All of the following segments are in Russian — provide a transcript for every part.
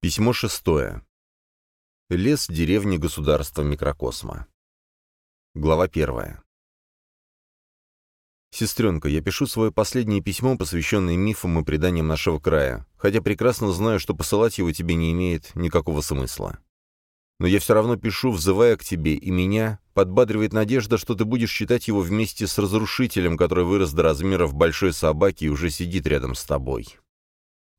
Письмо шестое. Лес деревни государства микрокосма. Глава первая. «Сестренка, я пишу свое последнее письмо, посвященное мифам и преданиям нашего края, хотя прекрасно знаю, что посылать его тебе не имеет никакого смысла. Но я все равно пишу, взывая к тебе, и меня подбадривает надежда, что ты будешь читать его вместе с разрушителем, который вырос до размеров большой собаки и уже сидит рядом с тобой.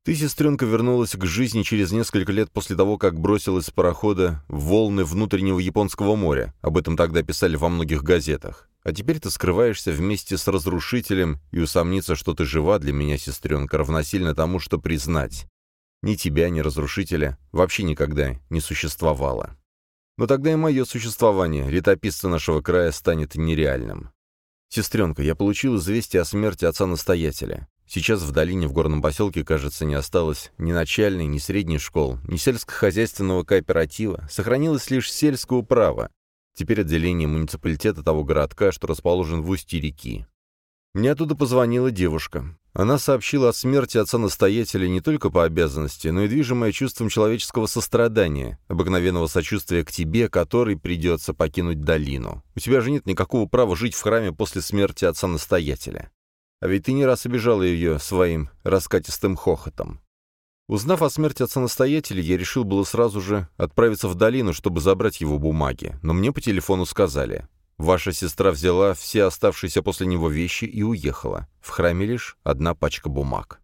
Ты, сестренка, вернулась к жизни через несколько лет после того, как бросилась с парохода в волны внутреннего Японского моря. Об этом тогда писали во многих газетах. А теперь ты скрываешься вместе с разрушителем, и усомниться, что ты жива для меня, сестренка, равносильно тому, что признать. Ни тебя, ни разрушителя вообще никогда не существовало. Но тогда и мое существование, летописца нашего края, станет нереальным. Сестренка, я получил известие о смерти отца-настоятеля. Сейчас в долине в горном поселке, кажется, не осталось ни начальной, ни средней школ, ни сельскохозяйственного кооператива, сохранилось лишь сельское управа, теперь отделение муниципалитета того городка, что расположен в устье реки. Мне оттуда позвонила девушка. Она сообщила о смерти отца-настоятеля не только по обязанности, но и движимая чувством человеческого сострадания, обыкновенного сочувствия к тебе, который придется покинуть долину. У тебя же нет никакого права жить в храме после смерти отца-настоятеля. А ведь ты не раз обижала ее своим раскатистым хохотом. Узнав о смерти отца-настоятеля, я решил было сразу же отправиться в долину, чтобы забрать его бумаги, но мне по телефону сказали, «Ваша сестра взяла все оставшиеся после него вещи и уехала. В храме лишь одна пачка бумаг».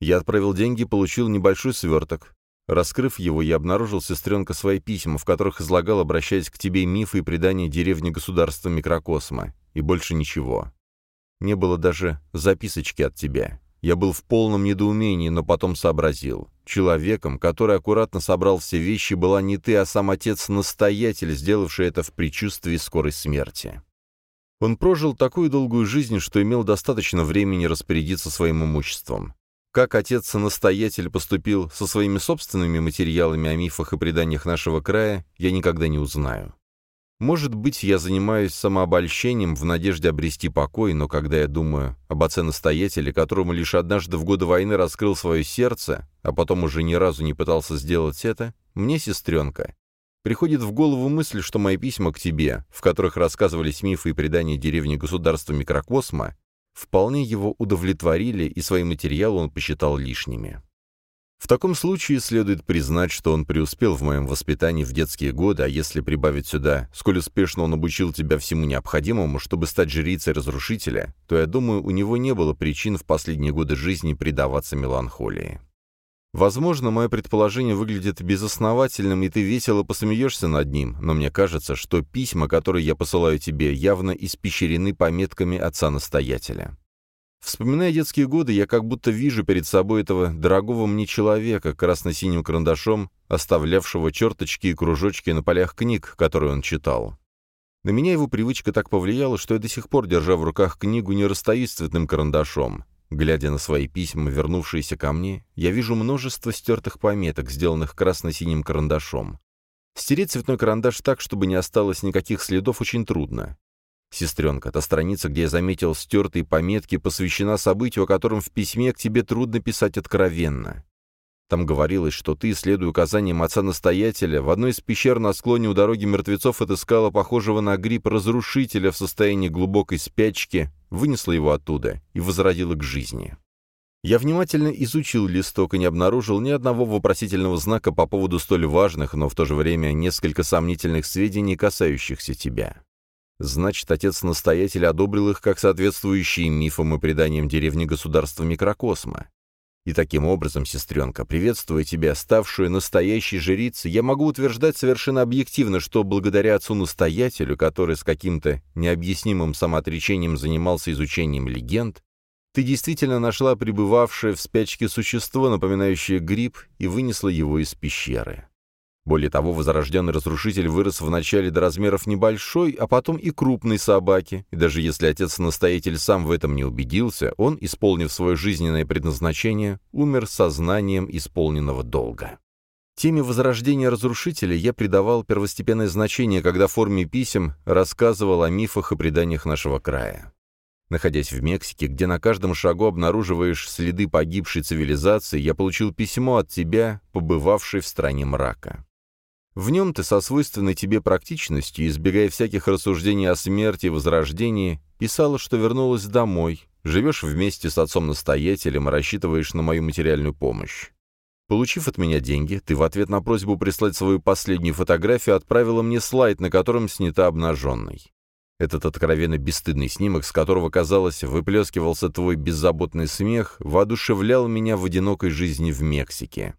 Я отправил деньги и получил небольшой сверток. Раскрыв его, я обнаружил, сестренка, свои письма, в которых излагал, обращаясь к тебе, мифы и предания деревни государства микрокосма. И больше ничего. Не было даже записочки от тебя. Я был в полном недоумении, но потом сообразил. Человеком, который аккуратно собрал все вещи, была не ты, а сам отец-настоятель, сделавший это в предчувствии скорой смерти. Он прожил такую долгую жизнь, что имел достаточно времени распорядиться своим имуществом. Как отец-настоятель поступил со своими собственными материалами о мифах и преданиях нашего края, я никогда не узнаю. Может быть, я занимаюсь самообольщением в надежде обрести покой, но когда я думаю об отце-настоятеле, которому лишь однажды в годы войны раскрыл свое сердце, а потом уже ни разу не пытался сделать это, мне, сестренка, приходит в голову мысль, что мои письма к тебе, в которых рассказывались мифы и предания деревни государства микрокосма, вполне его удовлетворили, и свои материалы он посчитал лишними. В таком случае следует признать, что он преуспел в моем воспитании в детские годы, а если прибавить сюда, сколь успешно он обучил тебя всему необходимому, чтобы стать жрицей разрушителя, то, я думаю, у него не было причин в последние годы жизни предаваться меланхолии. Возможно, мое предположение выглядит безосновательным, и ты весело посмеешься над ним, но мне кажется, что письма, которые я посылаю тебе, явно испещрены пометками отца-настоятеля. Вспоминая детские годы, я как будто вижу перед собой этого дорогого мне человека красно-синим карандашом, оставлявшего черточки и кружочки на полях книг, которые он читал. На меня его привычка так повлияла, что я до сих пор, держа в руках книгу, не расстаюсь цветным карандашом. Глядя на свои письма, вернувшиеся ко мне, я вижу множество стертых пометок, сделанных красно-синим карандашом. Стереть цветной карандаш так, чтобы не осталось никаких следов, очень трудно. Сестренка, та страница, где я заметил стертые пометки, посвящена событию, о котором в письме к тебе трудно писать откровенно. Там говорилось, что ты, следуя указаниям отца-настоятеля, в одной из пещер на склоне у дороги мертвецов отыскала похожего на гриб разрушителя в состоянии глубокой спячки, вынесла его оттуда и возродила к жизни. Я внимательно изучил листок и не обнаружил ни одного вопросительного знака по поводу столь важных, но в то же время несколько сомнительных сведений, касающихся тебя. Значит, отец-настоятель одобрил их как соответствующие мифам и преданиям деревни государства микрокосма. И таким образом, сестренка, приветствуя тебя, ставшую настоящей жрицей, я могу утверждать совершенно объективно, что благодаря отцу-настоятелю, который с каким-то необъяснимым самоотречением занимался изучением легенд, ты действительно нашла пребывавшее в спячке существо, напоминающее гриб, и вынесла его из пещеры. Более того, возрожденный разрушитель вырос вначале до размеров небольшой, а потом и крупной собаки, и даже если отец-настоятель сам в этом не убедился, он, исполнив свое жизненное предназначение, умер сознанием исполненного долга. Теме возрождения разрушителя я придавал первостепенное значение, когда в форме писем рассказывал о мифах и преданиях нашего края. Находясь в Мексике, где на каждом шагу обнаруживаешь следы погибшей цивилизации, я получил письмо от тебя, побывавшей в стране мрака. В нем ты со свойственной тебе практичностью, избегая всяких рассуждений о смерти и возрождении, писала, что вернулась домой, живешь вместе с отцом-настоятелем и рассчитываешь на мою материальную помощь. Получив от меня деньги, ты в ответ на просьбу прислать свою последнюю фотографию отправила мне слайд, на котором снята обнаженной. Этот откровенно бесстыдный снимок, с которого, казалось, выплескивался твой беззаботный смех, воодушевлял меня в одинокой жизни в Мексике.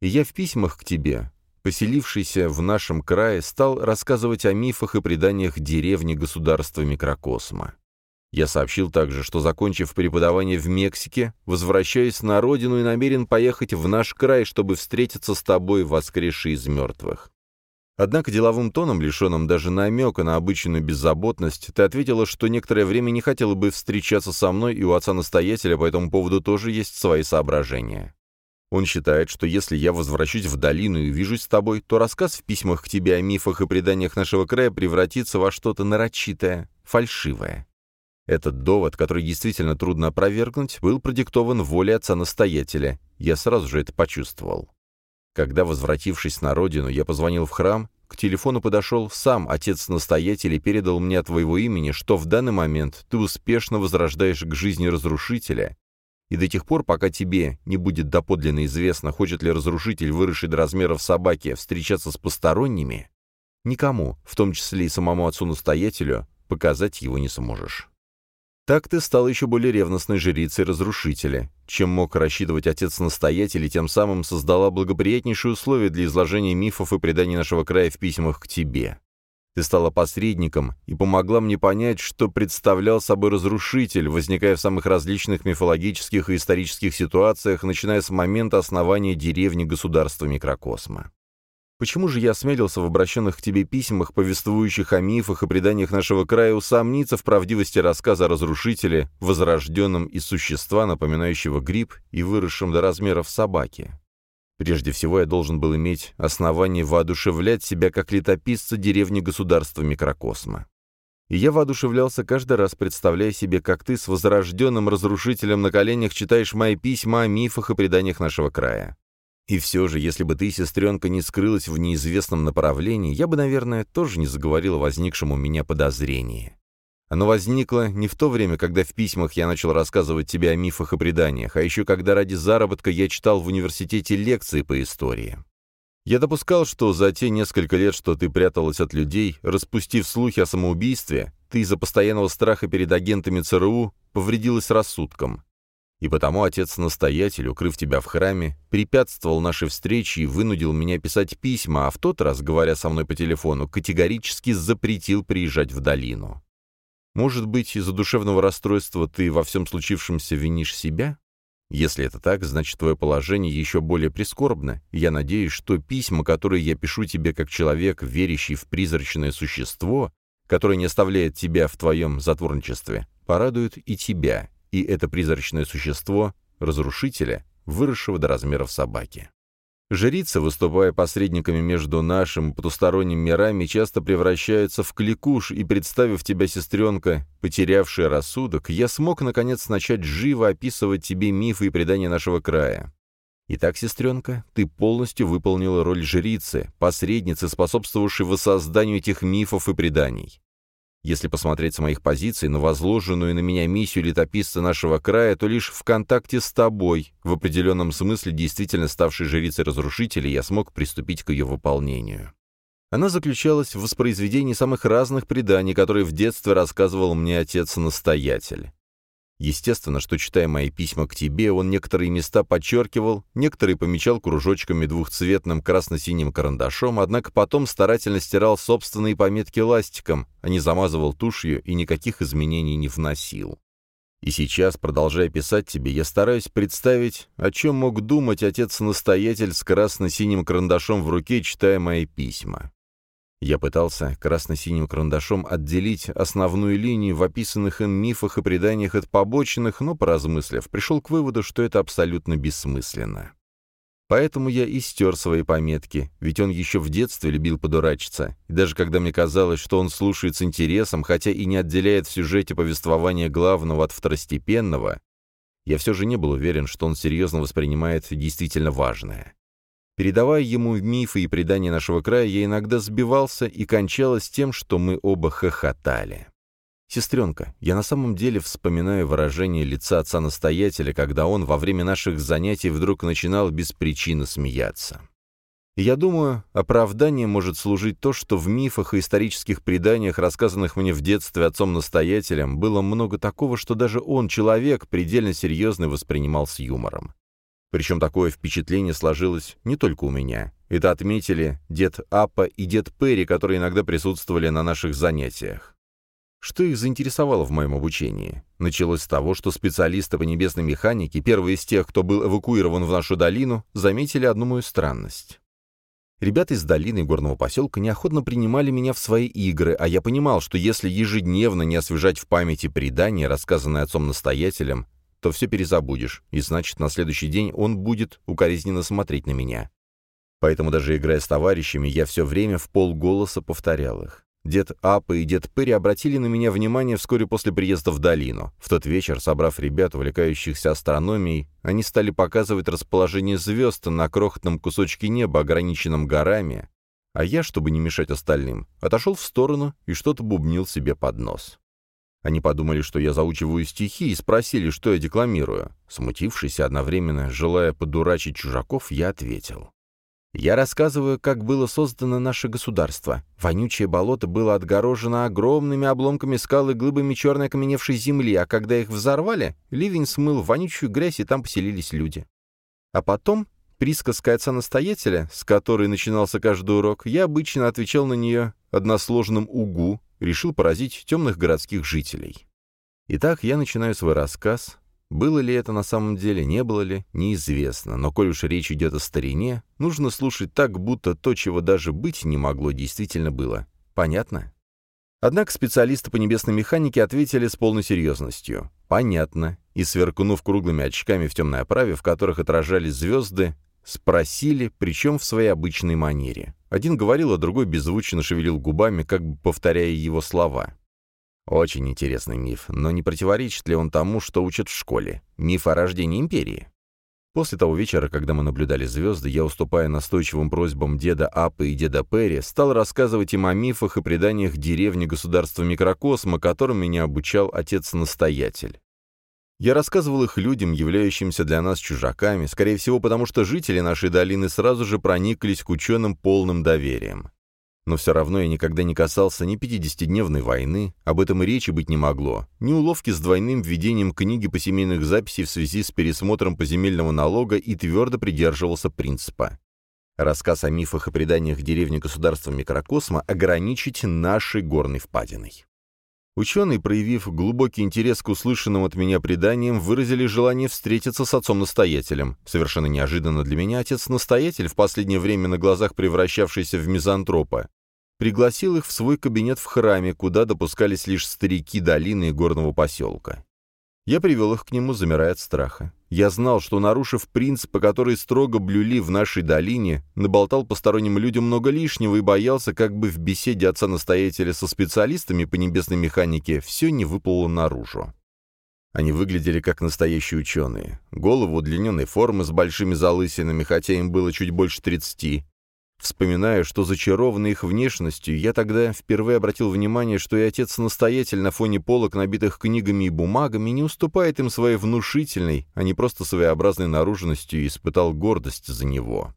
И я в письмах к тебе, поселившийся в нашем крае, стал рассказывать о мифах и преданиях деревни государства микрокосма. Я сообщил также, что, закончив преподавание в Мексике, возвращаюсь на родину и намерен поехать в наш край, чтобы встретиться с тобой, воскресший из мертвых. Однако деловым тоном, лишенным даже намека на обычную беззаботность, ты ответила, что некоторое время не хотела бы встречаться со мной, и у отца-настоятеля по этому поводу тоже есть свои соображения. Он считает, что если я возвращусь в долину и увижусь с тобой, то рассказ в письмах к тебе о мифах и преданиях нашего края превратится во что-то нарочитое, фальшивое. Этот довод, который действительно трудно опровергнуть, был продиктован волей отца-настоятеля. Я сразу же это почувствовал. Когда, возвратившись на родину, я позвонил в храм, к телефону подошел сам отец-настоятель и передал мне от твоего имени, что в данный момент ты успешно возрождаешь к жизни разрушителя, и до тех пор, пока тебе не будет доподлинно известно, хочет ли разрушитель, выросший до размеров собаки, встречаться с посторонними, никому, в том числе и самому отцу-настоятелю, показать его не сможешь. Так ты стал еще более ревностной жрицей разрушителя, чем мог рассчитывать отец-настоятель, и тем самым создала благоприятнейшие условия для изложения мифов и преданий нашего края в письмах к тебе. Ты стала посредником и помогла мне понять, что представлял собой разрушитель, возникая в самых различных мифологических и исторических ситуациях, начиная с момента основания деревни государства микрокосма. Почему же я осмелился в обращенных к тебе письмах, повествующих о мифах и преданиях нашего края, усомниться в правдивости рассказа о разрушителе, возрожденном из существа, напоминающего гриб и выросшем до размеров собаки? Прежде всего, я должен был иметь основание воодушевлять себя как летописца деревни государства микрокосма. И я воодушевлялся каждый раз, представляя себе, как ты с возрожденным разрушителем на коленях читаешь мои письма о мифах и преданиях нашего края. И все же, если бы ты, сестренка, не скрылась в неизвестном направлении, я бы, наверное, тоже не заговорил о возникшем у меня подозрении. Оно возникло не в то время, когда в письмах я начал рассказывать тебе о мифах и преданиях, а еще когда ради заработка я читал в университете лекции по истории. Я допускал, что за те несколько лет, что ты пряталась от людей, распустив слухи о самоубийстве, ты из-за постоянного страха перед агентами ЦРУ повредилась рассудком. И потому отец-настоятель, укрыв тебя в храме, препятствовал нашей встрече и вынудил меня писать письма, а в тот раз, говоря со мной по телефону, категорически запретил приезжать в долину. Может быть, из-за душевного расстройства ты во всем случившемся винишь себя? Если это так, значит, твое положение еще более прискорбно, и я надеюсь, что письма, которые я пишу тебе как человек, верящий в призрачное существо, которое не оставляет тебя в твоем затворничестве, порадуют и тебя, и это призрачное существо — разрушителя, выросшего до размеров собаки. Жрицы, выступая посредниками между нашим и потусторонним мирами, часто превращаются в кликуш, и, представив тебя, сестренка, потерявшая рассудок, я смог, наконец, начать живо описывать тебе мифы и предания нашего края. Итак, сестренка, ты полностью выполнила роль жрицы, посредницы, способствовавшей воссозданию этих мифов и преданий. Если посмотреть с моих позиций на возложенную на меня миссию летописца нашего края, то лишь в контакте с тобой, в определенном смысле действительно ставшей жрицей разрушителей, я смог приступить к ее выполнению. Она заключалась в воспроизведении самых разных преданий, которые в детстве рассказывал мне отец-настоятель. Естественно, что, читая мои письма к тебе, он некоторые места подчеркивал, некоторые помечал кружочками двухцветным красно-синим карандашом, однако потом старательно стирал собственные пометки ластиком, а не замазывал тушью и никаких изменений не вносил. И сейчас, продолжая писать тебе, я стараюсь представить, о чем мог думать отец-настоятель с красно-синим карандашом в руке, читая мои письма. Я пытался красно-синим карандашом отделить основную линию в описанных им мифах и преданиях от побочных, но, поразмыслив, пришел к выводу, что это абсолютно бессмысленно. Поэтому я и стер свои пометки, ведь он еще в детстве любил подурачиться, и даже когда мне казалось, что он слушает с интересом, хотя и не отделяет в сюжете повествования главного от второстепенного, я все же не был уверен, что он серьезно воспринимает действительно важное. Передавая ему мифы и предания нашего края, я иногда сбивался и кончалось тем, что мы оба хохотали. «Сестренка, я на самом деле вспоминаю выражение лица отца-настоятеля, когда он во время наших занятий вдруг начинал без причины смеяться. Я думаю, оправданием может служить то, что в мифах и исторических преданиях, рассказанных мне в детстве отцом-настоятелем, было много такого, что даже он, человек, предельно серьезный, воспринимал с юмором. Причем такое впечатление сложилось не только у меня. Это отметили дед Апа и дед Перри, которые иногда присутствовали на наших занятиях. Что их заинтересовало в моем обучении? Началось с того, что специалисты по небесной механике, первые из тех, кто был эвакуирован в нашу долину, заметили одну мою странность. Ребята из долины горного поселка неохотно принимали меня в свои игры, а я понимал, что если ежедневно не освежать в памяти предания, рассказанные отцом-настоятелем, то все перезабудешь, и значит, на следующий день он будет укоризненно смотреть на меня. Поэтому даже играя с товарищами, я все время в полголоса повторял их. Дед Апа и дед Пыри обратили на меня внимание вскоре после приезда в долину. В тот вечер, собрав ребят, увлекающихся астрономией, они стали показывать расположение звезд на крохотном кусочке неба, ограниченном горами, а я, чтобы не мешать остальным, отошел в сторону и что-то бубнил себе под нос. Они подумали, что я заучиваю стихи, и спросили, что я декламирую. Смутившись и одновременно желая подурачить чужаков, я ответил. Я рассказываю, как было создано наше государство. Вонючее болото было отгорожено огромными обломками скал и глыбами черной окаменевшей земли, а когда их взорвали, ливень смыл вонючую грязь, и там поселились люди. А потом присказка отца-настоятеля, с которой начинался каждый урок, я обычно отвечал на нее односложным «угу», решил поразить темных городских жителей. Итак, я начинаю свой рассказ, было ли это на самом деле, не было ли, неизвестно, но коль уж речь идет о старине, нужно слушать так, будто то, чего даже быть не могло, действительно было. Понятно? Однако специалисты по небесной механике ответили с полной серьезностью. «Понятно». И, сверкнув круглыми очками в темной оправе, в которых отражались звезды, спросили, причем в своей обычной манере. Один говорил, а другой беззвучно шевелил губами, как бы повторяя его слова. Очень интересный миф, но не противоречит ли он тому, что учат в школе? Миф о рождении империи. После того вечера, когда мы наблюдали звезды, я, уступая настойчивым просьбам деда Апы и деда Перри, стал рассказывать им о мифах и преданиях деревни государства микрокосма, которым меня обучал отец-настоятель. Я рассказывал их людям, являющимся для нас чужаками, скорее всего потому, что жители нашей долины сразу же прониклись к ученым полным доверием. Но все равно я никогда не касался ни 50-дневной войны, об этом и речи быть не могло, ни уловки с двойным введением книги по семейных записей в связи с пересмотром поземельного налога и твердо придерживался принципа. Рассказ о мифах и преданиях деревни государства микрокосма ограничить нашей горной впадиной. Ученые, проявив глубокий интерес к услышанным от меня преданиям, выразили желание встретиться с отцом-настоятелем. Совершенно неожиданно для меня отец-настоятель, в последнее время на глазах превращавшийся в мизантропа, пригласил их в свой кабинет в храме, куда допускались лишь старики долины и горного поселка. Я привел их к нему, замирая от страха. Я знал, что, нарушив принципы, которые строго блюли в нашей долине, наболтал посторонним людям много лишнего и боялся, как бы в беседе отца-настоятеля со специалистами по небесной механике все не выплыло наружу. Они выглядели как настоящие ученые. Головы удлиненной формы с большими залысинами, хотя им было чуть больше 30, Вспоминая, что зачарованный их внешностью, я тогда впервые обратил внимание, что и отец-настоятель на фоне полок, набитых книгами и бумагами, не уступает им своей внушительной, а не просто своеобразной наружностью, и испытал гордость за него.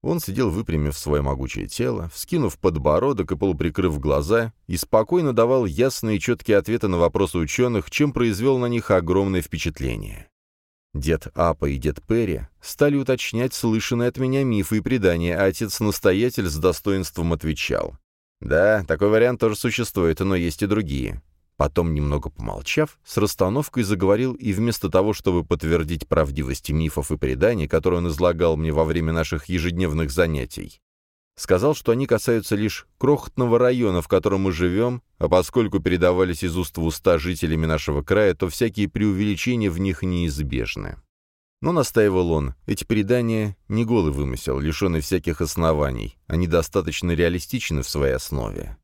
Он сидел, выпрямив свое могучее тело, вскинув подбородок и полуприкрыв глаза, и спокойно давал ясные и четкие ответы на вопросы ученых, чем произвел на них огромное впечатление. Дед Апа и дед Перри стали уточнять слышанные от меня мифы и предания, а отец-настоятель с достоинством отвечал. «Да, такой вариант тоже существует, но есть и другие». Потом, немного помолчав, с расстановкой заговорил и вместо того, чтобы подтвердить правдивость мифов и преданий, которые он излагал мне во время наших ежедневных занятий, Сказал, что они касаются лишь крохотного района, в котором мы живем, а поскольку передавались из уст в уста жителями нашего края, то всякие преувеличения в них неизбежны. Но настаивал он, эти предания не голый вымысел, лишенный всяких оснований, они достаточно реалистичны в своей основе.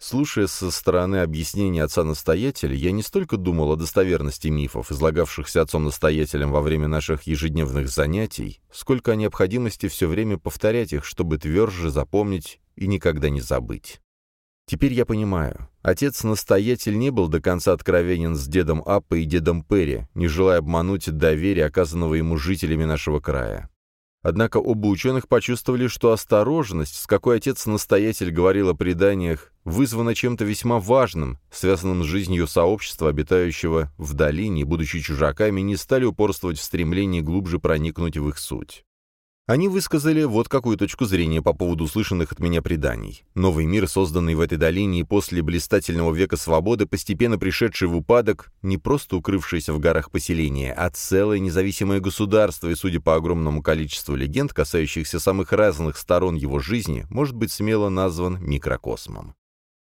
Слушая со стороны объяснения отца-настоятеля, я не столько думал о достоверности мифов, излагавшихся отцом-настоятелем во время наших ежедневных занятий, сколько о необходимости все время повторять их, чтобы тверже запомнить и никогда не забыть. Теперь я понимаю. Отец-настоятель не был до конца откровенен с дедом Аппа и дедом Перри, не желая обмануть доверие, оказанного ему жителями нашего края. Однако оба ученых почувствовали, что осторожность, с какой отец-настоятель говорил о преданиях, вызвана чем-то весьма важным, связанным с жизнью сообщества, обитающего в долине, будучи чужаками, не стали упорствовать в стремлении глубже проникнуть в их суть. Они высказали вот какую точку зрения по поводу услышанных от меня преданий. Новый мир, созданный в этой долине после блистательного века свободы, постепенно пришедший в упадок, не просто укрывшееся в горах поселение, а целое независимое государство, и, судя по огромному количеству легенд, касающихся самых разных сторон его жизни, может быть смело назван микрокосмом.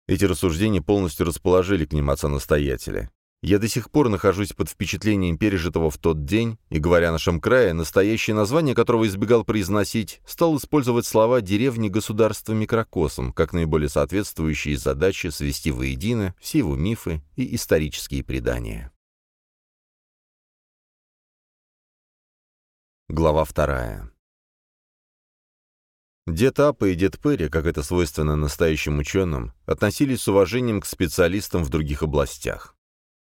Эти рассуждения полностью расположили к ним отца-настоятеля. Я до сих пор нахожусь под впечатлением пережитого в тот день, и, говоря о нашем крае, настоящее название которого избегал произносить, стал использовать слова «деревни государства микрокосм» как наиболее соответствующие задаче свести воедино все его мифы и исторические предания. Глава вторая. Дед Апа и дед Перри, как это свойственно настоящим ученым, относились с уважением к специалистам в других областях.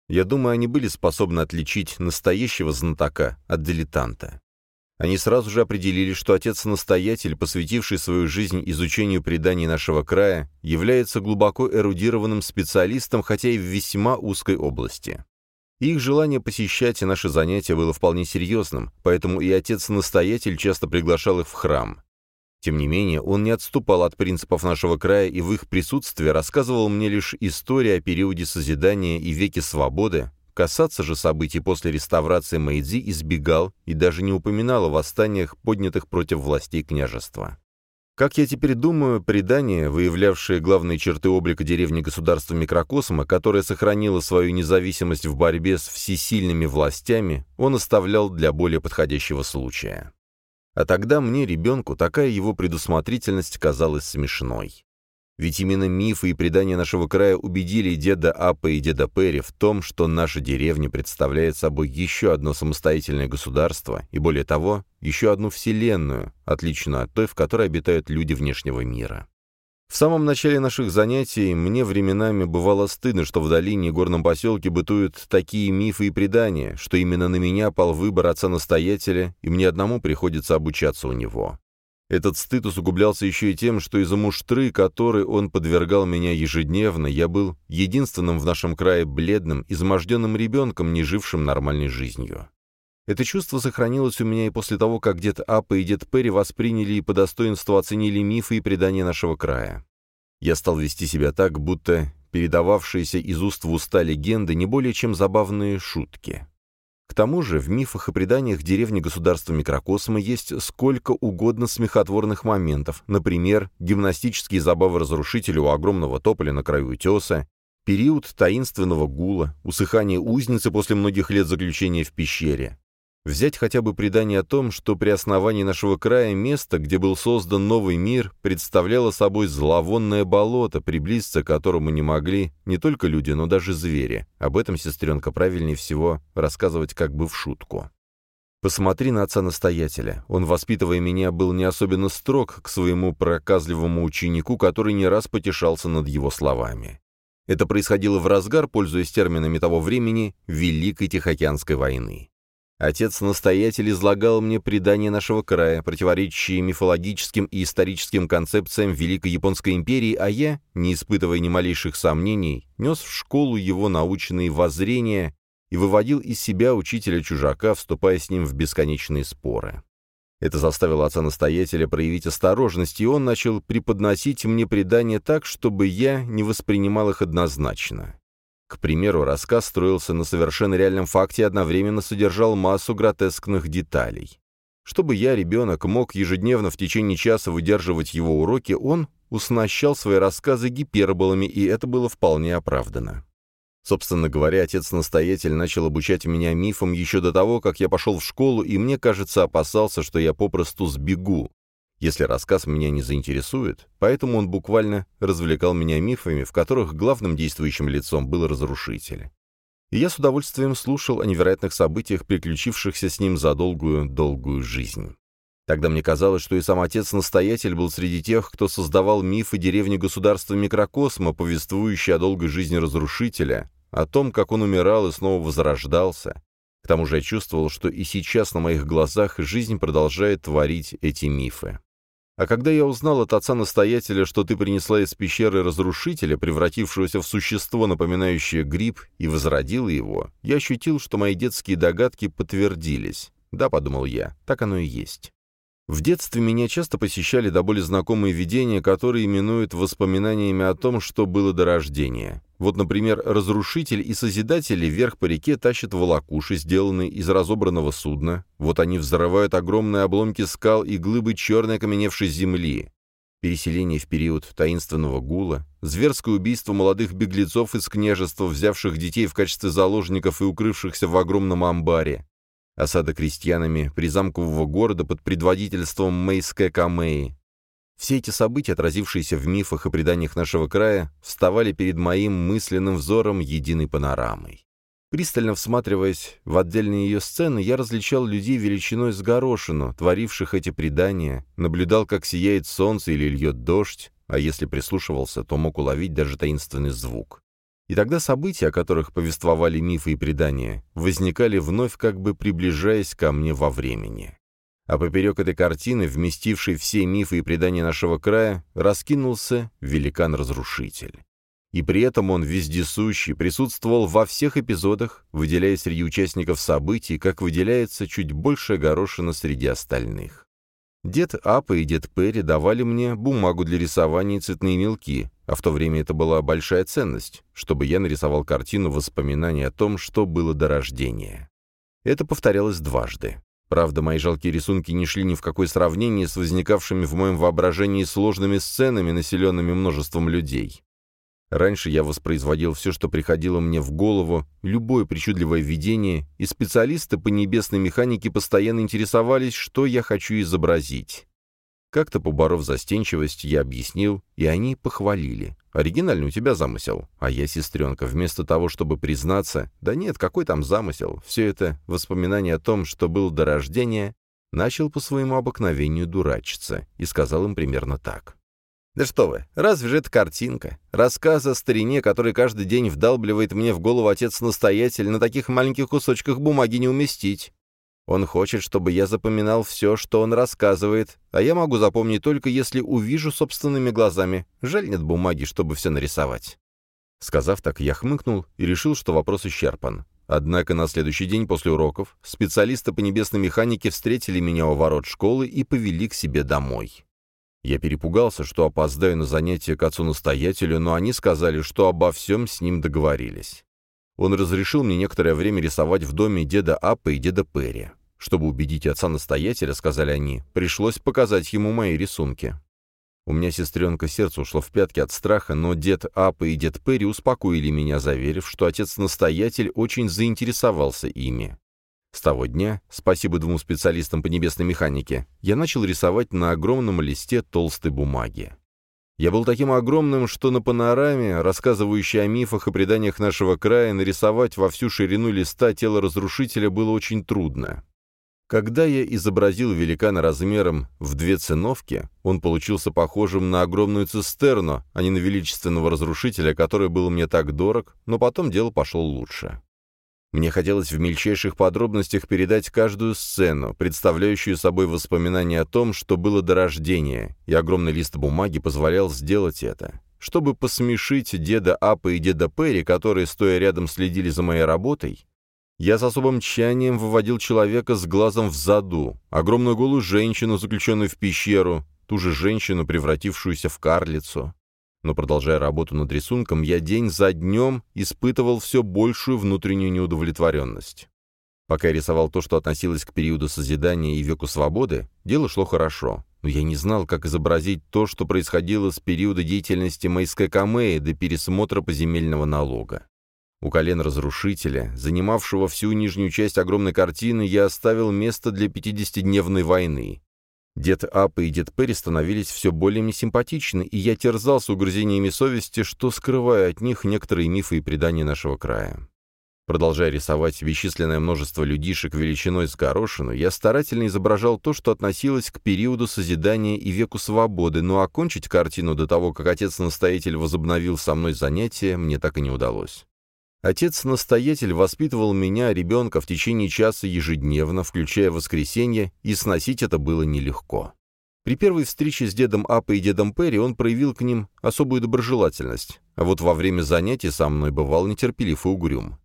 Я думаю, они были способны отличить настоящего знатока от дилетанта. Они сразу же определили, что отец-настоятель, посвятивший свою жизнь изучению преданий нашего края, является глубоко эрудированным специалистом, хотя и в весьма узкой области. Их желание посещать наши занятия было вполне серьезным, поэтому и отец-настоятель часто приглашал их в храм. Тем не менее, он не отступал от принципов нашего края и в их присутствии рассказывал мне лишь истории о периоде созидания и веке свободы, касаться же событий после реставрации Мэйдзи избегал и даже не упоминал о восстаниях, поднятых против властей княжества. Как я теперь думаю, предание, выявлявшее главные черты облика деревни государства микрокосма, которая сохранила свою независимость в борьбе с всесильными властями, он оставлял для более подходящего случая. А тогда мне, ребенку, такая его предусмотрительность казалась смешной. Ведь именно мифы и предания нашего края убедили деда Апа и деда Перри в том, что наша деревня представляет собой еще одно самостоятельное государство, и более того, еще одну вселенную, отличную от той, в которой обитают люди внешнего мира. В самом начале наших занятий мне временами бывало стыдно, что в долине и горном поселке бытуют такие мифы и предания, что именно на меня пал выбор отца-настоятеля, и мне одному приходится обучаться у него. Этот стыд усугублялся еще и тем, что из-за муштры, которой он подвергал меня ежедневно, я был единственным в нашем крае бледным, изможденным ребенком, не жившим нормальной жизнью. Это чувство сохранилось у меня и после того, как дед Апа и дед Перри восприняли и по достоинству оценили мифы и предания нашего края. Я стал вести себя так, будто передававшиеся из уст в уста легенды не более чем забавные шутки. К тому же в мифах и преданиях деревни государства микрокосма есть сколько угодно смехотворных моментов, например, гимнастические забавы разрушителя у огромного тополя на краю утеса, период таинственного гула, усыхание узницы после многих лет заключения в пещере, Взять хотя бы предание о том, что при основании нашего края место, где был создан новый мир, представляло собой зловонное болото, приблизиться к которому не могли не только люди, но даже звери. Об этом, сестренка, правильнее всего рассказывать как бы в шутку. Посмотри на отца-настоятеля. Он, воспитывая меня, был не особенно строг к своему проказливому ученику, который не раз потешался над его словами. Это происходило в разгар, пользуясь терминами того времени, Великой Тихоокеанской войны. Отец-настоятель излагал мне предания нашего края, противоречащие мифологическим и историческим концепциям Великой Японской империи, а я, не испытывая ни малейших сомнений, нес в школу его научные воззрения и выводил из себя учителя-чужака, вступая с ним в бесконечные споры. Это заставило отца-настоятеля проявить осторожность, и он начал преподносить мне предания так, чтобы я не воспринимал их однозначно. К примеру, рассказ строился на совершенно реальном факте и одновременно содержал массу гротескных деталей. Чтобы я, ребенок, мог ежедневно в течение часа выдерживать его уроки, он уснащал свои рассказы гиперболами, и это было вполне оправдано. Собственно говоря, отец-настоятель начал обучать меня мифам еще до того, как я пошел в школу, и мне, кажется, опасался, что я попросту сбегу, если рассказ меня не заинтересует, поэтому он буквально развлекал меня мифами, в которых главным действующим лицом был разрушитель. И я с удовольствием слушал о невероятных событиях, приключившихся с ним за долгую-долгую жизнь. Тогда мне казалось, что и сам отец-настоятель был среди тех, кто создавал мифы деревни государства микрокосма, повествующие о долгой жизни разрушителя, о том, как он умирал и снова возрождался. К тому же я чувствовал, что и сейчас на моих глазах жизнь продолжает творить эти мифы. А когда я узнал от отца-настоятеля, что ты принесла из пещеры разрушителя, превратившегося в существо, напоминающее гриб, и возродила его, я ощутил, что мои детские догадки подтвердились. Да, подумал я, так оно и есть. В детстве меня часто посещали до боли знакомые видения, которые именуют воспоминаниями о том, что было до рождения. Вот, например, разрушитель и созидатели вверх по реке тащат волокуши, сделанные из разобранного судна. Вот они взрывают огромные обломки скал и глыбы черной окаменевшей земли. Переселение в период таинственного гула, зверское убийство молодых беглецов из княжества, взявших детей в качестве заложников и укрывшихся в огромном амбаре, осада крестьянами призамкового города под предводительством Мейске Камеи. Все эти события, отразившиеся в мифах и преданиях нашего края, вставали перед моим мысленным взором единой панорамой. Пристально всматриваясь в отдельные ее сцены, я различал людей величиной с горошину, творивших эти предания, наблюдал, как сияет солнце или льет дождь, а если прислушивался, то мог уловить даже таинственный звук. И тогда события, о которых повествовали мифы и предания, возникали вновь, как бы приближаясь ко мне во времени. А поперек этой картины, вместившей все мифы и предания нашего края, раскинулся великан-разрушитель. И при этом он вездесущий, присутствовал во всех эпизодах, выделяя среди участников событий, как выделяется чуть большая горошина среди остальных. Дед Апа и дед Перри давали мне бумагу для рисования и цветные мелки, а в то время это была большая ценность, чтобы я нарисовал картину воспоминаний о том, что было до рождения. Это повторялось дважды. Правда, мои жалкие рисунки не шли ни в какое сравнение с возникавшими в моем воображении сложными сценами, населенными множеством людей. Раньше я воспроизводил все, что приходило мне в голову, любое причудливое видение, и специалисты по небесной механике постоянно интересовались, что я хочу изобразить. Как-то, поборов застенчивость, я объяснил, и они похвалили. «Оригинальный у тебя замысел». А я, сестренка, вместо того, чтобы признаться, «Да нет, какой там замысел?» Все это воспоминание о том, что был до рождения, начал по своему обыкновению дурачиться и сказал им примерно так. Да что вы, разве же это картинка? Рассказ о старине, который каждый день вдалбливает мне в голову отец-настоятель, на таких маленьких кусочках бумаги не уместить. Он хочет, чтобы я запоминал все, что он рассказывает, а я могу запомнить только если увижу собственными глазами. Жаль нет бумаги, чтобы все нарисовать». Сказав так, я хмыкнул и решил, что вопрос исчерпан. Однако на следующий день после уроков специалисты по небесной механике встретили меня у ворот школы и повели к себе домой. Я перепугался, что опоздаю на занятие к отцу-настоятелю, но они сказали, что обо всем с ним договорились. Он разрешил мне некоторое время рисовать в доме деда Аппа и деда Перри. Чтобы убедить отца-настоятеля, сказали они, пришлось показать ему мои рисунки. У меня сестренка сердце ушло в пятки от страха, но дед Апа и дед Перри успокоили меня, заверив, что отец-настоятель очень заинтересовался ими. С того дня, спасибо двум специалистам по небесной механике, я начал рисовать на огромном листе толстой бумаги. Я был таким огромным, что на панораме, рассказывающей о мифах и преданиях нашего края, нарисовать во всю ширину листа тело разрушителя было очень трудно. Когда я изобразил великана размером в две циновки, он получился похожим на огромную цистерну, а не на величественного разрушителя, который был мне так дорог, но потом дело пошло лучше. Мне хотелось в мельчайших подробностях передать каждую сцену, представляющую собой воспоминания о том, что было до рождения, и огромный лист бумаги позволял сделать это. Чтобы посмешить деда Апа и деда Перри, которые, стоя рядом, следили за моей работой, я с особым тщанием выводил человека с глазом в заду, огромную голую женщину, заключенную в пещеру, ту же женщину, превратившуюся в карлицу. Но, продолжая работу над рисунком, я день за днем испытывал все большую внутреннюю неудовлетворенность. Пока я рисовал то, что относилось к периоду созидания и веку свободы, дело шло хорошо, но я не знал, как изобразить то, что происходило с периода деятельности Майской Камеи до пересмотра поземельного налога. У колен разрушителя, занимавшего всю нижнюю часть огромной картины, я оставил место для пятидесятидневной войны. Дед Апа и дед Перри становились все более мне симпатичны, и я терзался угрызениями совести, что скрываю от них некоторые мифы и предания нашего края. Продолжая рисовать бесчисленное множество людишек величиной с горошину, я старательно изображал то, что относилось к периоду созидания и веку свободы, но окончить картину до того, как отец-настоятель возобновил со мной занятия, мне так и не удалось. Отец-настоятель воспитывал меня, ребенка, в течение часа ежедневно, включая воскресенье, и сносить это было нелегко. При первой встрече с дедом Апой и дедом Перри он проявил к ним особую доброжелательность, а вот во время занятий со мной бывал нетерпелив и угрюм.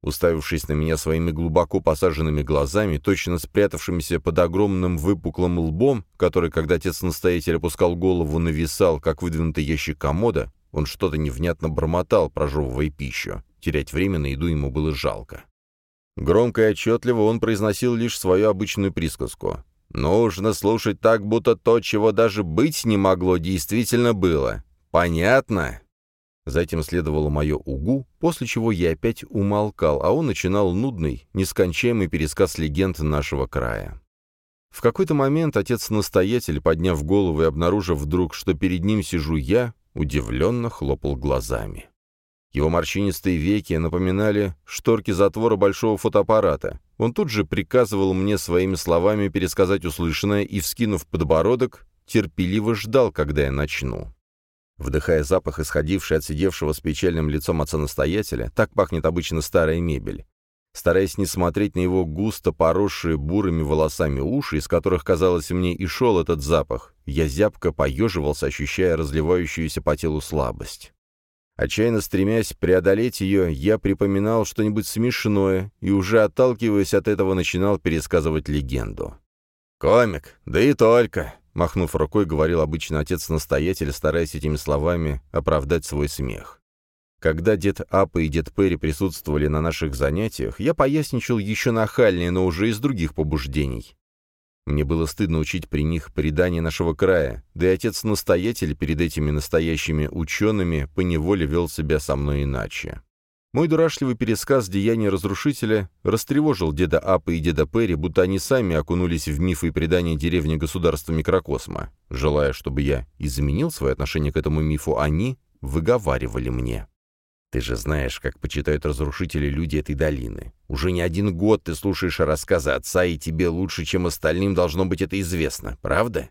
Уставившись на меня своими глубоко посаженными глазами, точно спрятавшимися под огромным выпуклым лбом, который, когда отец-настоятель опускал голову, нависал, как выдвинутый ящик комода, он что-то невнятно бормотал, прожевывая пищу. Терять время на еду ему было жалко. Громко и отчетливо он произносил лишь свою обычную присказку. «Нужно слушать так, будто то, чего даже быть не могло, действительно было. Понятно?» Затем следовало мое «угу», после чего я опять умолкал, а он начинал нудный, нескончаемый пересказ легенд нашего края. В какой-то момент отец-настоятель, подняв голову и обнаружив вдруг, что перед ним сижу я, удивленно хлопал глазами. Его морщинистые веки напоминали шторки затвора большого фотоаппарата. Он тут же приказывал мне своими словами пересказать услышанное и, вскинув подбородок, терпеливо ждал, когда я начну. Вдыхая запах, исходивший от сидевшего с печальным лицом отца-настоятеля, так пахнет обычно старая мебель. Стараясь не смотреть на его густо поросшие бурыми волосами уши, из которых, казалось мне, и шел этот запах, я зябко поеживался, ощущая разливающуюся по телу слабость. Отчаянно стремясь преодолеть ее, я припоминал что-нибудь смешное и, уже отталкиваясь от этого, начинал пересказывать легенду. «Комик, да и только!» Махнув рукой, говорил обычно отец-настоятель, стараясь этими словами оправдать свой смех. Когда дед Апа и дед Перри присутствовали на наших занятиях, я поясничал еще нахальнее, но уже из других побуждений. Мне было стыдно учить при них предания нашего края, да и отец-настоятель перед этими настоящими учеными поневоле вел себя со мной иначе. Мой дурашливый пересказ деяния разрушителя растревожил деда Апа и деда Перри, будто они сами окунулись в мифы и предания деревни государства микрокосма. Желая, чтобы я изменил свое отношение к этому мифу, они выговаривали мне. «Ты же знаешь, как почитают разрушители люди этой долины. Уже не один год ты слушаешь рассказы отца, и тебе лучше, чем остальным, должно быть это известно, правда?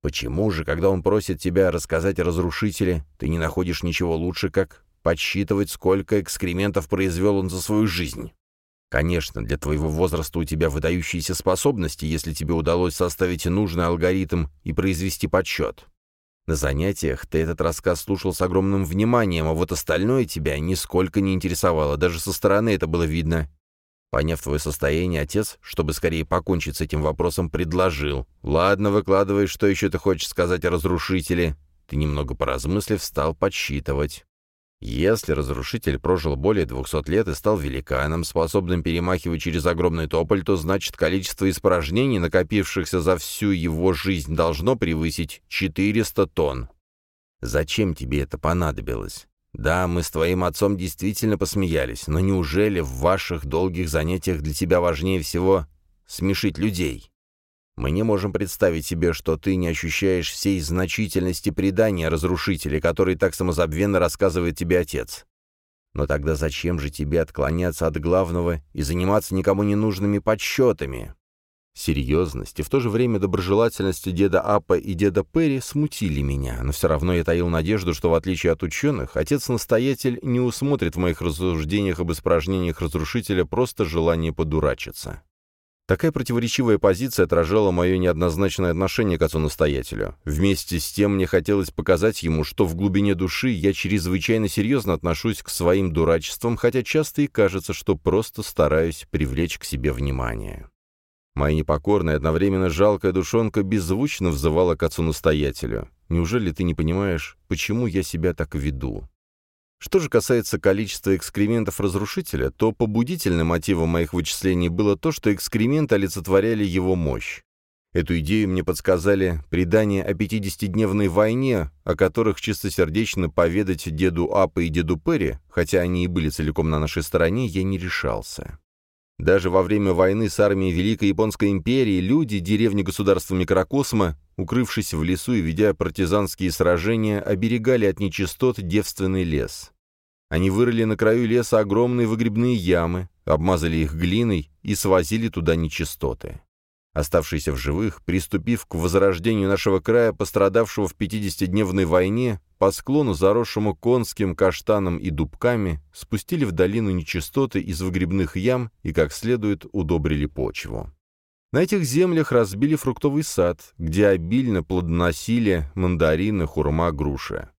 Почему же, когда он просит тебя рассказать о разрушителе, ты не находишь ничего лучше, как подсчитывать, сколько экскрементов произвел он за свою жизнь. Конечно, для твоего возраста у тебя выдающиеся способности, если тебе удалось составить нужный алгоритм и произвести подсчет. На занятиях ты этот рассказ слушал с огромным вниманием, а вот остальное тебя нисколько не интересовало, даже со стороны это было видно. Поняв твое состояние, отец, чтобы скорее покончить с этим вопросом, предложил. «Ладно, выкладывай, что еще ты хочешь сказать о разрушителе?» Ты, немного поразмыслив, стал подсчитывать. Если разрушитель прожил более 200 лет и стал великаном, способным перемахивать через огромный тополь, то значит количество испражнений, накопившихся за всю его жизнь, должно превысить 400 тонн. Зачем тебе это понадобилось? Да, мы с твоим отцом действительно посмеялись, но неужели в ваших долгих занятиях для тебя важнее всего смешить людей? Мы не можем представить себе, что ты не ощущаешь всей значительности предания разрушителя, который так самозабвенно рассказывает тебе отец. Но тогда зачем же тебе отклоняться от главного и заниматься никому не нужными подсчетами? Серьезность и в то же время доброжелательность деда Апа и деда Перри смутили меня, но все равно я таил надежду, что в отличие от ученых, отец-настоятель не усмотрит в моих рассуждениях об испражнениях разрушителя просто желание подурачиться. Такая противоречивая позиция отражала мое неоднозначное отношение к отцу-настоятелю. Вместе с тем мне хотелось показать ему, что в глубине души я чрезвычайно серьезно отношусь к своим дурачествам, хотя часто и кажется, что просто стараюсь привлечь к себе внимание. Моя непокорная, одновременно жалкая душонка беззвучно взывала к отцу-настоятелю. «Неужели ты не понимаешь, почему я себя так веду?» Что же касается количества экскрементов разрушителя, то побудительным мотивом моих вычислений было то, что экскременты олицетворяли его мощь. Эту идею мне подсказали предания о 50-дневной войне, о которых чистосердечно поведать деду Апа и деду Перри, хотя они и были целиком на нашей стороне, я не решался. Даже во время войны с армией Великой Японской империи люди деревни государства микрокосма, укрывшись в лесу и ведя партизанские сражения, оберегали от нечистот девственный лес. Они вырыли на краю леса огромные выгребные ямы, обмазали их глиной и свозили туда нечистоты. Оставшиеся в живых, приступив к возрождению нашего края, пострадавшего в 50-дневной войне, по склону, заросшему конским каштаном и дубками, спустили в долину нечистоты из выгребных ям и, как следует, удобрили почву. На этих землях разбили фруктовый сад, где обильно плодоносили мандарины, хурма, груши.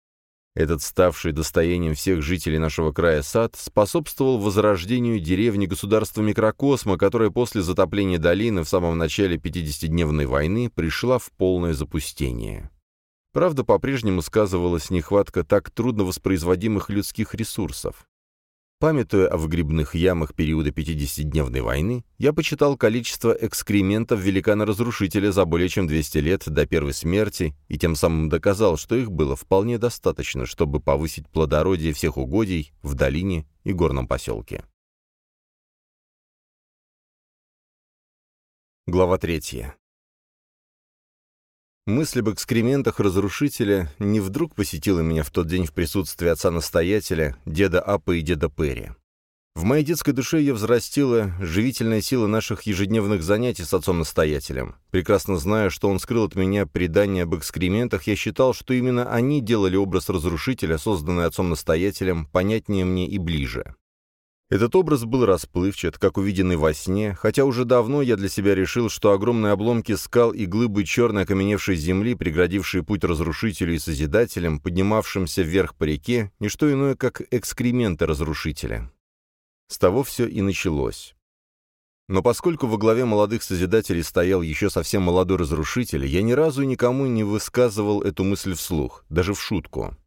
Этот ставший достоянием всех жителей нашего края сад способствовал возрождению деревни государства микрокосма, которая после затопления долины в самом начале 50-дневной войны пришла в полное запустение. Правда, по-прежнему сказывалась нехватка так трудно воспроизводимых людских ресурсов. Памятуя о выгребных ямах периода 50-дневной войны, я почитал количество экскрементов великана-разрушителя за более чем 200 лет до первой смерти и тем самым доказал, что их было вполне достаточно, чтобы повысить плодородие всех угодий в долине и горном поселке. Глава третья. Мысль об экскрементах разрушителя не вдруг посетила меня в тот день в присутствии отца-настоятеля, деда Апа и деда Перри. В моей детской душе я взрастила живительная сила наших ежедневных занятий с отцом-настоятелем. Прекрасно зная, что он скрыл от меня предание об экскрементах, я считал, что именно они делали образ разрушителя, созданный отцом-настоятелем, понятнее мне и ближе. Этот образ был расплывчат, как увиденный во сне, хотя уже давно я для себя решил, что огромные обломки скал и глыбы черной окаменевшей земли, преградившие путь разрушителю и созидателям, поднимавшимся вверх по реке, не что иное, как экскременты разрушителя. С того все и началось. Но поскольку во главе молодых Созидателей стоял еще совсем молодой разрушитель, я ни разу никому не высказывал эту мысль вслух, даже в шутку.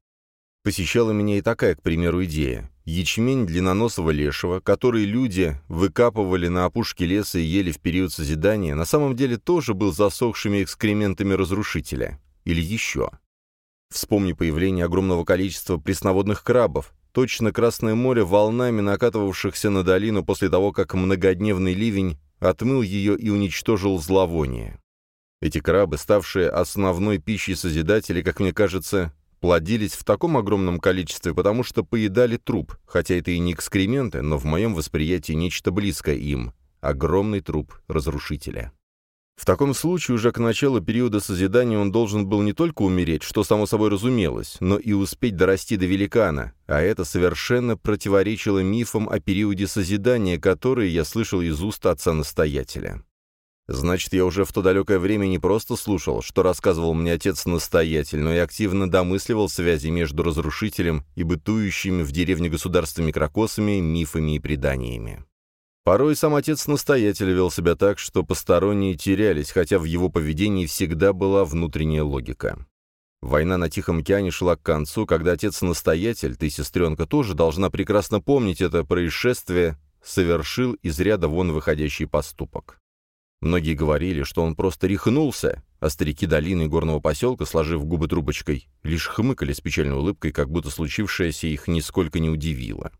Посещала меня и такая, к примеру, идея. Ячмень длинноносого лешего, который люди выкапывали на опушке леса и ели в период созидания, на самом деле тоже был засохшими экскрементами разрушителя. Или еще. Вспомни появление огромного количества пресноводных крабов, точно Красное море волнами накатывавшихся на долину после того, как многодневный ливень отмыл ее и уничтожил зловоние. Эти крабы, ставшие основной пищей Созидателей, как мне кажется, плодились в таком огромном количестве, потому что поедали труп, хотя это и не экскременты, но в моем восприятии нечто близкое им — огромный труп разрушителя. В таком случае уже к началу периода созидания он должен был не только умереть, что само собой разумелось, но и успеть дорасти до великана, а это совершенно противоречило мифам о периоде созидания, которые я слышал из уст отца-настоятеля. Значит, я уже в то далекое время не просто слушал, что рассказывал мне отец-настоятель, но и активно домысливал связи между разрушителем и бытующими в деревне государствами крокосами, мифами и преданиями. Порой сам отец-настоятель вел себя так, что посторонние терялись, хотя в его поведении всегда была внутренняя логика. Война на Тихом океане шла к концу, когда отец-настоятель, ты, сестренка, тоже должна прекрасно помнить это происшествие, совершил из ряда вон выходящий поступок. Многие говорили, что он просто рехнулся, а старики долины и горного поселка, сложив губы трубочкой, лишь хмыкали с печальной улыбкой, как будто случившееся их нисколько не удивило.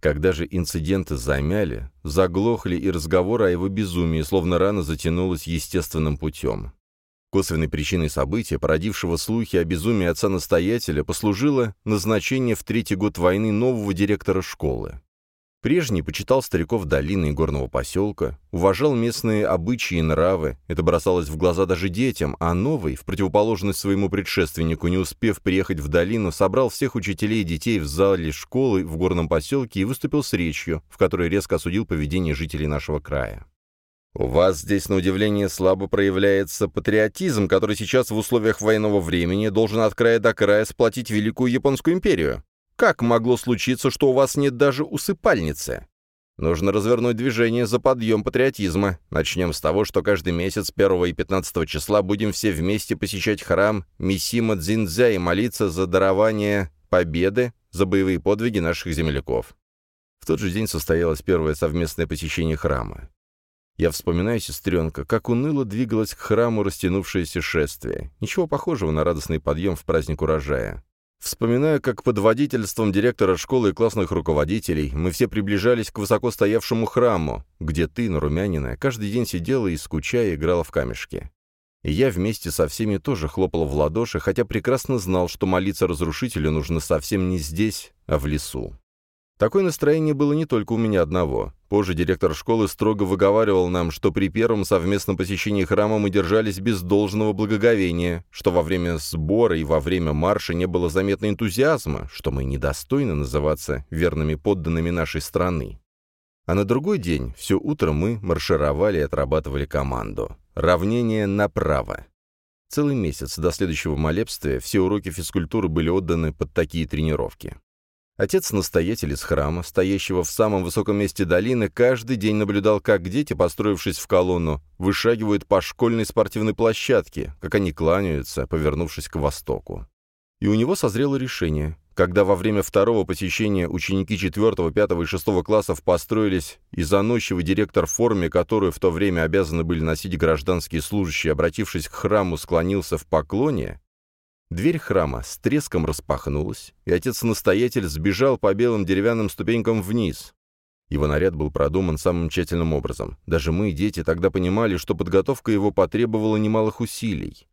Когда же инциденты замяли, заглохли и разговоры о его безумии, словно рана затянулась естественным путем. Косвенной причиной события, породившего слухи о безумии отца-настоятеля, послужило назначение в третий год войны нового директора школы. Прежний почитал стариков долины и горного поселка, уважал местные обычаи и нравы, это бросалось в глаза даже детям, а новый, в противоположность своему предшественнику, не успев приехать в долину, собрал всех учителей и детей в зале школы в горном поселке и выступил с речью, в которой резко осудил поведение жителей нашего края. У вас здесь, на удивление, слабо проявляется патриотизм, который сейчас в условиях военного времени должен от края до края сплотить Великую Японскую империю. Как могло случиться, что у вас нет даже усыпальницы? Нужно развернуть движение за подъем патриотизма. Начнем с того, что каждый месяц 1 и 15 числа будем все вместе посещать храм Мисима Дзиндзя и молиться за дарование победы, за боевые подвиги наших земляков. В тот же день состоялось первое совместное посещение храма. Я вспоминаю, сестренка, как уныло двигалось к храму растянувшееся шествие. Ничего похожего на радостный подъем в праздник урожая. Вспоминаю, как под водительством директора школы и классных руководителей мы все приближались к высоко стоявшему храму, где ты, Нарумянина, каждый день сидела и, скучая, играла в камешки. И я вместе со всеми тоже хлопал в ладоши, хотя прекрасно знал, что молиться разрушителю нужно совсем не здесь, а в лесу. Такое настроение было не только у меня одного. Позже директор школы строго выговаривал нам, что при первом совместном посещении храма мы держались без должного благоговения, что во время сбора и во время марша не было заметно энтузиазма, что мы недостойны называться верными подданными нашей страны. А на другой день все утро мы маршировали и отрабатывали команду. Равнение направо. Целый месяц до следующего молебствия все уроки физкультуры были отданы под такие тренировки. Отец-настоятель из храма, стоящего в самом высоком месте долины, каждый день наблюдал, как дети, построившись в колонну, вышагивают по школьной спортивной площадке, как они кланяются, повернувшись к востоку. И у него созрело решение. Когда во время второго посещения ученики 4, 5 и 6 классов построились, и заносчивый директор в форме, которую в то время обязаны были носить гражданские служащие, обратившись к храму, склонился в поклоне, Дверь храма с треском распахнулась, и отец-настоятель сбежал по белым деревянным ступенькам вниз. Его наряд был продуман самым тщательным образом. Даже мы, дети, тогда понимали, что подготовка его потребовала немалых усилий.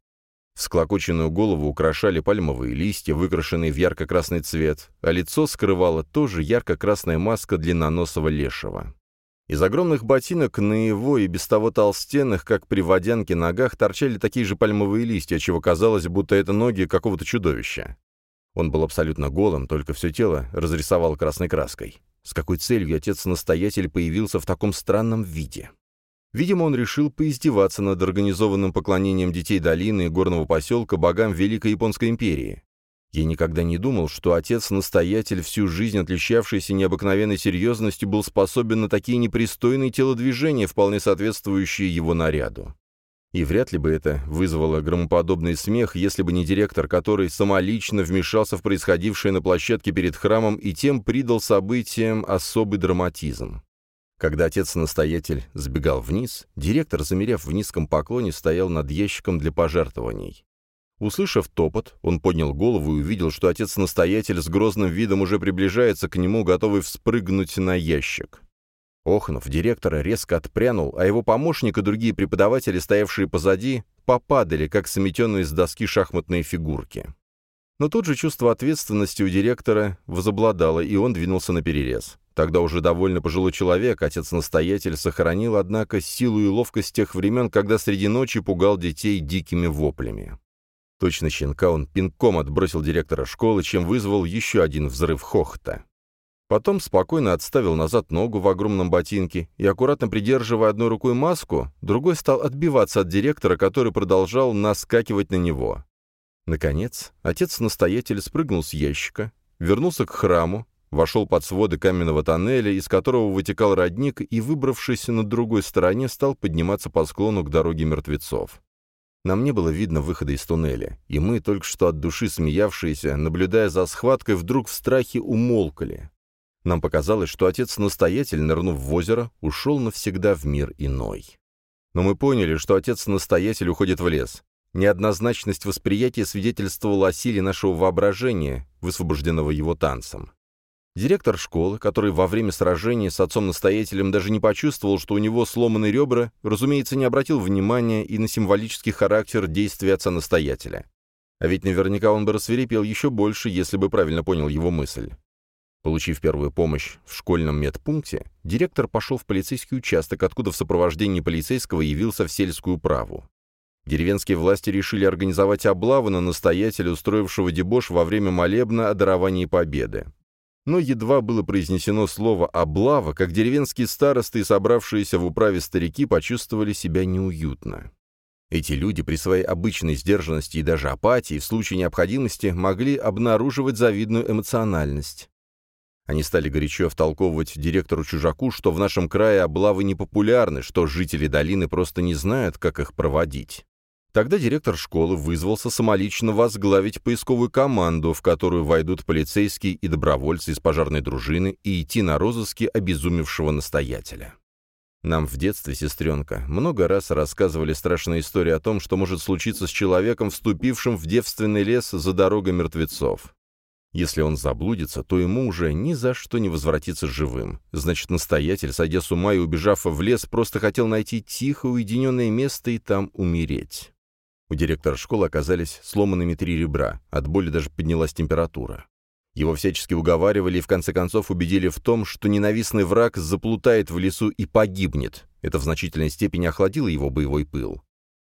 Всклокоченную голову украшали пальмовые листья, выкрашенные в ярко-красный цвет, а лицо скрывала тоже ярко-красная маска длинноносого лешего. Из огромных ботинок на его и без того толстенных, как при водянке, ногах торчали такие же пальмовые листья, чего казалось, будто это ноги какого-то чудовища. Он был абсолютно голым, только все тело разрисовал красной краской. С какой целью отец-настоятель появился в таком странном виде? Видимо, он решил поиздеваться над организованным поклонением детей долины и горного поселка богам Великой Японской империи. Я никогда не думал, что отец-настоятель, всю жизнь отличавшийся необыкновенной серьезностью, был способен на такие непристойные телодвижения, вполне соответствующие его наряду. И вряд ли бы это вызвало громоподобный смех, если бы не директор, который самолично вмешался в происходившее на площадке перед храмом и тем придал событиям особый драматизм. Когда отец-настоятель сбегал вниз, директор, замерев в низком поклоне, стоял над ящиком для пожертвований. Услышав топот, он поднял голову и увидел, что отец-настоятель с грозным видом уже приближается к нему, готовый вспрыгнуть на ящик. Охнув, директор резко отпрянул, а его помощник и другие преподаватели, стоявшие позади, попадали, как сметенные с доски шахматные фигурки. Но тут же чувство ответственности у директора возобладало, и он двинулся на перерез. Тогда уже довольно пожилой человек, отец-настоятель, сохранил, однако, силу и ловкость тех времен, когда среди ночи пугал детей дикими воплями. Точно щенка он пинком отбросил директора школы, чем вызвал еще один взрыв хохота. Потом спокойно отставил назад ногу в огромном ботинке и, аккуратно придерживая одной рукой маску, другой стал отбиваться от директора, который продолжал наскакивать на него. Наконец, отец-настоятель спрыгнул с ящика, вернулся к храму, вошел под своды каменного тоннеля, из которого вытекал родник, и, выбравшись на другой стороне, стал подниматься по склону к дороге мертвецов. Нам не было видно выхода из туннеля, и мы, только что от души смеявшиеся, наблюдая за схваткой, вдруг в страхе умолкали. Нам показалось, что отец-настоятель, нырнув в озеро, ушел навсегда в мир иной. Но мы поняли, что отец-настоятель уходит в лес. Неоднозначность восприятия свидетельствовала о силе нашего воображения, высвобожденного его танцем. Директор школы, который во время сражения с отцом-настоятелем даже не почувствовал, что у него сломаны ребра, разумеется, не обратил внимания и на символический характер действия отца-настоятеля. А ведь наверняка он бы рассверепел еще больше, если бы правильно понял его мысль. Получив первую помощь в школьном медпункте, директор пошел в полицейский участок, откуда в сопровождении полицейского явился в сельскую праву. Деревенские власти решили организовать облаву на настоятеля, устроившего дебош во время молебна о даровании победы. Но едва было произнесено слово «облава», как деревенские старосты и собравшиеся в управе старики почувствовали себя неуютно. Эти люди при своей обычной сдержанности и даже апатии в случае необходимости могли обнаруживать завидную эмоциональность. Они стали горячо втолковывать директору-чужаку, что в нашем крае облавы непопулярны, что жители долины просто не знают, как их проводить. Тогда директор школы вызвался самолично возглавить поисковую команду, в которую войдут полицейские и добровольцы из пожарной дружины и идти на розыски обезумевшего настоятеля. Нам в детстве, сестренка, много раз рассказывали страшные истории о том, что может случиться с человеком, вступившим в девственный лес за дорогой мертвецов. Если он заблудится, то ему уже ни за что не возвратиться живым. Значит, настоятель, сойдя с ума и убежав в лес, просто хотел найти тихое, уединенное место и там умереть. У директора школы оказались сломанными три ребра, от боли даже поднялась температура. Его всячески уговаривали и в конце концов убедили в том, что ненавистный враг заплутает в лесу и погибнет. Это в значительной степени охладило его боевой пыл.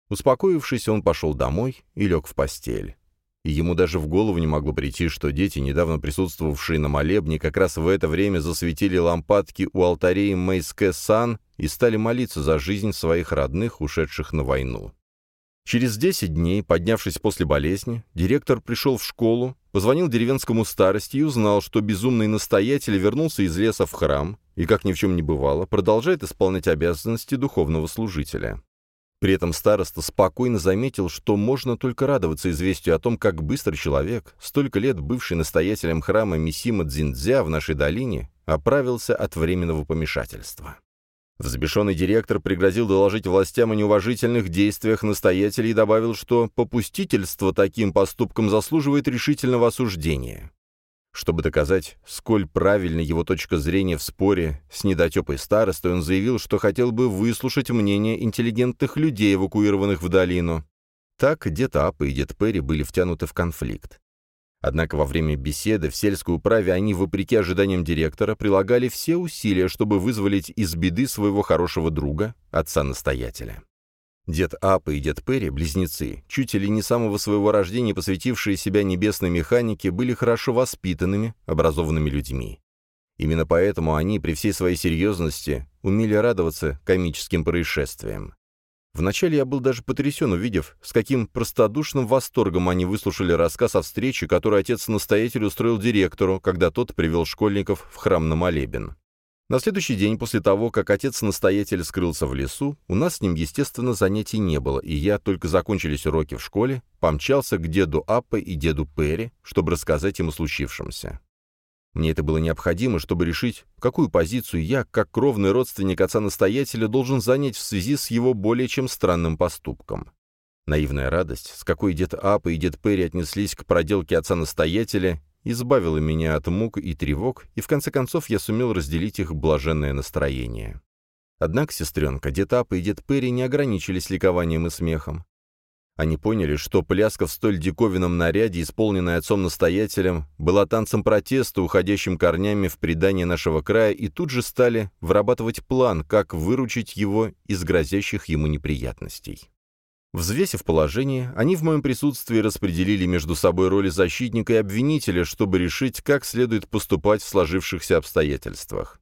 Успокоившись, он пошел домой и лег в постель. И ему даже в голову не могло прийти, что дети, недавно присутствовавшие на молебне, как раз в это время засветили лампадки у алтарей Мэйске-Сан и стали молиться за жизнь своих родных, ушедших на войну. Через 10 дней, поднявшись после болезни, директор пришел в школу, позвонил деревенскому старости и узнал, что безумный настоятель вернулся из леса в храм и, как ни в чем не бывало, продолжает исполнять обязанности духовного служителя. При этом староста спокойно заметил, что можно только радоваться известию о том, как быстро человек, столько лет бывший настоятелем храма Мисима Дзиндзя в нашей долине, оправился от временного помешательства. Взбешенный директор пригрозил доложить властям о неуважительных действиях настоятелей и добавил, что попустительство таким поступкам заслуживает решительного осуждения. Чтобы доказать, сколь правильна его точка зрения в споре с недотепой старостой, он заявил, что хотел бы выслушать мнение интеллигентных людей, эвакуированных в долину. Так дед Апа и дед Перри были втянуты в конфликт. Однако во время беседы в сельской управе они, вопреки ожиданиям директора, прилагали все усилия, чтобы вызволить из беды своего хорошего друга, отца-настоятеля. Дед Апа и дед Перри, близнецы, чуть ли не самого своего рождения посвятившие себя небесной механике, были хорошо воспитанными, образованными людьми. Именно поэтому они, при всей своей серьезности, умели радоваться комическим происшествиям. Вначале я был даже потрясен, увидев, с каким простодушным восторгом они выслушали рассказ о встрече, которую отец-настоятель устроил директору, когда тот привел школьников в храм на молебен. На следующий день после того, как отец-настоятель скрылся в лесу, у нас с ним, естественно, занятий не было, и я, только закончились уроки в школе, помчался к деду Аппе и деду Перри, чтобы рассказать им о случившемся. Мне это было необходимо, чтобы решить, какую позицию я, как кровный родственник отца-настоятеля, должен занять в связи с его более чем странным поступком. Наивная радость, с какой дед Апа и дед Перри отнеслись к проделке отца-настоятеля, избавила меня от мук и тревог, и в конце концов я сумел разделить их блаженное настроение. Однако, сестренка, дед Апа и дед Перри не ограничились ликованием и смехом. Они поняли, что пляска в столь диковинном наряде, исполненная отцом-настоятелем, была танцем протеста, уходящим корнями в предание нашего края, и тут же стали вырабатывать план, как выручить его из грозящих ему неприятностей. Взвесив положение, они в моем присутствии распределили между собой роли защитника и обвинителя, чтобы решить, как следует поступать в сложившихся обстоятельствах.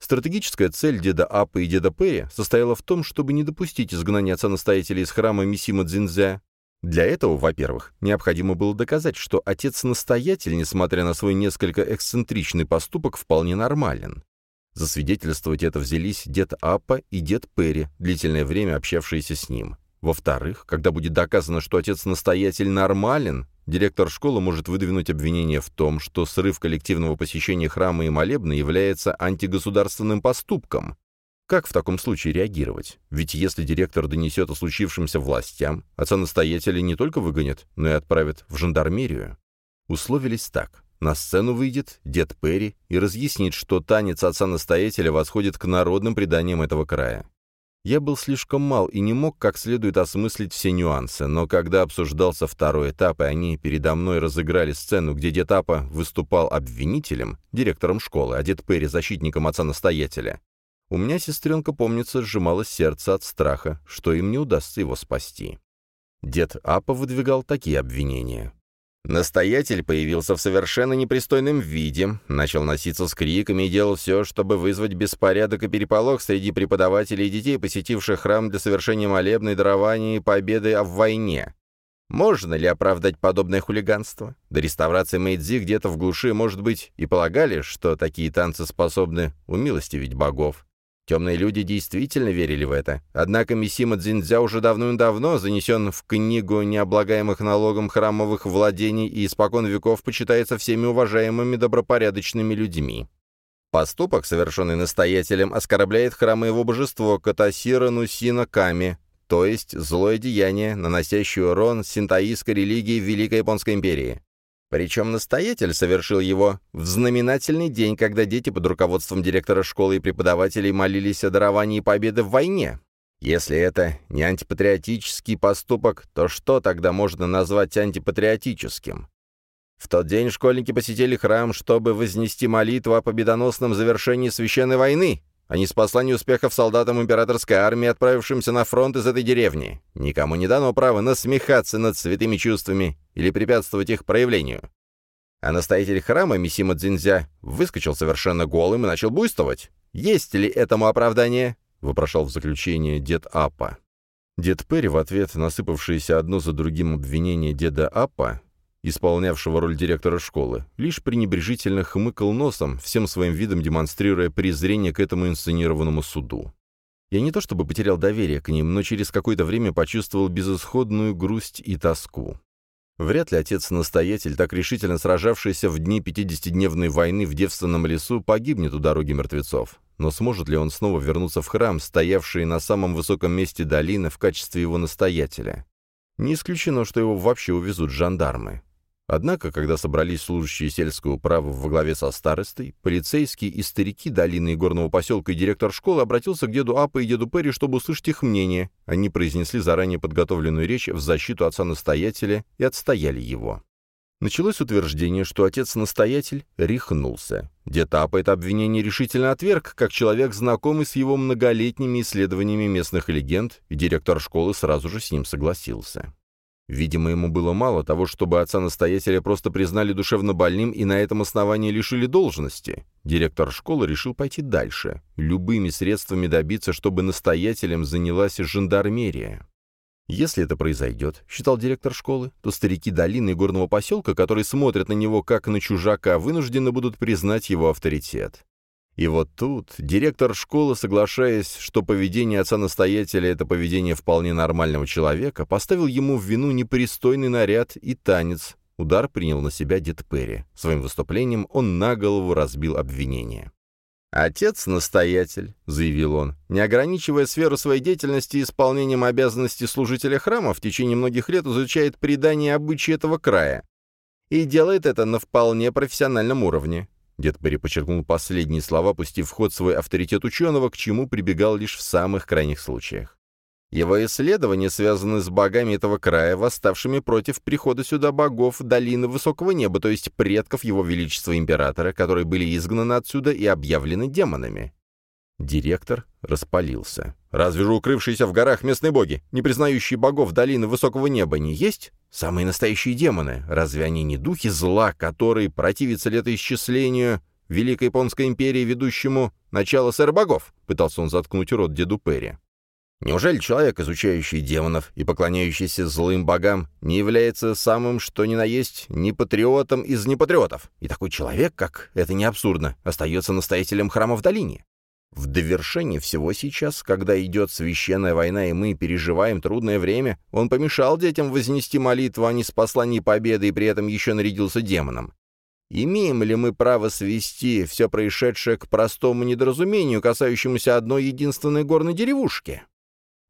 Стратегическая цель деда Апа и деда Перри состояла в том, чтобы не допустить изгнания отца-настоятеля из храма Мисима Дзинзя. Для этого, во-первых, необходимо было доказать, что отец-настоятель, несмотря на свой несколько эксцентричный поступок, вполне нормален. Засвидетельствовать это взялись дед Апа и дед Перри, длительное время общавшиеся с ним. Во-вторых, когда будет доказано, что отец-настоятель нормален, Директор школы может выдвинуть обвинение в том, что срыв коллективного посещения храма и молебна является антигосударственным поступком. Как в таком случае реагировать? Ведь если директор донесет о случившемся властям, отца-настоятеля не только выгонят, но и отправят в жандармерию. Условились так. На сцену выйдет дед Перри и разъяснит, что танец отца-настоятеля восходит к народным преданиям этого края. Я был слишком мал и не мог как следует осмыслить все нюансы, но когда обсуждался второй этап, и они передо мной разыграли сцену, где дед Апа выступал обвинителем, директором школы, а дед Перри защитником отца-настоятеля, у меня сестренка, помнится, сжималось сердце от страха, что им не удастся его спасти. Дед Апа выдвигал такие обвинения. Настоятель появился в совершенно непристойном виде, начал носиться с криками и делал все, чтобы вызвать беспорядок и переполох среди преподавателей и детей, посетивших храм для совершения молебной, дарования и победы в войне. Можно ли оправдать подобное хулиганство? До реставрации Мэйдзи где-то в глуши, может быть, и полагали, что такие танцы способны умилостивить богов. Темные люди действительно верили в это. Однако Мисима Дзиндзя уже давным-давно занесен в книгу необлагаемых налогом храмовых владений и испокон веков почитается всеми уважаемыми добропорядочными людьми. Поступок, совершенный настоятелем, оскорбляет храм его божество Катасира Нусина Ками, то есть злое деяние, наносящее урон синтаистской религии Великой Японской империи. Причем настоятель совершил его в знаменательный день, когда дети под руководством директора школы и преподавателей молились о даровании победы в войне. Если это не антипатриотический поступок, то что тогда можно назвать антипатриотическим? В тот день школьники посетили храм, чтобы вознести молитву о победоносном завершении священной войны, не с посланием успехов солдатам императорской армии, отправившимся на фронт из этой деревни. Никому не дано право насмехаться над святыми чувствами или препятствовать их проявлению. А настоятель храма Мисима Дзинзя выскочил совершенно голым и начал буйствовать. Есть ли этому оправдание? — вопрошал в заключение дед Апа. Дед Перри в ответ на сыпавшиеся одно за другим обвинения деда Апа исполнявшего роль директора школы, лишь пренебрежительно хмыкал носом, всем своим видом демонстрируя презрение к этому инсценированному суду. Я не то чтобы потерял доверие к ним, но через какое-то время почувствовал безысходную грусть и тоску. Вряд ли отец-настоятель, так решительно сражавшийся в дни пятидесятидневной войны в девственном лесу, погибнет у дороги мертвецов. Но сможет ли он снова вернуться в храм, стоявший на самом высоком месте долины в качестве его настоятеля? Не исключено, что его вообще увезут жандармы. Однако, когда собрались служащие сельского права во главе со старостой, полицейские и старики долины и горного поселка и директор школы обратился к деду Апа и деду Перри, чтобы услышать их мнение. Они произнесли заранее подготовленную речь в защиту отца-настоятеля и отстояли его. Началось утверждение, что отец-настоятель рехнулся. Дед Апа это обвинение решительно отверг, как человек, знакомый с его многолетними исследованиями местных легенд, и директор школы сразу же с ним согласился. Видимо, ему было мало того, чтобы отца-настоятеля просто признали душевно больным и на этом основании лишили должности. Директор школы решил пойти дальше, любыми средствами добиться, чтобы настоятелем занялась жандармерия. Если это произойдет, считал директор школы, то старики долины и горного поселка, которые смотрят на него как на чужака, вынуждены будут признать его авторитет. И вот тут директор школы, соглашаясь, что поведение отца-настоятеля — это поведение вполне нормального человека, поставил ему в вину непристойный наряд и танец. Удар принял на себя дед Перри. Своим выступлением он на голову разбил обвинение. «Отец-настоятель», — заявил он, не ограничивая сферу своей деятельности исполнением обязанностей служителя храма, в течение многих лет изучает предания обычаи этого края. И делает это на вполне профессиональном уровне. Дед Перри подчеркнул последние слова, пустив в ход свой авторитет ученого, к чему прибегал лишь в самых крайних случаях. Его исследования связаны с богами этого края, восставшими против прихода сюда богов долины высокого неба, то есть предков его величества императора, которые были изгнаны отсюда и объявлены демонами. Директор распалился. «Разве же укрывшиеся в горах местные боги, не признающие богов долины высокого неба, не есть? Самые настоящие демоны. Разве они не духи зла, которые противятся летоисчислению Великой Японской империи, ведущему начало сэра богов?» Пытался он заткнуть рот деду Перри. Неужели человек, изучающий демонов и поклоняющийся злым богам, не является самым что ни на есть патриотом из непатриотов? И такой человек, как это не абсурдно, остается настоятелем храма в долине? В довершении всего сейчас, когда идет священная война, и мы переживаем трудное время, он помешал детям вознести молитву о неспослании победы и при этом еще нарядился демоном. Имеем ли мы право свести все происшедшее к простому недоразумению, касающемуся одной единственной горной деревушки?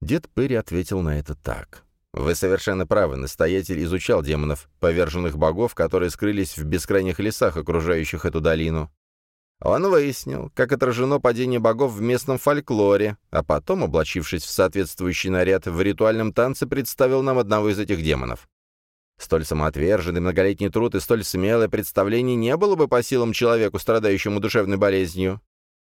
Дед Перри ответил на это так. «Вы совершенно правы, настоятель изучал демонов, поверженных богов, которые скрылись в бескрайних лесах, окружающих эту долину. Он выяснил, как отражено падение богов в местном фольклоре, а потом, облачившись в соответствующий наряд, в ритуальном танце представил нам одного из этих демонов. Столь самоотверженный многолетний труд и столь смелое представление не было бы по силам человеку, страдающему душевной болезнью.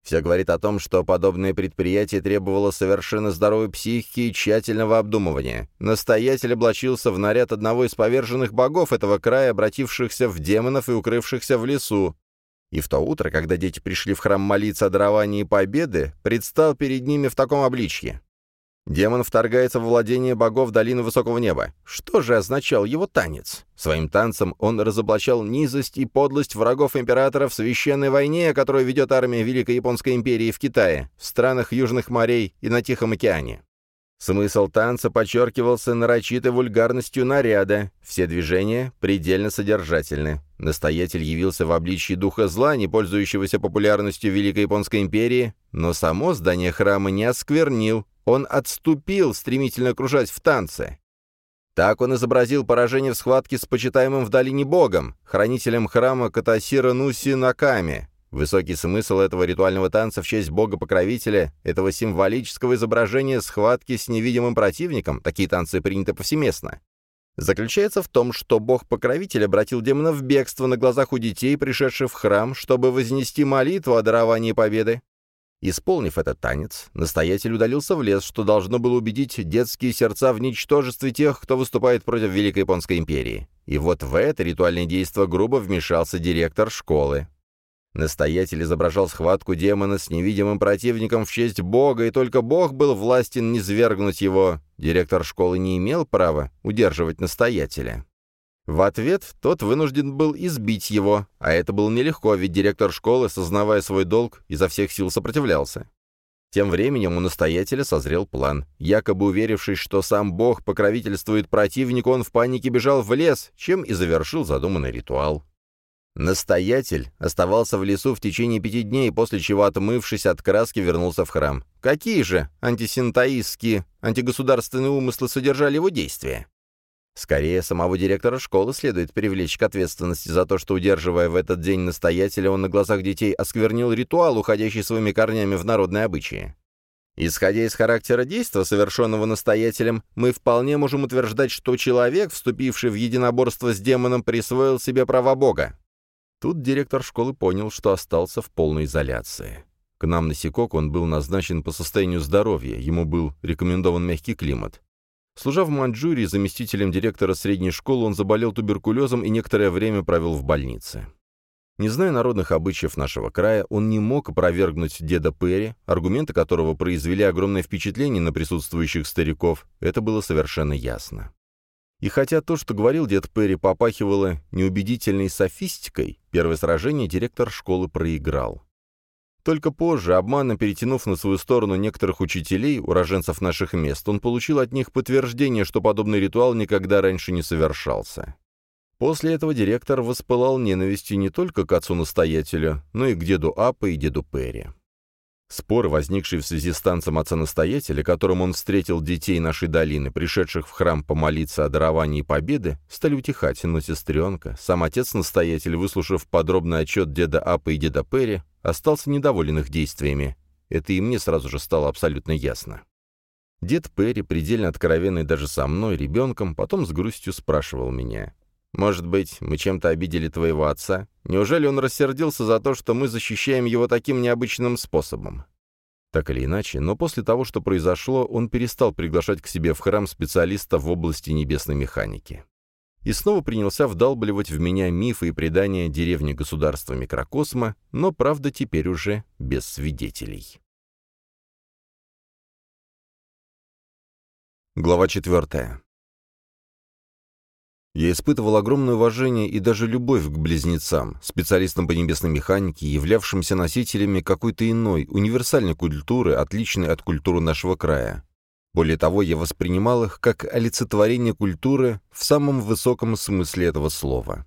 Все говорит о том, что подобное предприятие требовало совершенно здоровой психики и тщательного обдумывания. Настоятель облачился в наряд одного из поверженных богов этого края, обратившихся в демонов и укрывшихся в лесу. И в то утро, когда дети пришли в храм молиться о даровании победы, предстал перед ними в таком обличье. Демон вторгается во владение богов долины высокого неба. Что же означал его танец? Своим танцем он разоблачал низость и подлость врагов императора в священной войне, которую ведет армия Великой Японской империи в Китае, в странах Южных морей и на Тихом океане. Смысл танца подчеркивался нарочитой вульгарностью наряда. Все движения предельно содержательны. Настоятель явился в обличье духа зла, не пользующегося популярностью Великой Японской империи, но само здание храма не осквернил. Он отступил, стремительно кружась в танце. Так он изобразил поражение в схватке с почитаемым в долине богом, хранителем храма Катасира Нуси Наками, Высокий смысл этого ритуального танца в честь бога-покровителя, этого символического изображения схватки с невидимым противником, такие танцы приняты повсеместно, заключается в том, что бог-покровитель обратил демона в бегство на глазах у детей, пришедших в храм, чтобы вознести молитву о даровании победы. Исполнив этот танец, настоятель удалился в лес, что должно было убедить детские сердца в ничтожестве тех, кто выступает против Великой Японской империи. И вот в это ритуальное действо грубо вмешался директор школы, Настоятель изображал схватку демона с невидимым противником в честь Бога, и только Бог был властен низвергнуть его. Директор школы не имел права удерживать настоятеля. В ответ тот вынужден был избить его, а это было нелегко, ведь директор школы, сознавая свой долг, изо всех сил сопротивлялся. Тем временем у настоятеля созрел план. Якобы уверившись, что сам Бог покровительствует противнику, он в панике бежал в лес, чем и завершил задуманный ритуал. Настоятель оставался в лесу в течение пяти дней, после чего, отмывшись от краски, вернулся в храм. Какие же антисинтаистские, антигосударственные умыслы содержали его действия? Скорее, самого директора школы следует привлечь к ответственности за то, что, удерживая в этот день настоятеля, он на глазах детей осквернил ритуал, уходящий своими корнями в народные обычаи. Исходя из характера действия, совершенного настоятелем, мы вполне можем утверждать, что человек, вступивший в единоборство с демоном, присвоил себе права Бога. Тут директор школы понял, что остался в полной изоляции. К нам на Сикок он был назначен по состоянию здоровья, ему был рекомендован мягкий климат. Служа в Маньчжурии заместителем директора средней школы, он заболел туберкулезом и некоторое время провел в больнице. Не зная народных обычаев нашего края, он не мог опровергнуть деда Перри, аргументы которого произвели огромное впечатление на присутствующих стариков, это было совершенно ясно. И хотя то, что говорил дед Перри, попахивало неубедительной софистикой, первое сражение директор школы проиграл. Только позже, обманно перетянув на свою сторону некоторых учителей, уроженцев наших мест, он получил от них подтверждение, что подобный ритуал никогда раньше не совершался. После этого директор воспылал ненавистью не только к отцу-настоятелю, но и к деду Апа и деду Перри. Спор, возникший в связи с танцем отца-настоятеля, которым он встретил детей нашей долины, пришедших в храм помолиться о даровании победы, стали утихать, но сестренка, сам отец-настоятель, выслушав подробный отчет деда Апа и деда Перри, остался недоволен их действиями. Это и мне сразу же стало абсолютно ясно. Дед Перри, предельно откровенный даже со мной, ребенком, потом с грустью спрашивал меня. «Может быть, мы чем-то обидели твоего отца? Неужели он рассердился за то, что мы защищаем его таким необычным способом?» Так или иначе, но после того, что произошло, он перестал приглашать к себе в храм специалиста в области небесной механики. И снова принялся вдалбливать в меня мифы и предания деревни государства микрокосма, но, правда, теперь уже без свидетелей. Глава четвертая. Я испытывал огромное уважение и даже любовь к близнецам, специалистам по небесной механике, являвшимся носителями какой-то иной, универсальной культуры, отличной от культуры нашего края. Более того, я воспринимал их как олицетворение культуры в самом высоком смысле этого слова.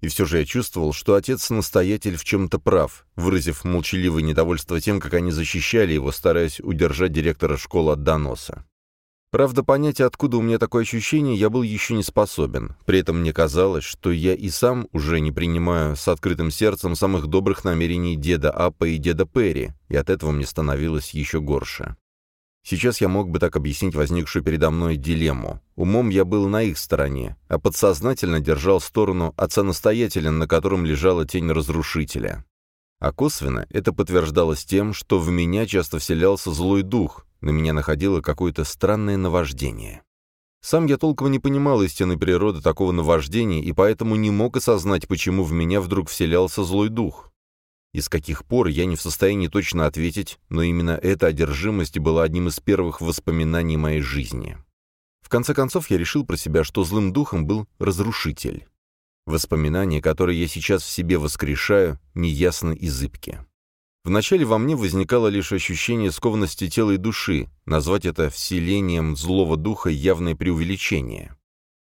И все же я чувствовал, что отец-настоятель в чем-то прав, выразив молчаливое недовольство тем, как они защищали его, стараясь удержать директора школы от доноса. Правда, понять, откуда у меня такое ощущение, я был еще не способен. При этом мне казалось, что я и сам уже не принимаю с открытым сердцем самых добрых намерений деда Аппа и деда Перри, и от этого мне становилось еще горше. Сейчас я мог бы так объяснить возникшую передо мной дилемму. Умом я был на их стороне, а подсознательно держал сторону отца-настоятеля, на котором лежала тень разрушителя. А косвенно это подтверждалось тем, что в меня часто вселялся злой дух, на меня находило какое-то странное наваждение. Сам я толком не понимал истинной природы такого наваждения и поэтому не мог осознать, почему в меня вдруг вселялся злой дух. И с каких пор я не в состоянии точно ответить, но именно эта одержимость была одним из первых воспоминаний моей жизни. В конце концов, я решил про себя, что злым духом был разрушитель. Воспоминания, которые я сейчас в себе воскрешаю, неясны и зыбки. Вначале во мне возникало лишь ощущение скованности тела и души, назвать это вселением злого духа явное преувеличение.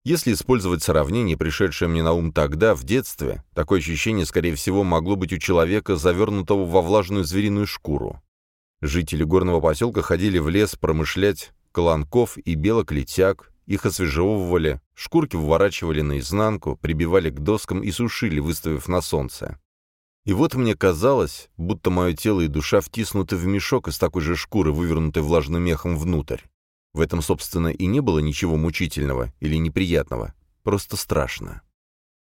Если использовать сравнение, пришедшее мне на ум тогда, в детстве, такое ощущение, скорее всего, могло быть у человека, завернутого во влажную звериную шкуру. Жители горного поселка ходили в лес промышлять колонков и белок-летяг, их освежевывали, шкурки выворачивали наизнанку, прибивали к доскам и сушили, выставив на солнце. И вот мне казалось, будто мое тело и душа втиснуты в мешок из такой же шкуры, вывернутой влажным мехом внутрь. В этом, собственно, и не было ничего мучительного или неприятного, просто страшно.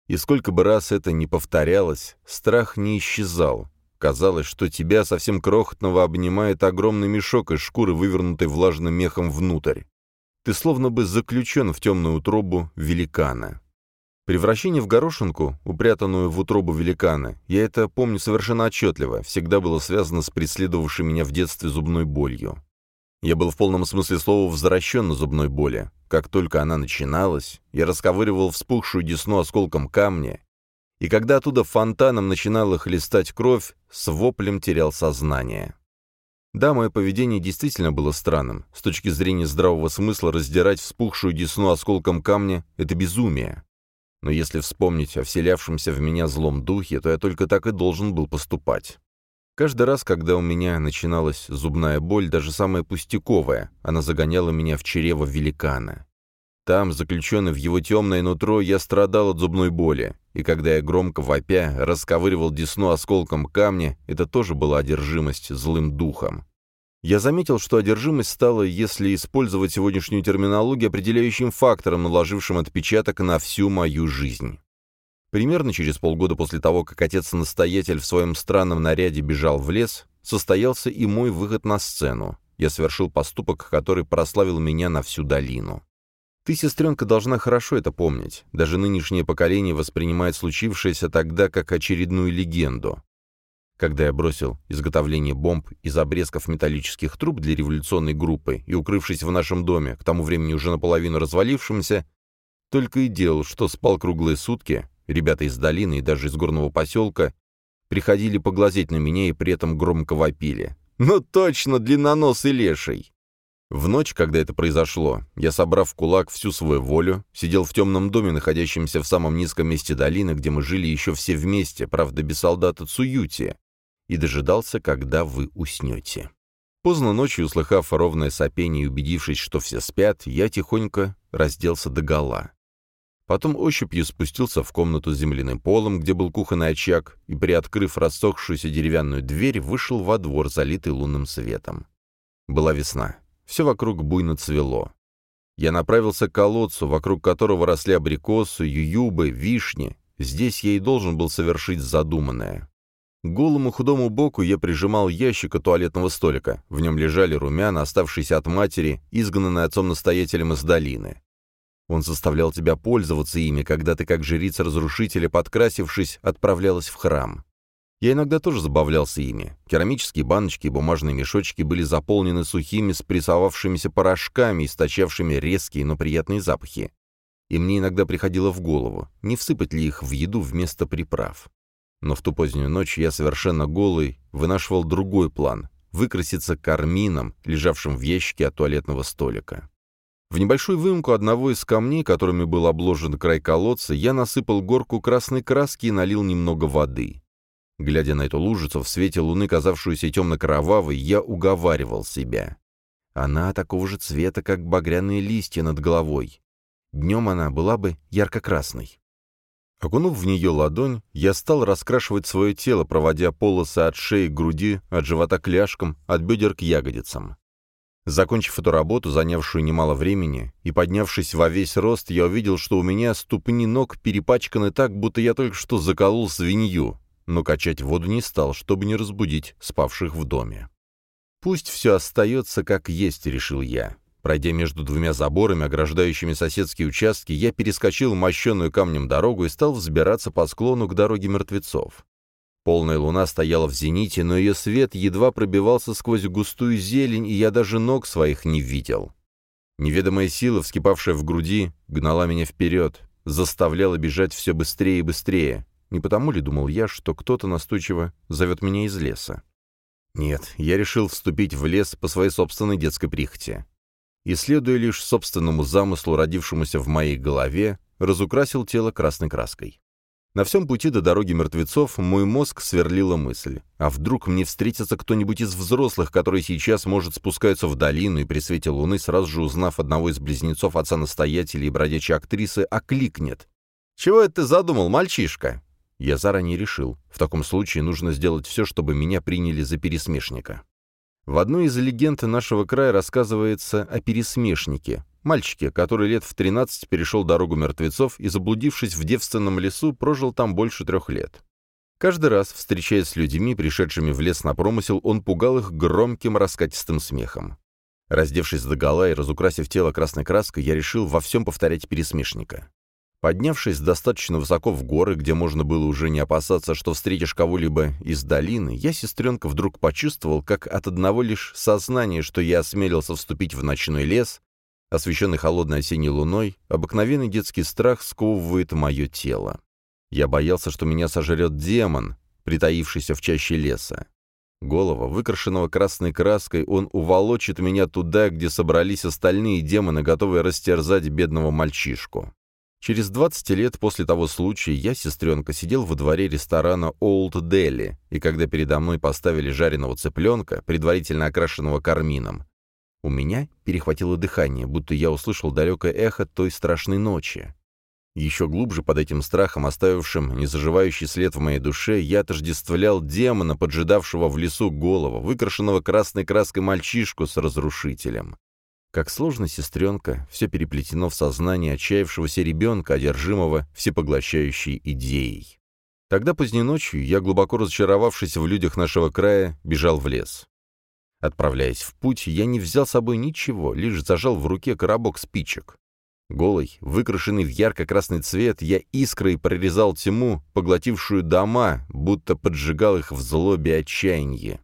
И сколько бы раз это ни повторялось, страх не исчезал. Казалось, что тебя совсем крохотного обнимает огромный мешок из шкуры, вывернутой влажным мехом внутрь. Ты словно бы заключен в темную утробу великана. Превращение в горошинку, упрятанную в утробу великана, я это помню совершенно отчетливо, всегда было связано с преследовавшей меня в детстве зубной болью. Я был в полном смысле слова возвращен на зубной боли. Как только она начиналась, я расковыривал вспухшую десну осколком камня, и когда оттуда фонтаном начинала хлестать кровь, с воплем терял сознание. Да, мое поведение действительно было странным. С точки зрения здравого смысла раздирать вспухшую десну осколком камня — это безумие. Но если вспомнить о вселявшемся в меня злом духе, то я только так и должен был поступать. Каждый раз, когда у меня начиналась зубная боль, даже самая пустяковая, она загоняла меня в чрево великана. Там, заключенный в его темное нутро, я страдал от зубной боли, и когда я громко вопя расковыривал десну осколком камня, это тоже была одержимость злым духом. Я заметил, что одержимость стала, если использовать сегодняшнюю терминологию, определяющим фактором, наложившим отпечаток на всю мою жизнь. Примерно через полгода после того, как отец-настоятель в своем странном наряде бежал в лес, состоялся и мой выход на сцену. Я совершил поступок, который прославил меня на всю долину. Ты, сестренка, должна хорошо это помнить. Даже нынешнее поколение воспринимает случившееся тогда как очередную легенду. Когда я бросил изготовление бомб из обрезков металлических труб для революционной группы и, укрывшись в нашем доме, к тому времени уже наполовину развалившемся, только и делал, что спал круглые сутки, Ребята из долины и даже из горного поселка приходили поглазеть на меня и при этом громко вопили. «Ну точно, длинноносый леший!» В ночь, когда это произошло, я, собрав в кулак всю свою волю, сидел в темном доме, находящемся в самом низком месте долины, где мы жили еще все вместе, правда, без солдата Цуюти, и дожидался, когда вы уснете. Поздно ночью, услыхав ровное сопение и убедившись, что все спят, я тихонько разделся догола. Потом ощупью спустился в комнату с земляным полом, где был кухонный очаг, и, приоткрыв рассохшуюся деревянную дверь, вышел во двор, залитый лунным светом. Была весна. Все вокруг буйно цвело. Я направился к колодцу, вокруг которого росли абрикосы, ююбы, вишни. Здесь я и должен был совершить задуманное. Голому худому боку я прижимал ящик от туалетного столика. В нем лежали румяна, оставшиеся от матери, изгнанные отцом-настоятелем из долины. Он заставлял тебя пользоваться ими, когда ты, как жрица-разрушителя, подкрасившись, отправлялась в храм. Я иногда тоже забавлялся ими. Керамические баночки и бумажные мешочки были заполнены сухими спрессовавшимися порошками, источавшими резкие, но приятные запахи. И мне иногда приходило в голову, не всыпать ли их в еду вместо приправ. Но в ту позднюю ночь я совершенно голый вынашивал другой план — выкраситься кармином, лежавшим в ящике от туалетного столика. В небольшую выемку одного из камней, которыми был обложен край колодца, я насыпал горку красной краски и налил немного воды. Глядя на эту лужицу в свете луны, казавшуюся темно-кровавой, я уговаривал себя. Она такого же цвета, как багряные листья над головой. Днем она была бы ярко-красной. Окунув в нее ладонь, я стал раскрашивать свое тело, проводя полосы от шеи к груди, от живота к ляжкам, от бедер к ягодицам. Закончив эту работу, занявшую немало времени, и поднявшись во весь рост, я увидел, что у меня ступни ног перепачканы так, будто я только что заколол свинью, но качать воду не стал, чтобы не разбудить спавших в доме. «Пусть все остается как есть», — решил я. Пройдя между двумя заборами, ограждающими соседские участки, я перескочил мощенную камнем дорогу и стал взбираться по склону к дороге мертвецов. Полная луна стояла в зените, но ее свет едва пробивался сквозь густую зелень, и я даже ног своих не видел. Неведомая сила, вскипавшая в груди, гнала меня вперед, заставляла бежать все быстрее и быстрее. Не потому ли, думал я, что кто-то настойчиво зовет меня из леса? Нет, я решил вступить в лес по своей собственной детской прихоти. И, следуя лишь собственному замыслу, родившемуся в моей голове, разукрасил тело красной краской. На всем пути до дороги мертвецов мой мозг сверлила мысль. А вдруг мне встретится кто-нибудь из взрослых, который сейчас может спускаться в долину и при свете луны, сразу же узнав одного из близнецов отца-настоятеля и бродячей актрисы, окликнет. «Чего это ты задумал, мальчишка?» Я заранее решил. В таком случае нужно сделать все, чтобы меня приняли за пересмешника. В одной из легенд нашего края рассказывается о пересмешнике, Мальчике, который лет в 13 перешел дорогу мертвецов и, заблудившись в девственном лесу, прожил там больше трех лет. Каждый раз, встречаясь с людьми, пришедшими в лес на промысел, он пугал их громким раскатистым смехом. Раздевшись догола и разукрасив тело красной краской, я решил во всем повторять пересмешника. Поднявшись достаточно высоко в горы, где можно было уже не опасаться, что встретишь кого-либо из долины, я, сестренка, вдруг почувствовал, как от одного лишь сознания, что я осмелился вступить в ночной лес, освещенный холодной осенней луной, обыкновенный детский страх сковывает мое тело. Я боялся, что меня сожрет демон, притаившийся в чаще леса. Голова, выкрашенного красной краской, он уволочит меня туда, где собрались остальные демоны, готовые растерзать бедного мальчишку. Через 20 лет после того случая я, сестренка, сидел во дворе ресторана «Олд Дели», и когда передо мной поставили жареного цыпленка, предварительно окрашенного кармином, у меня перехватило дыхание, будто я услышал далекое эхо той страшной ночи. Еще глубже под этим страхом, оставившим незаживающий след в моей душе, я отождествлял демона, поджидавшего в лесу голову, выкрашенного красной краской мальчишку с разрушителем. Как сложно, сестренка, все переплетено в сознании отчаявшегося ребенка, одержимого всепоглощающей идеей. Тогда поздней ночью я, глубоко разочаровавшись в людях нашего края, бежал в лес. Отправляясь в путь, я не взял с собой ничего, лишь зажал в руке коробок спичек. Голый, выкрашенный в ярко-красный цвет, я искрой прорезал тьму, поглотившую дома, будто поджигал их в злобе отчаянье.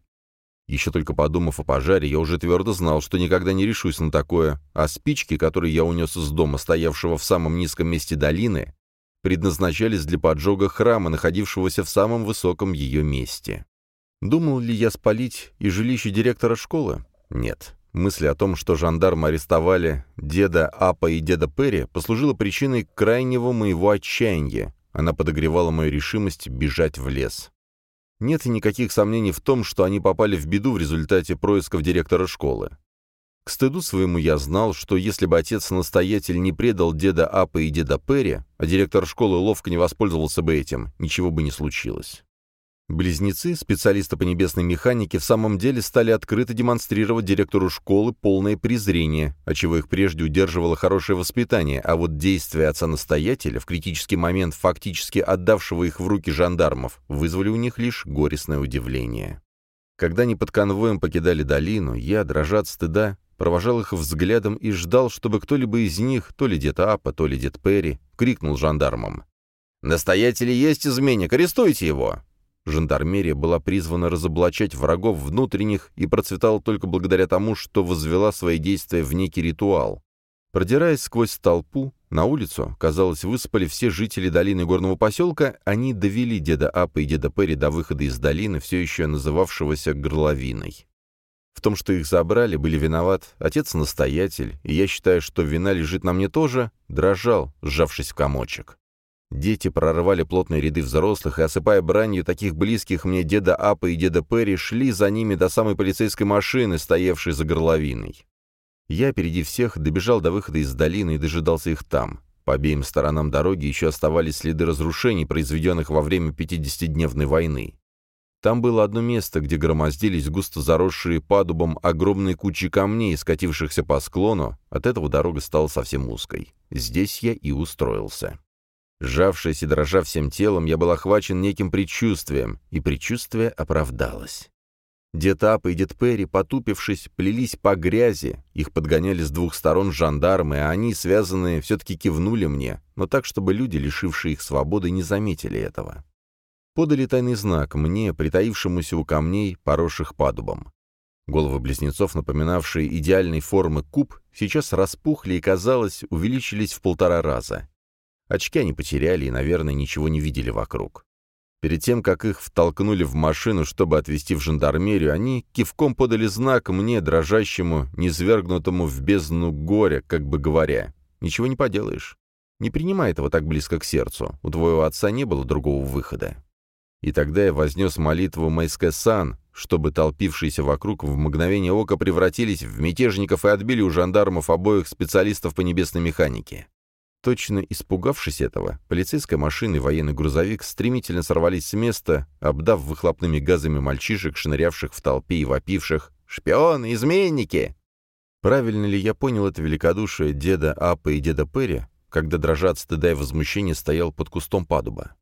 Еще только подумав о пожаре, я уже твердо знал, что никогда не решусь на такое, а спички, которые я унес из дома, стоявшего в самом низком месте долины, предназначались для поджога храма, находившегося в самом высоком ее месте. Думал ли я спалить и жилище директора школы? Нет. Мысль о том, что жандармы арестовали деда Апа и деда Перри, послужила причиной крайнего моего отчаяния. Она подогревала мою решимость бежать в лес. Нет никаких сомнений в том, что они попали в беду в результате происков директора школы. К стыду своему я знал, что если бы отец-настоятель не предал деда Апа и деда Перри, а директор школы ловко не воспользовался бы этим, ничего бы не случилось. Близнецы, специалисты по небесной механике, в самом деле стали открыто демонстрировать директору школы полное презрение, отчего их прежде удерживало хорошее воспитание, а вот действия отца-настоятеля, в критический момент фактически отдавшего их в руки жандармов, вызвали у них лишь горестное удивление. Когда они под конвоем покидали долину, я, дрожа от стыда, провожал их взглядом и ждал, чтобы кто-либо из них, то ли дед Апа, то ли дед Перри, крикнул жандармам. «Настоятель есть изменник, арестуйте его!» Жандармерия была призвана разоблачать врагов внутренних и процветала только благодаря тому, что возвела свои действия в некий ритуал. Продираясь сквозь толпу, на улицу, казалось, выспали все жители долины горного поселка, они довели деда Апа и деда Перри до выхода из долины, все еще называвшегося Горловиной. В том, что их забрали, были виноват отец-настоятель, и я считаю, что вина лежит на мне тоже, дрожал, сжавшись в комочек. Дети прорывали плотные ряды взрослых и, осыпая бранью таких близких мне деда Апа и деда Перри, шли за ними до самой полицейской машины, стоявшей за горловиной. Я, впереди всех, добежал до выхода из долины и дожидался их там. По обеим сторонам дороги еще оставались следы разрушений, произведенных во время пятидесятидневной войны. Там было одно место, где громоздились густо заросшие падубом огромные кучи камней, скатившихся по склону, от этого дорога стала совсем узкой. Здесь я и устроился. Сжавшись и дрожа всем телом, я был охвачен неким предчувствием, и предчувствие оправдалось. Дед Ап и дед Перри, потупившись, плелись по грязи, их подгоняли с двух сторон жандармы, а они, связанные, все-таки кивнули мне, но так, чтобы люди, лишившие их свободы, не заметили этого. Подали тайный знак мне, притаившемуся у камней, поросших падубом. Головы близнецов, напоминавшие идеальной формы куб, сейчас распухли и, казалось, увеличились в полтора раза. Очки они потеряли и, наверное, ничего не видели вокруг. Перед тем, как их втолкнули в машину, чтобы отвезти в жандармерию, они кивком подали знак мне, дрожащему, низвергнутому в бездну горя, как бы говоря, «Ничего не поделаешь. Не принимай этого так близко к сердцу. У твоего отца не было другого выхода». И тогда я вознес молитву Майске-сан, чтобы толпившиеся вокруг в мгновение ока превратились в мятежников и отбили у жандармов обоих специалистов по небесной механике. Точно испугавшись этого, полицейская машина и военный грузовик стремительно сорвались с места, обдав выхлопными газами мальчишек, шнырявших в толпе и вопивших «Шпионы! Изменники!». Правильно ли я понял это великодушие деда Апа и деда Перри, когда, дрожа от стыда и возмущения, стоял под кустом падуба?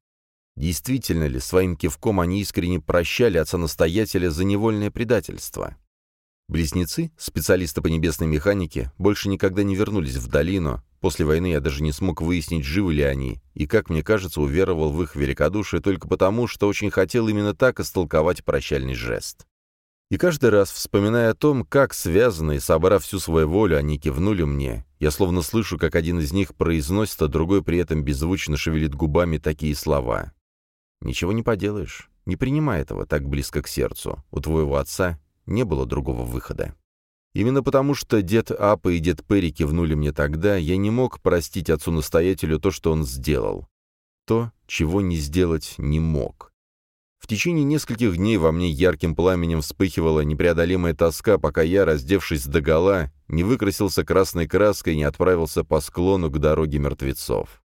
Действительно ли своим кивком они искренне прощали отца-настоятеля за невольное предательство? Близнецы, специалисты по небесной механике, больше никогда не вернулись в долину. После войны я даже не смог выяснить, живы ли они, и, как мне кажется, уверовал в их великодушие только потому, что очень хотел именно так истолковать прощальный жест. И каждый раз, вспоминая о том, как связанные, собрав всю свою волю, они кивнули мне, я словно слышу, как один из них произносит, а другой при этом беззвучно шевелит губами такие слова. «Ничего не поделаешь. Не принимай этого так близко к сердцу. У твоего отца не было другого выхода. Именно потому, что дед Апа и дед Перри кивнули мне тогда, я не мог простить отцу-настоятелю то, что он сделал. То, чего не сделать не мог. В течение нескольких дней во мне ярким пламенем вспыхивала непреодолимая тоска, пока я, раздевшись догола, не выкрасился красной краской и не отправился по склону к дороге мертвецов.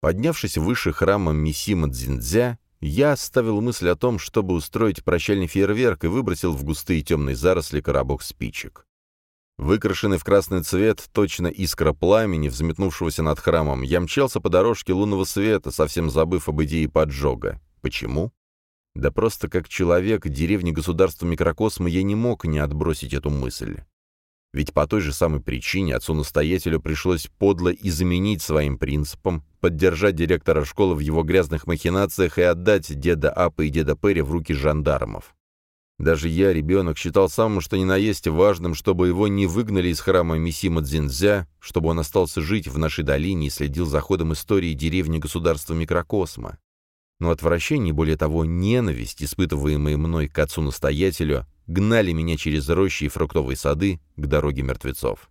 Поднявшись выше храма Мисима Дзиндзя, я оставил мысль о том, чтобы устроить прощальный фейерверк и выбросил в густые темные заросли коробок спичек. Выкрашенный в красный цвет, точно искра пламени, взметнувшегося над храмом, я мчался по дорожке лунного света, совсем забыв об идее поджога. Почему? Да просто как человек деревни государства микрокосма я не мог не отбросить эту мысль. Ведь по той же самой причине отцу-настоятелю пришлось подло изменить своим принципам, поддержать директора школы в его грязных махинациях и отдать деда Апа и деда Перри в руки жандармов. Даже я, ребенок, считал самым что ни на есть важным, чтобы его не выгнали из храма Мисима Дзинзя, чтобы он остался жить в нашей долине и следил за ходом истории деревни государства микрокосма. Но отвращение, более того, ненависть, испытываемые мной к отцу-настоятелю, гнали меня через рощи и фруктовые сады к дороге мертвецов.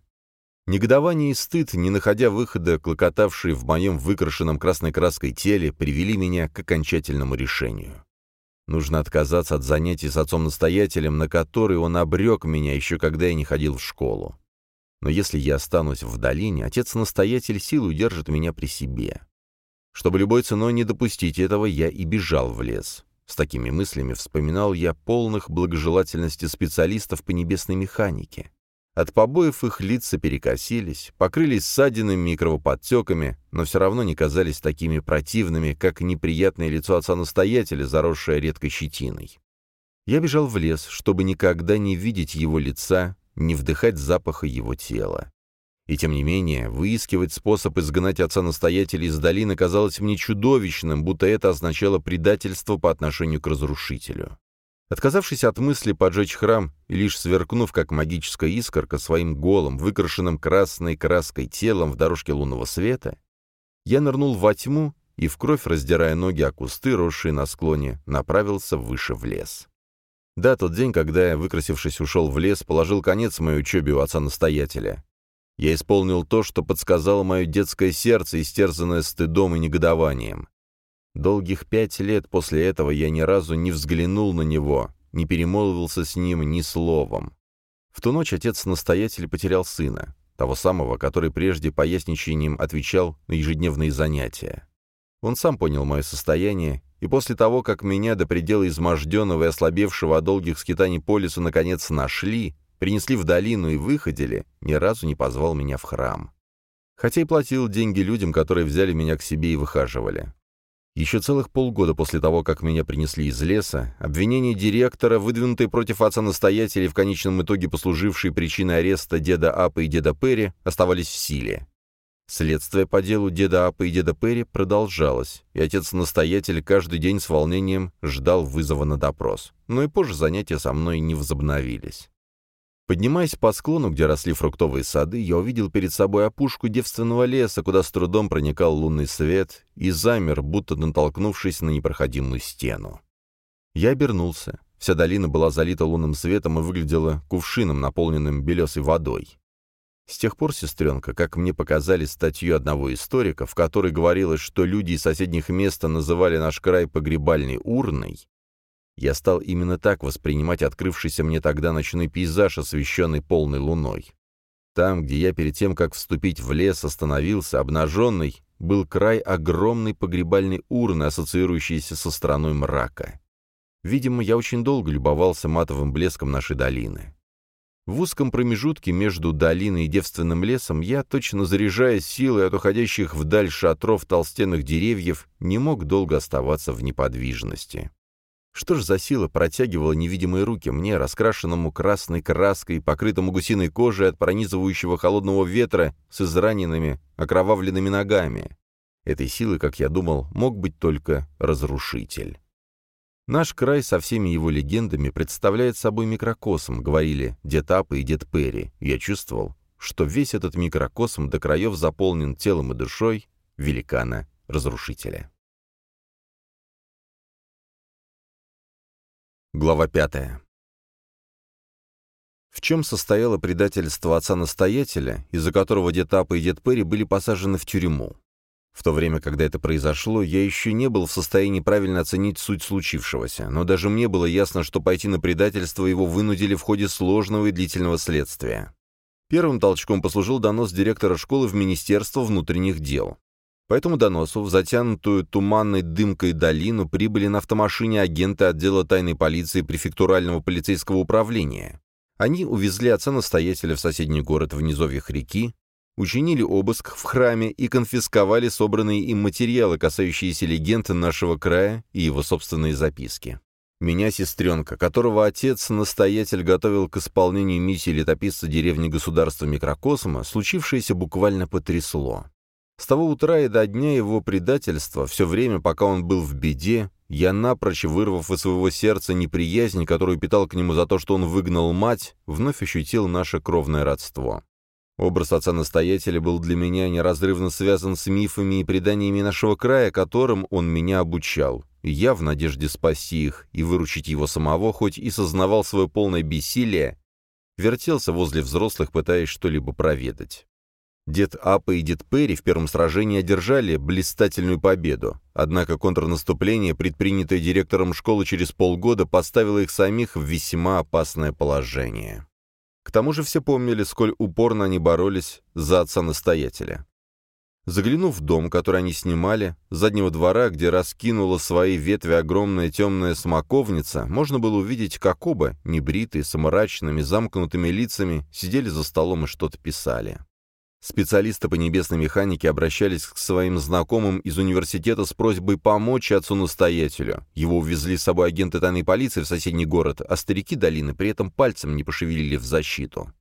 Негодование и стыд, не находя выхода, клокотавшие в моем выкрашенном красной краской теле, привели меня к окончательному решению. Нужно отказаться от занятий с отцом-настоятелем, на который он обрек меня еще когда я не ходил в школу. Но если я останусь в долине, отец-настоятель силу держит меня при себе. Чтобы любой ценой не допустить этого, я и бежал в лес. С такими мыслями вспоминал я полных благожелательности специалистов по небесной механике. От побоев их лица перекосились, покрылись ссадинами и кровоподтеками, но все равно не казались такими противными, как неприятное лицо отца-настоятеля, заросшее редкой щетиной. Я бежал в лес, чтобы никогда не видеть его лица, не вдыхать запаха его тела. И тем не менее, выискивать способ изгнать отца-настоятеля из долины казалось мне чудовищным, будто это означало предательство по отношению к разрушителю. Отказавшись от мысли поджечь храм и лишь сверкнув, как магическая искорка, своим голым, выкрашенным красной краской телом в дорожке лунного света, я нырнул во тьму и, в кровь раздирая ноги о кусты, росшие на склоне, направился выше в лес. Да, тот день, когда я, выкрасившись, ушел в лес, положил конец моей учебе у отца-настоятеля. Я исполнил то, что подсказало мое детское сердце, истерзанное стыдом и негодованием. Долгих пять лет после этого я ни разу не взглянул на него, не перемолвился с ним ни словом. В ту ночь отец-настоятель потерял сына, того самого, который прежде поясничанием отвечал на ежедневные занятия. Он сам понял мое состояние, и после того, как меня до предела изможденного и ослабевшего от долгих скитаний по лесу наконец нашли, принесли в долину и выходили, ни разу не позвал меня в храм. Хотя и платил деньги людям, которые взяли меня к себе и выхаживали. Еще целых полгода после того, как меня принесли из леса, обвинения директора, выдвинутые против отца-настоятеля и в конечном итоге послужившие причиной ареста деда Апа и деда Перри, оставались в силе. Следствие по делу деда Апа и деда Перри продолжалось, и отец-настоятель каждый день с волнением ждал вызова на допрос. Но и позже занятия со мной не возобновились. Поднимаясь по склону, где росли фруктовые сады, я увидел перед собой опушку девственного леса, куда с трудом проникал лунный свет, и замер, будто натолкнувшись на непроходимую стену. Я обернулся. Вся долина была залита лунным светом и выглядела кувшином, наполненным белесой водой. С тех пор, сестренка, как мне показали статью одного историка, в которой говорилось, что люди из соседних мест называли наш край погребальной урной, я стал именно так воспринимать открывшийся мне тогда ночной пейзаж, освещенный полной луной. Там, где я перед тем, как вступить в лес, остановился, обнаженный, был край огромной погребальной урны, ассоциирующейся со страной мрака. Видимо, я очень долго любовался матовым блеском нашей долины. В узком промежутке между долиной и девственным лесом я, точно заряжая силой от уходящих вдаль шатров толстенных деревьев, не мог долго оставаться в неподвижности. Что ж за сила протягивала невидимые руки мне, раскрашенному красной краской, покрытому гусиной кожей от пронизывающего холодного ветра с израненными, окровавленными ногами? Этой силы, как я думал, мог быть только разрушитель. Наш край со всеми его легендами представляет собой микрокосм, говорили дед Апа и дед Перри. Я чувствовал, что весь этот микрокосм до краев заполнен телом и душой великана-разрушителя. Глава пятая. В чем состояло предательство отца-настоятеля, из-за которого дед Апа и дед Перри были посажены в тюрьму? В то время, когда это произошло, я еще не был в состоянии правильно оценить суть случившегося, но даже мне было ясно, что пойти на предательство его вынудили в ходе сложного и длительного следствия. Первым толчком послужил донос директора школы в Министерство внутренних дел. По этому доносу в затянутую туманной дымкой долину прибыли на автомашине агенты отдела тайной полиции префектурального полицейского управления. Они увезли отца-настоятеля в соседний город в низовьях реки, учинили обыск в храме и конфисковали собранные им материалы, касающиеся легенды нашего края и его собственные записки. Меня, сестренка, которого отец-настоятель готовил к исполнению миссии летописца деревни государства микрокосма, случившееся буквально потрясло. С того утра и до дня его предательства, все время, пока он был в беде, я, напрочь вырвав из своего сердца неприязнь, которую питал к нему за то, что он выгнал мать, вновь ощутил наше кровное родство. Образ отца-настоятеля был для меня неразрывно связан с мифами и преданиями нашего края, которым он меня обучал. я, в надежде спасти их и выручить его самого, хоть и сознавал свое полное бессилие, вертелся возле взрослых, пытаясь что-либо проведать. Дед Апа и дед Перри в первом сражении одержали блистательную победу, однако контрнаступление, предпринятое директором школы через полгода, поставило их самих в весьма опасное положение. К тому же все помнили, сколь упорно они боролись за отца-настоятеля. Заглянув в дом, который они снимали, заднего двора, где раскинула свои ветви огромная темная смоковница, можно было увидеть, как оба, небритые, с мрачными, замкнутыми лицами, сидели за столом и что-то писали. Специалисты по небесной механике обращались к своим знакомым из университета с просьбой помочь отцу-настоятелю. Его увезли с собой агенты тайной полиции в соседний город, а старики долины при этом пальцем не пошевелили в защиту.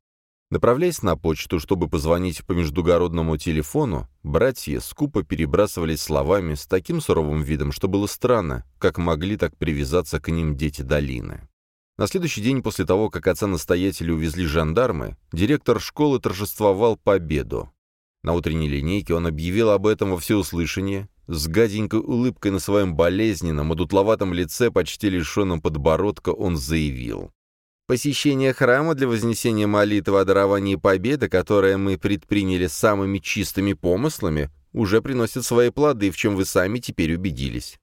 Направляясь на почту, чтобы позвонить по междугородному телефону, братья скупо перебрасывались словами с таким суровым видом, что было странно, как могли так привязаться к ним дети долины. На следующий день после того, как отца-настоятеля увезли жандармы, директор школы торжествовал победу. На утренней линейке он объявил об этом во всеуслышание, с гаденькой улыбкой на своем болезненном, одутловатом лице, почти лишенном подбородка, он заявил. «Посещение храма для вознесения молитвы о даровании победы, которое мы предприняли самыми чистыми помыслами, уже приносит свои плоды, в чем вы сами теперь убедились.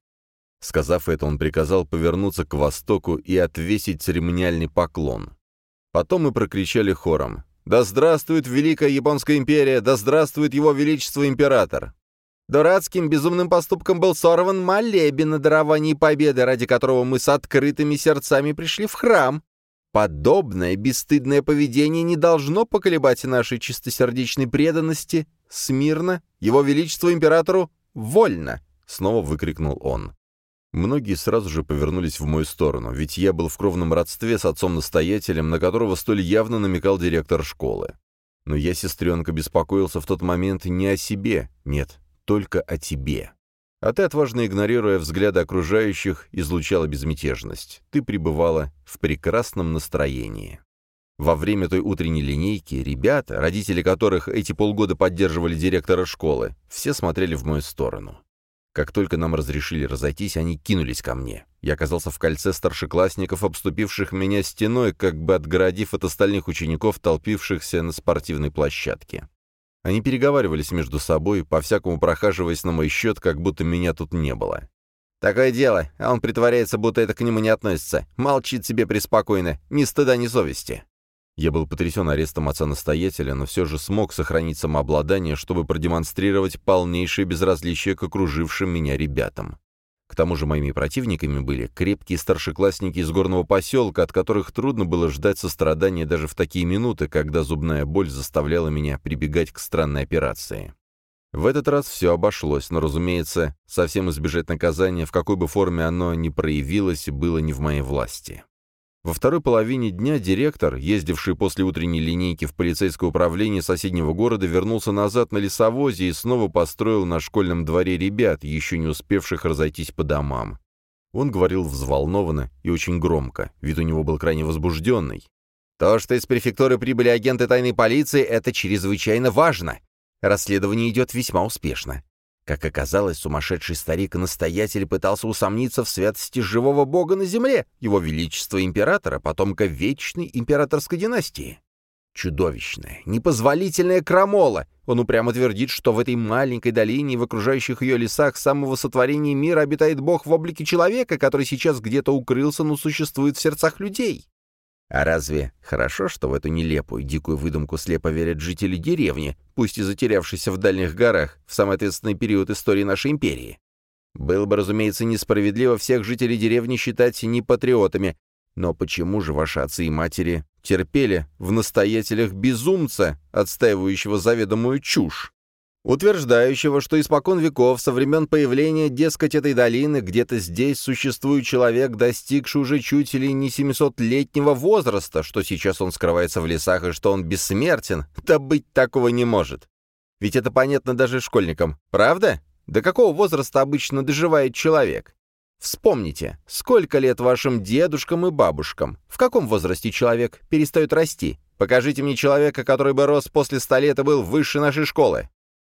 Сказав это, он приказал повернуться к востоку и отвесить церемониальный поклон. Потом мы прокричали хором «Да здравствует Великая Японская империя! Да здравствует Его Величество Император!» Дурацким безумным поступком был сорван молебен на даровании победы, ради которого мы с открытыми сердцами пришли в храм. Подобное бесстыдное поведение не должно поколебать нашей чистосердечной преданности. Смирно, Его Величество Императору, вольно!» — снова выкрикнул он. Многие сразу же повернулись в мою сторону, ведь я был в кровном родстве с отцом-настоятелем, на которого столь явно намекал директор школы. Но я, сестренка, беспокоился в тот момент не о себе, нет, только о тебе. А ты, отважно игнорируя взгляды окружающих, излучала безмятежность. Ты пребывала в прекрасном настроении. Во время той утренней линейки ребята, родители которых эти полгода поддерживали директора школы, все смотрели в мою сторону. Как только нам разрешили разойтись, они кинулись ко мне. Я оказался в кольце старшеклассников, обступивших меня стеной, как бы отгородив от остальных учеников, толпившихся на спортивной площадке. Они переговаривались между собой, по-всякому прохаживаясь на мой счет, как будто меня тут не было. «Такое дело, а он притворяется, будто это к нему не относится. Молчит себе преспокойно, ни стыда, ни совести». Я был потрясен арестом отца-настоятеля, но все же смог сохранить самообладание, чтобы продемонстрировать полнейшее безразличие к окружившим меня ребятам. К тому же моими противниками были крепкие старшеклассники из горного поселка, от которых трудно было ждать сострадания даже в такие минуты, когда зубная боль заставляла меня прибегать к странной операции. В этот раз все обошлось, но, разумеется, совсем избежать наказания, в какой бы форме оно ни проявилось, было не в моей власти. Во второй половине дня директор, ездивший после утренней линейки в полицейское управление соседнего города, вернулся назад на лесовозе и снова построил на школьном дворе ребят, еще не успевших разойтись по домам. Он говорил взволнованно и очень громко, вид у него был крайне возбужденный. «То, что из префектуры прибыли агенты тайной полиции, это чрезвычайно важно. Расследование идет весьма успешно. Как оказалось, сумасшедший старик-настоятель пытался усомниться в святости живого бога на земле, его величества императора, потомка вечной императорской династии. Чудовищная, непозволительная крамола. Он упрямо твердит, что в этой маленькой долине и в окружающих ее лесах самого сотворения мира обитает бог в облике человека, который сейчас где-то укрылся, но существует в сердцах людей. А разве хорошо, что в эту нелепую, дикую выдумку слепо верят жители деревни, пусть и затерявшиеся в дальних горах, в самый ответственный период истории нашей империи? Было бы, разумеется, несправедливо всех жителей деревни считать не патриотами, но почему же ваши отцы и матери терпели в настоятелях безумца, отстаивающего заведомую чушь? Утверждающего, что испокон веков, со времен появления, дескать, этой долины, где-то здесь существует человек, достигший уже чуть ли не 700-летнего возраста, что сейчас он скрывается в лесах и что он бессмертен, да быть такого не может. Ведь это понятно даже школьникам, правда? До какого возраста обычно доживает человек? Вспомните, сколько лет вашим дедушкам и бабушкам? В каком возрасте человек перестает расти? Покажите мне человека, который бы рос после ста лет и был выше нашей школы.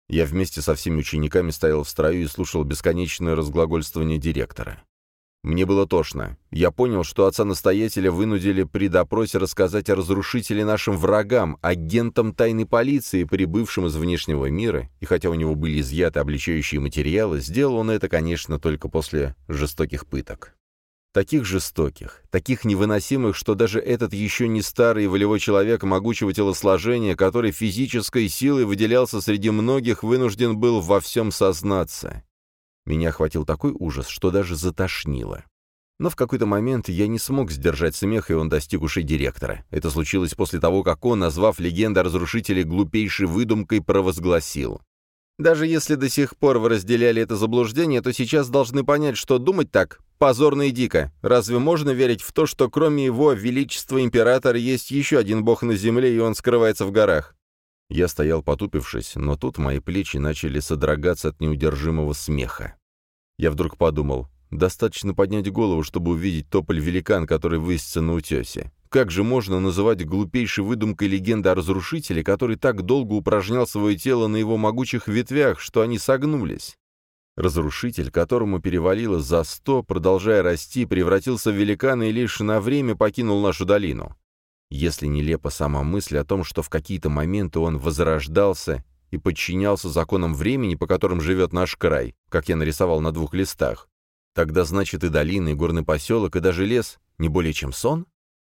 Я вместе со всеми учениками стоял в строю и слушал бесконечное разглагольствование директора. Мне было тошно. Я понял, что отца-настоятеля вынудили при допросе рассказать о разрушителе нашим врагам, агентам тайной полиции, прибывшим из внешнего мира, и хотя у него были изъяты обличающие материалы, сделал он это, конечно, только после жестоких пыток. Таких жестоких, таких невыносимых, что даже этот еще не старый волевой человек могучего телосложения, который физической силой выделялся среди многих, вынужден был во всем сознаться. Меня охватил такой ужас, что даже затошнило. Но в какой-то момент я не смог сдержать смех, и он достиг ушей директора. Это случилось после того, как он, назвав легенду о разрушителе глупейшей выдумкой, провозгласил. Даже если до сих пор вы разделяли это заблуждение, то сейчас должны понять, что думать так позорно и дико. Разве можно верить в то, что кроме его величества императора есть еще один бог на земле, и он скрывается в горах? Я стоял потупившись, но тут мои плечи начали содрогаться от неудержимого смеха. Я вдруг подумал, достаточно поднять голову, чтобы увидеть тополь-великан, который высится на утесе. Как же можно называть глупейшей выдумкой легенды о разрушителе, который так долго упражнял свое тело на его могучих ветвях, что они согнулись? Разрушитель, которому перевалило за сто, продолжая расти, превратился в великана и лишь на время покинул нашу долину. Если нелепа сама мысль о том, что в какие-то моменты он возрождался и подчинялся законам времени, по которым живет наш край, как я нарисовал на двух листах, тогда значит и долина, и горный поселок, и даже лес не более чем сон?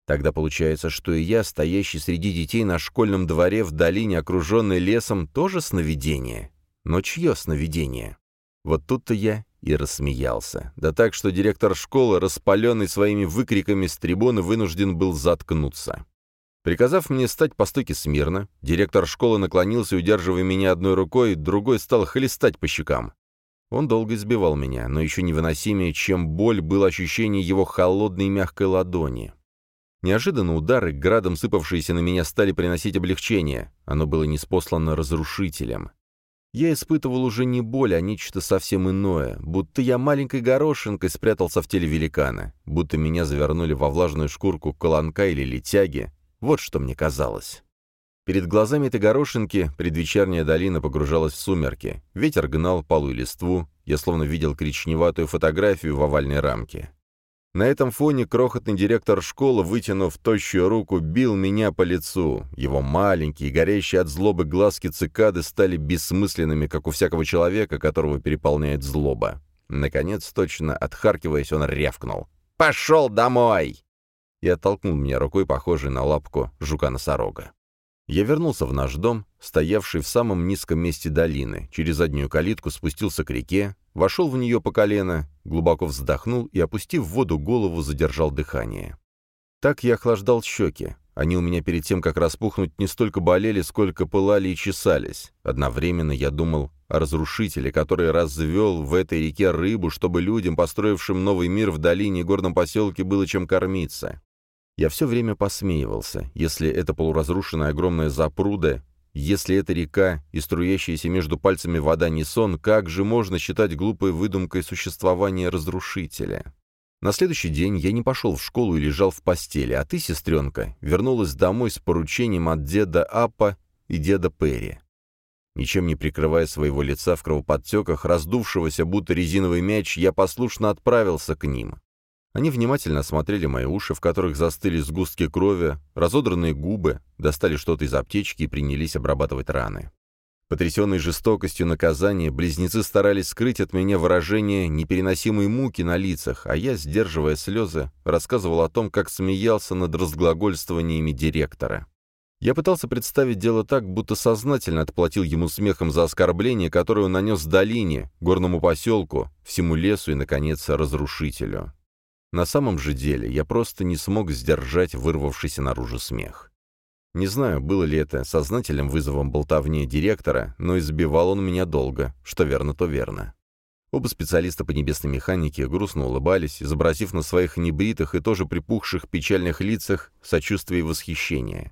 Тогда получается, что и я, стоящий среди детей на школьном дворе в долине, окруженной лесом, тоже сновидение. Но чье сновидение? Вот тут-то я и рассмеялся. Да так, что директор школы, распаленный своими выкриками с трибуны, вынужден был заткнуться. Приказав мне стать по стойке смирно, директор школы наклонился, удерживая меня одной рукой, другой стал хлестать по щекам. Он долго избивал меня, но еще невыносимее, чем боль, было ощущение его холодной мягкой ладони. Неожиданно удары, градом сыпавшиеся на меня, стали приносить облегчение. Оно было неспослано разрушителем. Я испытывал уже не боль, а нечто совсем иное, будто я маленькой горошинкой спрятался в теле великана, будто меня завернули во влажную шкурку колонка или летяги, Вот что мне казалось. Перед глазами этой горошинки предвечерняя долина погружалась в сумерки. Ветер гнал полу и листву. Я словно видел коричневатую фотографию в овальной рамке. На этом фоне крохотный директор школы, вытянув тощую руку, бил меня по лицу. Его маленькие, горящие от злобы глазки цикады стали бессмысленными, как у всякого человека, которого переполняет злоба. Наконец, точно отхаркиваясь, он рявкнул. «Пошел домой!» И оттолкнул меня рукой, похожей на лапку жука-носорога. Я вернулся в наш дом, стоявший в самом низком месте долины, через заднюю калитку спустился к реке, вошел в нее по колено, глубоко вздохнул и, опустив в воду голову, задержал дыхание. Так я охлаждал щеки. Они у меня перед тем, как распухнуть, не столько болели, сколько пылали и чесались. Одновременно я думал о разрушителе, который развел в этой реке рыбу, чтобы людям, построившим новый мир в долине и горном поселке, было чем кормиться. Я все время посмеивался. Если это полуразрушенная огромная запруда, если это река и струящаяся между пальцами вода не сон, как же можно считать глупой выдумкой существования разрушителя? На следующий день я не пошел в школу и лежал в постели, а ты, сестренка, вернулась домой с поручением от деда Аппа и деда Перри. Ничем не прикрывая своего лица в кровоподтеках, раздувшегося будто резиновый мяч, я послушно отправился к ним. Они внимательно осмотрели мои уши, в которых застыли сгустки крови, разодранные губы, достали что-то из аптечки и принялись обрабатывать раны. Потрясенные жестокостью наказания, близнецы старались скрыть от меня выражение непереносимой муки на лицах, а я, сдерживая слезы, рассказывал о том, как смеялся над разглагольствованиями директора. Я пытался представить дело так, будто сознательно отплатил ему смехом за оскорбление, которое он нанес долине, горному поселку, всему лесу и, наконец, разрушителю. На самом же деле я просто не смог сдержать вырвавшийся наружу смех. Не знаю, было ли это сознательным вызовом болтовни директора, но избивал он меня долго, что верно, то верно. Оба специалиста по небесной механике грустно улыбались, изобразив на своих небритых и тоже припухших печальных лицах сочувствие и восхищение.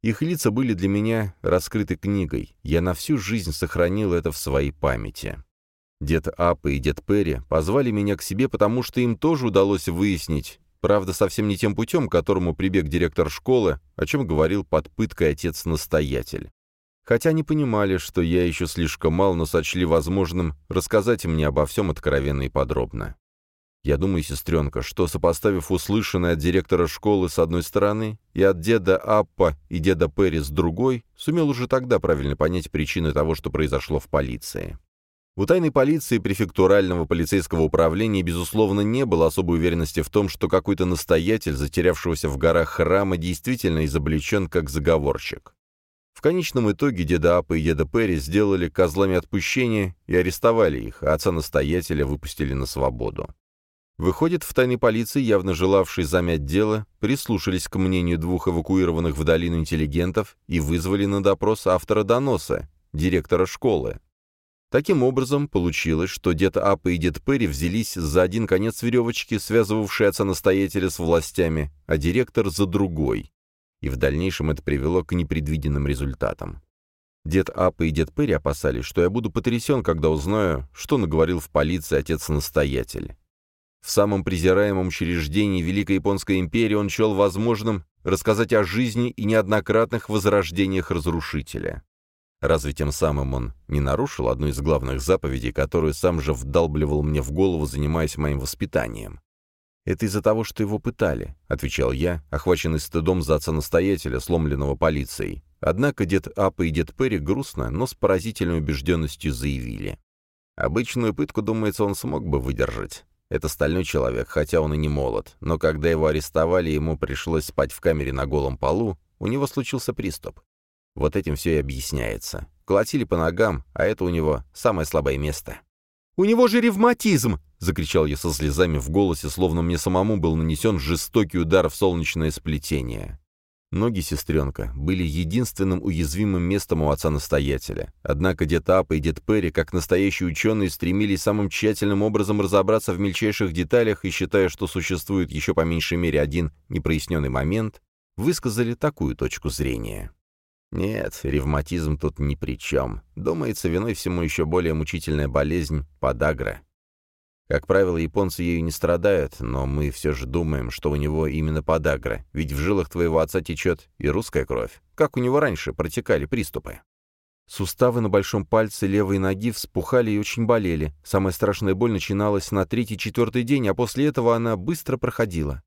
Их лица были для меня раскрыты книгой, я на всю жизнь сохранил это в своей памяти. Дед Апа и дед Перри позвали меня к себе, потому что им тоже удалось выяснить, правда, совсем не тем путем, к которому прибег директор школы, о чем говорил под пыткой отец-настоятель. Хотя они понимали, что я еще слишком мал, но сочли возможным рассказать мне обо всем откровенно и подробно. Я думаю, сестренка, что, сопоставив услышанное от директора школы с одной стороны и от деда Аппа и деда Перри с другой, сумел уже тогда правильно понять причины того, что произошло в полиции. У тайной полиции префектурального полицейского управления, безусловно, не было особой уверенности в том, что какой-то настоятель, затерявшегося в горах храма, действительно изобличен как заговорщик. В конечном итоге деда Апа и деда Перри сделали козлами отпущения и арестовали их, а отца-настоятеля выпустили на свободу. Выходит, в тайной полиции, явно желавшей замять дело, прислушались к мнению двух эвакуированных в долину интеллигентов и вызвали на допрос автора доноса, директора школы. Таким образом, получилось, что дед Апа и дед Перри взялись за один конец веревочки, связывавшей отца-настоятеля с властями, а директор за другой. И в дальнейшем это привело к непредвиденным результатам. Дед Апа и дед Перри опасались, что я буду потрясен, когда узнаю, что наговорил в полиции отец-настоятель. В самом презираемом учреждении Великой Японской империи он счел возможным рассказать о жизни и неоднократных возрождениях разрушителя. Разве тем самым он не нарушил одну из главных заповедей, которую сам же вдалбливал мне в голову, занимаясь моим воспитанием? «Это из-за того, что его пытали», — отвечал я, охваченный стыдом за отца-настоятеля, сломленного полицией. Однако дед Апа и дед Перри грустно, но с поразительной убежденностью заявили. Обычную пытку, думается, он смог бы выдержать. Это стальной человек, хотя он и не молод, но когда его арестовали, ему пришлось спать в камере на голом полу, у него случился приступ. Вот этим все и объясняется. Колотили по ногам, а это у него самое слабое место. «У него же ревматизм!» — закричал я со слезами в голосе, словно мне самому был нанесен жестокий удар в солнечное сплетение. Ноги сестренка были единственным уязвимым местом у отца-настоятеля. Однако дед Апа и дед Перри, как настоящие ученые, стремились самым тщательным образом разобраться в мельчайших деталях и, считая, что существует еще по меньшей мере один непроясненный момент, высказали такую точку зрения. Нет, ревматизм тут ни при чем. Думается, виной всему еще более мучительная болезнь – подагра. Как правило, японцы ею не страдают, но мы все же думаем, что у него именно подагра, ведь в жилах твоего отца течет и русская кровь. Как у него раньше протекали приступы? Суставы на большом пальце левой ноги вспухали и очень болели. Самая страшная боль начиналась на третий-четвертый день, а после этого она быстро проходила.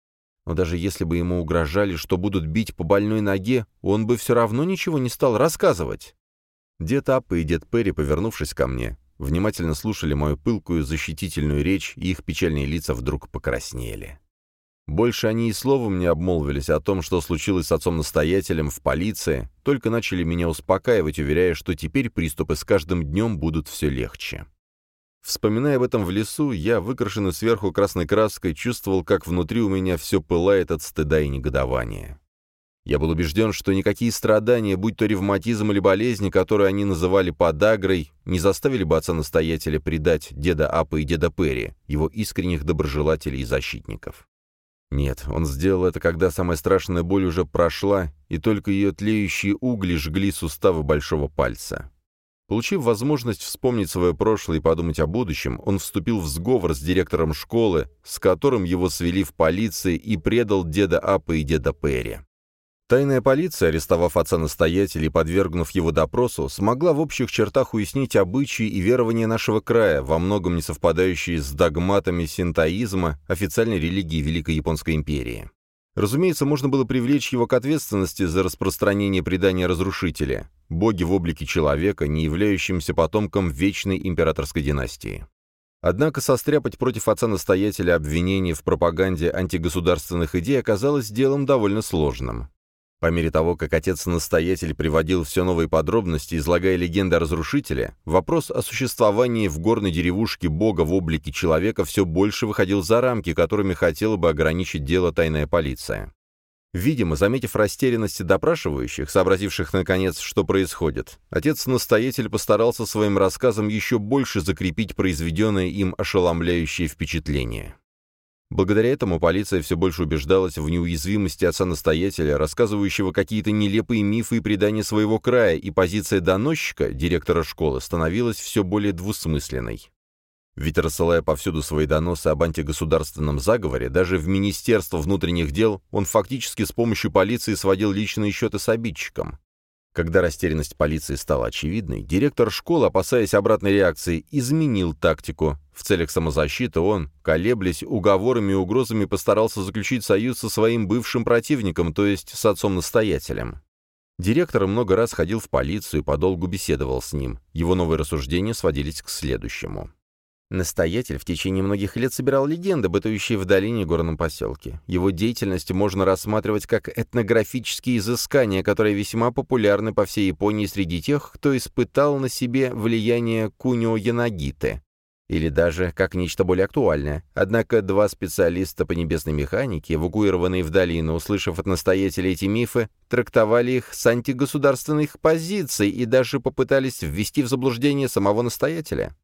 Но даже если бы ему угрожали, что будут бить по больной ноге, он бы все равно ничего не стал рассказывать. Дед Аппа и дед Перри, повернувшись ко мне, внимательно слушали мою пылкую защитительную речь, и их печальные лица вдруг покраснели. Больше они и словом не обмолвились о том, что случилось с отцом-настоятелем в полиции, только начали меня успокаивать, уверяя, что теперь приступы с каждым днем будут все легче. Вспоминая об этом в лесу, я, выкрашенный сверху красной краской, чувствовал, как внутри у меня все пылает от стыда и негодования. Я был убежден, что никакие страдания, будь то ревматизм или болезни, которые они называли подагрой, не заставили бы отца-настоятеля предать деда Апа и деда Перри, его искренних доброжелателей и защитников. Нет, он сделал это, когда самая страшная боль уже прошла, и только ее тлеющие угли жгли суставы большого пальца. Получив возможность вспомнить свое прошлое и подумать о будущем, он вступил в сговор с директором школы, с которым его свели в полиции и предал деда Апа и деда Перри. Тайная полиция, арестовав отца-настоятеля и подвергнув его допросу, смогла в общих чертах уяснить обычаи и верования нашего края, во многом не совпадающие с догматами синтоизма, официальной религии Великой Японской империи. Разумеется, можно было привлечь его к ответственности за распространение предания разрушителя, боги в облике человека, не являющимся потомком вечной императорской династии. Однако состряпать против отца-настоятеля обвинения в пропаганде антигосударственных идей оказалось делом довольно сложным. По мере того, как отец-настоятель приводил все новые подробности, излагая легенды о разрушителе, вопрос о существовании в горной деревушке бога в облике человека все больше выходил за рамки, которыми хотела бы ограничить дело тайная полиция. Видимо, заметив растерянность допрашивающих, сообразивших наконец, что происходит, отец-настоятель постарался своим рассказом еще больше закрепить произведенное им ошеломляющее впечатление. Благодаря этому полиция все больше убеждалась в неуязвимости отца-настоятеля, рассказывающего какие-то нелепые мифы и предания своего края, и позиция доносчика, директора школы, становилась все более двусмысленной. Ведь рассылая повсюду свои доносы об антигосударственном заговоре, даже в Министерство внутренних дел, он фактически с помощью полиции сводил личные счеты с обидчиком. Когда растерянность полиции стала очевидной, директор школы, опасаясь обратной реакции, изменил тактику. В целях самозащиты он, колеблясь уговорами и угрозами, постарался заключить союз со своим бывшим противником, то есть с отцом-настоятелем. Директор много раз ходил в полицию и подолгу беседовал с ним. Его новые рассуждения сводились к следующему. Настоятель в течение многих лет собирал легенды, бытующие в долине и горном поселке. Его деятельность можно рассматривать как этнографические изыскания, которые весьма популярны по всей Японии среди тех, кто испытал на себе влияние Кунио Янагиты. Или даже как нечто более актуальное. Однако два специалиста по небесной механике, эвакуированные в долину, услышав от настоятеля эти мифы, трактовали их с антигосударственных позиций и даже попытались ввести в заблуждение самого настоятеля.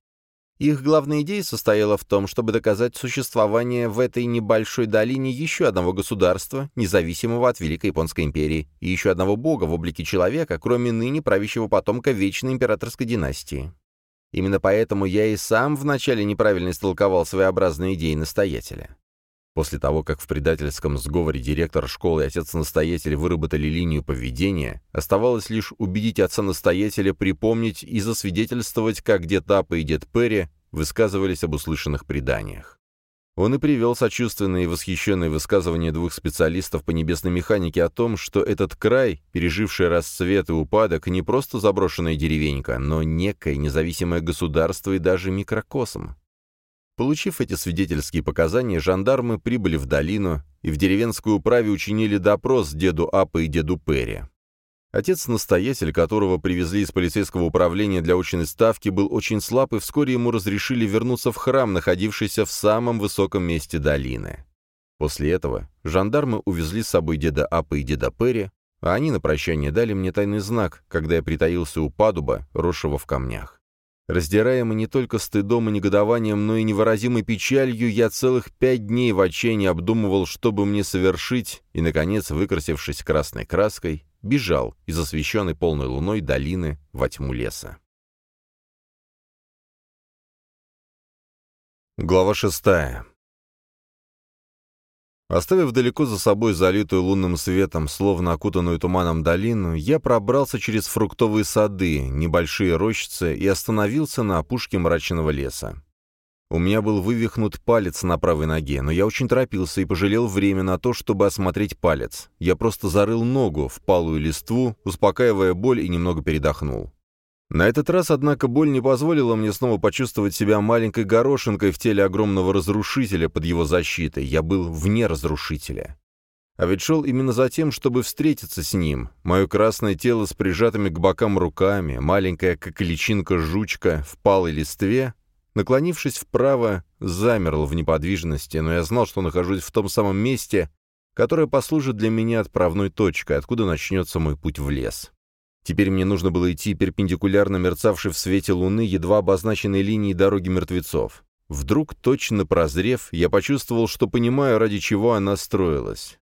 Их главная идея состояла в том, чтобы доказать существование в этой небольшой долине еще одного государства, независимого от Великой Японской империи, и еще одного бога в облике человека, кроме ныне правящего потомка Вечной императорской династии. Именно поэтому я и сам вначале неправильно истолковал своеобразные идеи настоятеля. После того, как в предательском сговоре директор школы и отец-настоятель выработали линию поведения, оставалось лишь убедить отца-настоятеля припомнить и засвидетельствовать, как дед Апа и дед Перри высказывались об услышанных преданиях. Он и привел сочувственные и восхищенные высказывания двух специалистов по небесной механике о том, что этот край, переживший расцвет и упадок, не просто заброшенная деревенька, но некое независимое государство и даже микрокосм. Получив эти свидетельские показания, жандармы прибыли в долину и в деревенской управе учинили допрос деду Апа и деду Перри. Отец-настоятель, которого привезли из полицейского управления для очной ставки, был очень слаб, и вскоре ему разрешили вернуться в храм, находившийся в самом высоком месте долины. После этого жандармы увезли с собой деда Апа и деда Перри, а они на прощание дали мне тайный знак, когда я притаился у падуба, росшего в камнях. Раздираемый не только стыдом и негодованием, но и невыразимой печалью, я целых пять дней в отчаянии обдумывал, что бы мне совершить, и, наконец, выкрасившись красной краской, бежал из освещенной полной луной долины во тьму леса. Глава шестая. Оставив далеко за собой залитую лунным светом, словно окутанную туманом долину, я пробрался через фруктовые сады, небольшие рощицы и остановился на опушке мрачного леса. У меня был вывихнут палец на правой ноге, но я очень торопился и пожалел время на то, чтобы осмотреть палец. Я просто зарыл ногу в палую листву, успокаивая боль и немного передохнул. На этот раз, однако, боль не позволила мне снова почувствовать себя маленькой горошинкой в теле огромного разрушителя под его защитой. Я был вне разрушителя. А ведь шел именно за тем, чтобы встретиться с ним. Мое красное тело с прижатыми к бокам руками, маленькая, как личинка жучка, в палой листве, наклонившись вправо, замерл в неподвижности, но я знал, что нахожусь в том самом месте, которое послужит для меня отправной точкой, откуда начнется мой путь в лес. Теперь мне нужно было идти перпендикулярно мерцавшей в свете луны едва обозначенной линии дороги мертвецов. Вдруг, точно прозрев, я почувствовал, что понимаю, ради чего она строилась.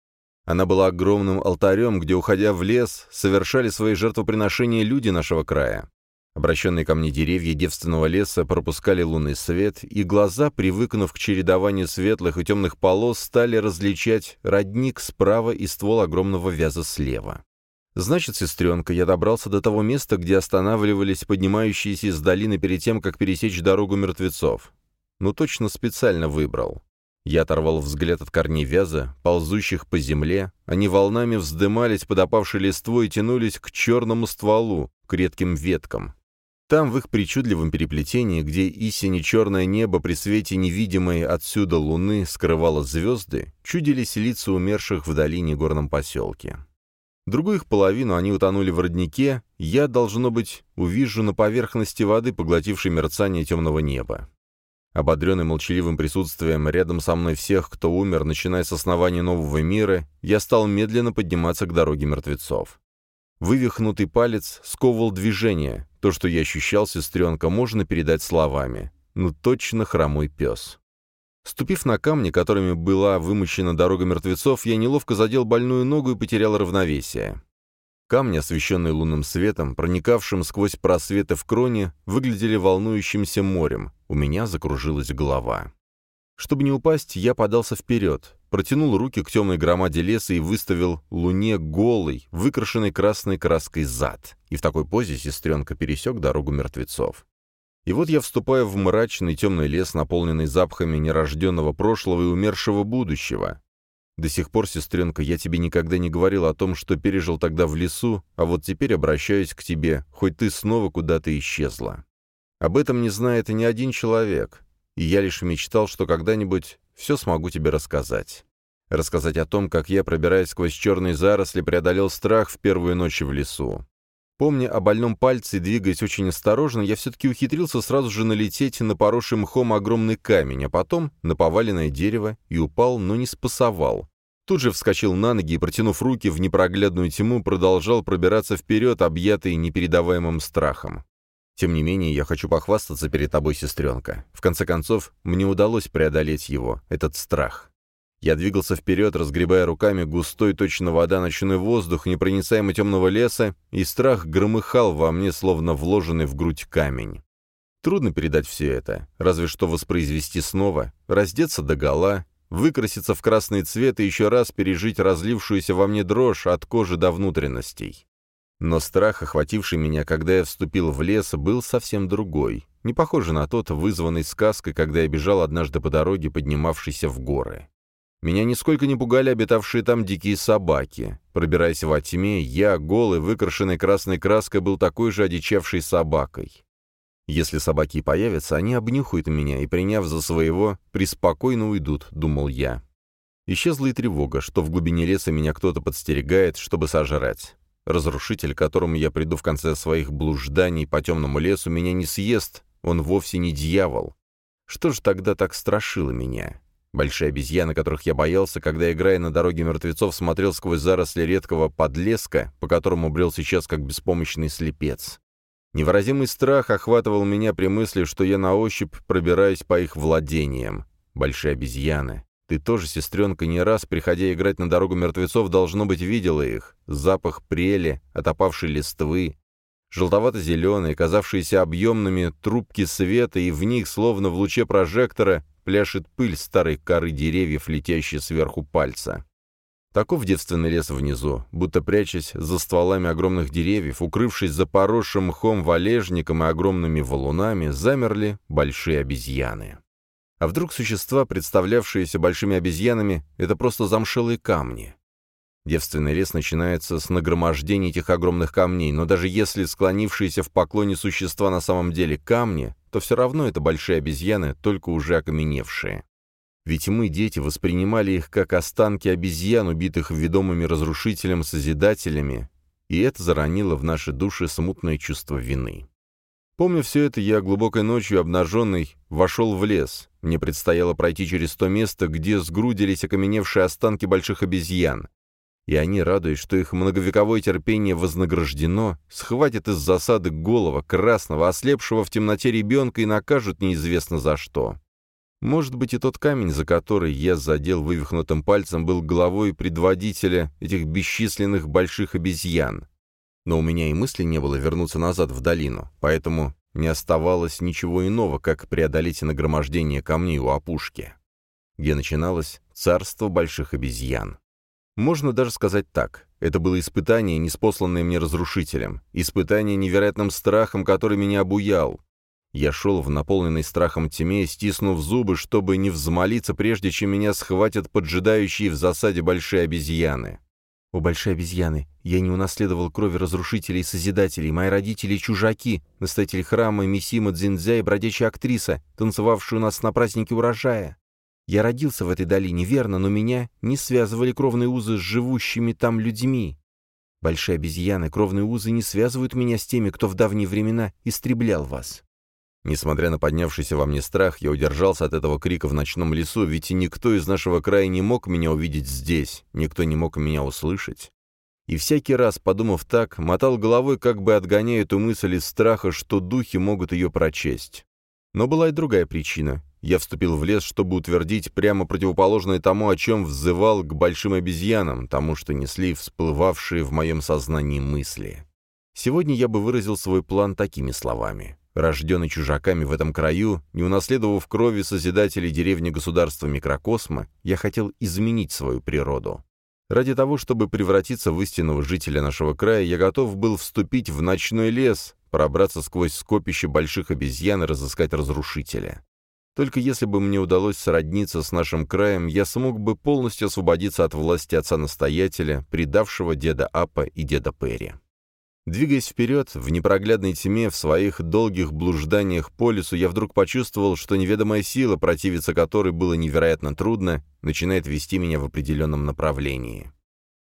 Она была огромным алтарем, где, уходя в лес, совершали свои жертвоприношения люди нашего края. Обращенные ко мне деревья девственного леса пропускали лунный свет, и глаза, привыкнув к чередованию светлых и темных полос, стали различать родник справа и ствол огромного вяза слева. Значит, сестренка, я добрался до того места, где останавливались поднимающиеся из долины перед тем, как пересечь дорогу мертвецов. Ну, точно специально выбрал. Я оторвал взгляд от корней вяза, ползущих по земле. Они волнами вздымались под опавшей листвой и тянулись к черному стволу, к редким веткам. Там, в их причудливом переплетении, где и сине-черное небо при свете невидимой отсюда луны скрывало звезды, чудились лица умерших в долине горном поселке. Другую их половину они утонули в роднике, я, должно быть, увижу на поверхности воды, поглотившей мерцание темного неба. Ободренный молчаливым присутствием рядом со мной всех, кто умер, начиная с основания нового мира, я стал медленно подниматься к дороге мертвецов. Вывихнутый палец сковывал движение. То, что я ощущал, сестренка, можно передать словами. Ну точно хромой пес. Ступив на камни, которыми была вымощена дорога мертвецов, я неловко задел больную ногу и потерял равновесие. Камни, освещенные лунным светом, проникавшим сквозь просветы в кроне, выглядели волнующимся морем. У меня закружилась голова. Чтобы не упасть, я подался вперед, протянул руки к темной громаде леса и выставил луне голый, выкрашенный красной краской зад. И в такой позе сестренка пересек дорогу мертвецов. И вот я вступаю в мрачный темный лес, наполненный запахами нерожденного прошлого и умершего будущего. До сих пор, сестренка, я тебе никогда не говорил о том, что пережил тогда в лесу, а вот теперь обращаюсь к тебе, хоть ты снова куда-то исчезла. Об этом не знает и ни один человек, и я лишь мечтал, что когда-нибудь все смогу тебе рассказать. Рассказать о том, как я, пробираясь сквозь черные заросли, преодолел страх в первую ночь в лесу. Помня о больном пальце и двигаясь очень осторожно, я все-таки ухитрился сразу же налететь на поросший мхом огромный камень, а потом на поваленное дерево и упал, но не спасовал. Тут же вскочил на ноги и, протянув руки в непроглядную тьму, продолжал пробираться вперед, объятый непередаваемым страхом. Тем не менее, я хочу похвастаться перед тобой, сестренка. В конце концов, мне удалось преодолеть его, этот страх. Я двигался вперед, разгребая руками густой, точно вода, ночной воздух, непроницаемо темного леса, и страх громыхал во мне, словно вложенный в грудь камень. Трудно передать все это, разве что воспроизвести снова, раздеться догола, выкраситься в красный цвет и еще раз пережить разлившуюся во мне дрожь от кожи до внутренностей. Но страх, охвативший меня, когда я вступил в лес, был совсем другой, не похожий на тот, вызванный сказкой, когда я бежал однажды по дороге, поднимавшейся в горы. Меня нисколько не пугали обитавшие там дикие собаки. Пробираясь во тьме, я, голый, выкрашенный красной краской, был такой же одичавшей собакой. Если собаки и появятся, они обнюхают меня и, приняв за своего, преспокойно уйдут, думал я. Исчезла и тревога, что в глубине леса меня кто-то подстерегает, чтобы сожрать. Разрушитель, к которому я приду в конце своих блужданий по темному лесу, меня не съест, он вовсе не дьявол. Что же тогда так страшило меня? Большие обезьяны, которых я боялся, когда, играя на дороге мертвецов, смотрел сквозь заросли редкого подлеска, по которому брел сейчас как беспомощный слепец. Невыразимый страх охватывал меня при мысли, что я на ощупь пробираюсь по их владениям. Большие обезьяны. Ты тоже, сестренка, не раз, приходя играть на дорогу мертвецов, должно быть, видела их. Запах прели, отопавшей листвы, желтовато-зеленые, казавшиеся объемными трубки света, и в них, словно в луче прожектора, пляшет пыль старой коры деревьев, летящей сверху пальца. Таков девственный лес внизу, будто прячась за стволами огромных деревьев, укрывшись за поросшим мхом валежником и огромными валунами, замерли большие обезьяны. А вдруг существа, представлявшиеся большими обезьянами, это просто замшелые камни? Девственный лес начинается с нагромождения этих огромных камней, но даже если склонившиеся в поклоне существа на самом деле камни, то все равно это большие обезьяны, только уже окаменевшие. Ведь мы, дети, воспринимали их как останки обезьян, убитых ведомыми разрушителем-созидателями, и это заронило в наши души смутное чувство вины. Помню все это, я глубокой ночью, обнаженный, вошел в лес. Мне предстояло пройти через то место, где сгрудились окаменевшие останки больших обезьян и они, радуясь, что их многовековое терпение вознаграждено, схватят из засады голова, красного, ослепшего в темноте ребенка и накажут неизвестно за что. Может быть, и тот камень, за который я задел вывихнутым пальцем, был головой предводителя этих бесчисленных больших обезьян. Но у меня и мысли не было вернуться назад в долину, поэтому не оставалось ничего иного, как преодолеть нагромождение камней у опушки, где начиналось царство больших обезьян. Можно даже сказать так. Это было испытание, неспосланное мне разрушителем. Испытание невероятным страхом, который меня обуял. Я шел в наполненной страхом тьме, стиснув зубы, чтобы не взмолиться, прежде чем меня схватят поджидающие в засаде большие обезьяны. «О, большие обезьяны, я не унаследовал крови разрушителей и созидателей. Мои родители — чужаки, настоятель храма Мисима Дзиндзя и бродячая актриса, танцевавшая у нас на празднике урожая. Я родился в этой долине, верно, но меня не связывали кровные узы с живущими там людьми. Большие обезьяны, кровные узы не связывают меня с теми, кто в давние времена истреблял вас. Несмотря на поднявшийся во мне страх, я удержался от этого крика в ночном лесу, ведь никто из нашего края не мог меня увидеть здесь, никто не мог меня услышать. И всякий раз, подумав так, мотал головой, как бы отгоняя эту мысль из страха, что духи могут ее прочесть. Но была и другая причина. Я вступил в лес, чтобы утвердить прямо противоположное тому, о чем взывал к большим обезьянам, тому, что несли всплывавшие в моем сознании мысли. Сегодня я бы выразил свой план такими словами. Рожденный чужаками в этом краю, не унаследовав крови созидателей деревни государства микрокосма, я хотел изменить свою природу. Ради того, чтобы превратиться в истинного жителя нашего края, я готов был вступить в ночной лес, пробраться сквозь скопище больших обезьян и разыскать разрушителя. Только если бы мне удалось сродниться с нашим краем, я смог бы полностью освободиться от власти отца-настоятеля, предавшего деда Апа и деда Перри. Двигаясь вперед, в непроглядной тьме, в своих долгих блужданиях по лесу, я вдруг почувствовал, что неведомая сила, противиться которой было невероятно трудно, начинает вести меня в определенном направлении.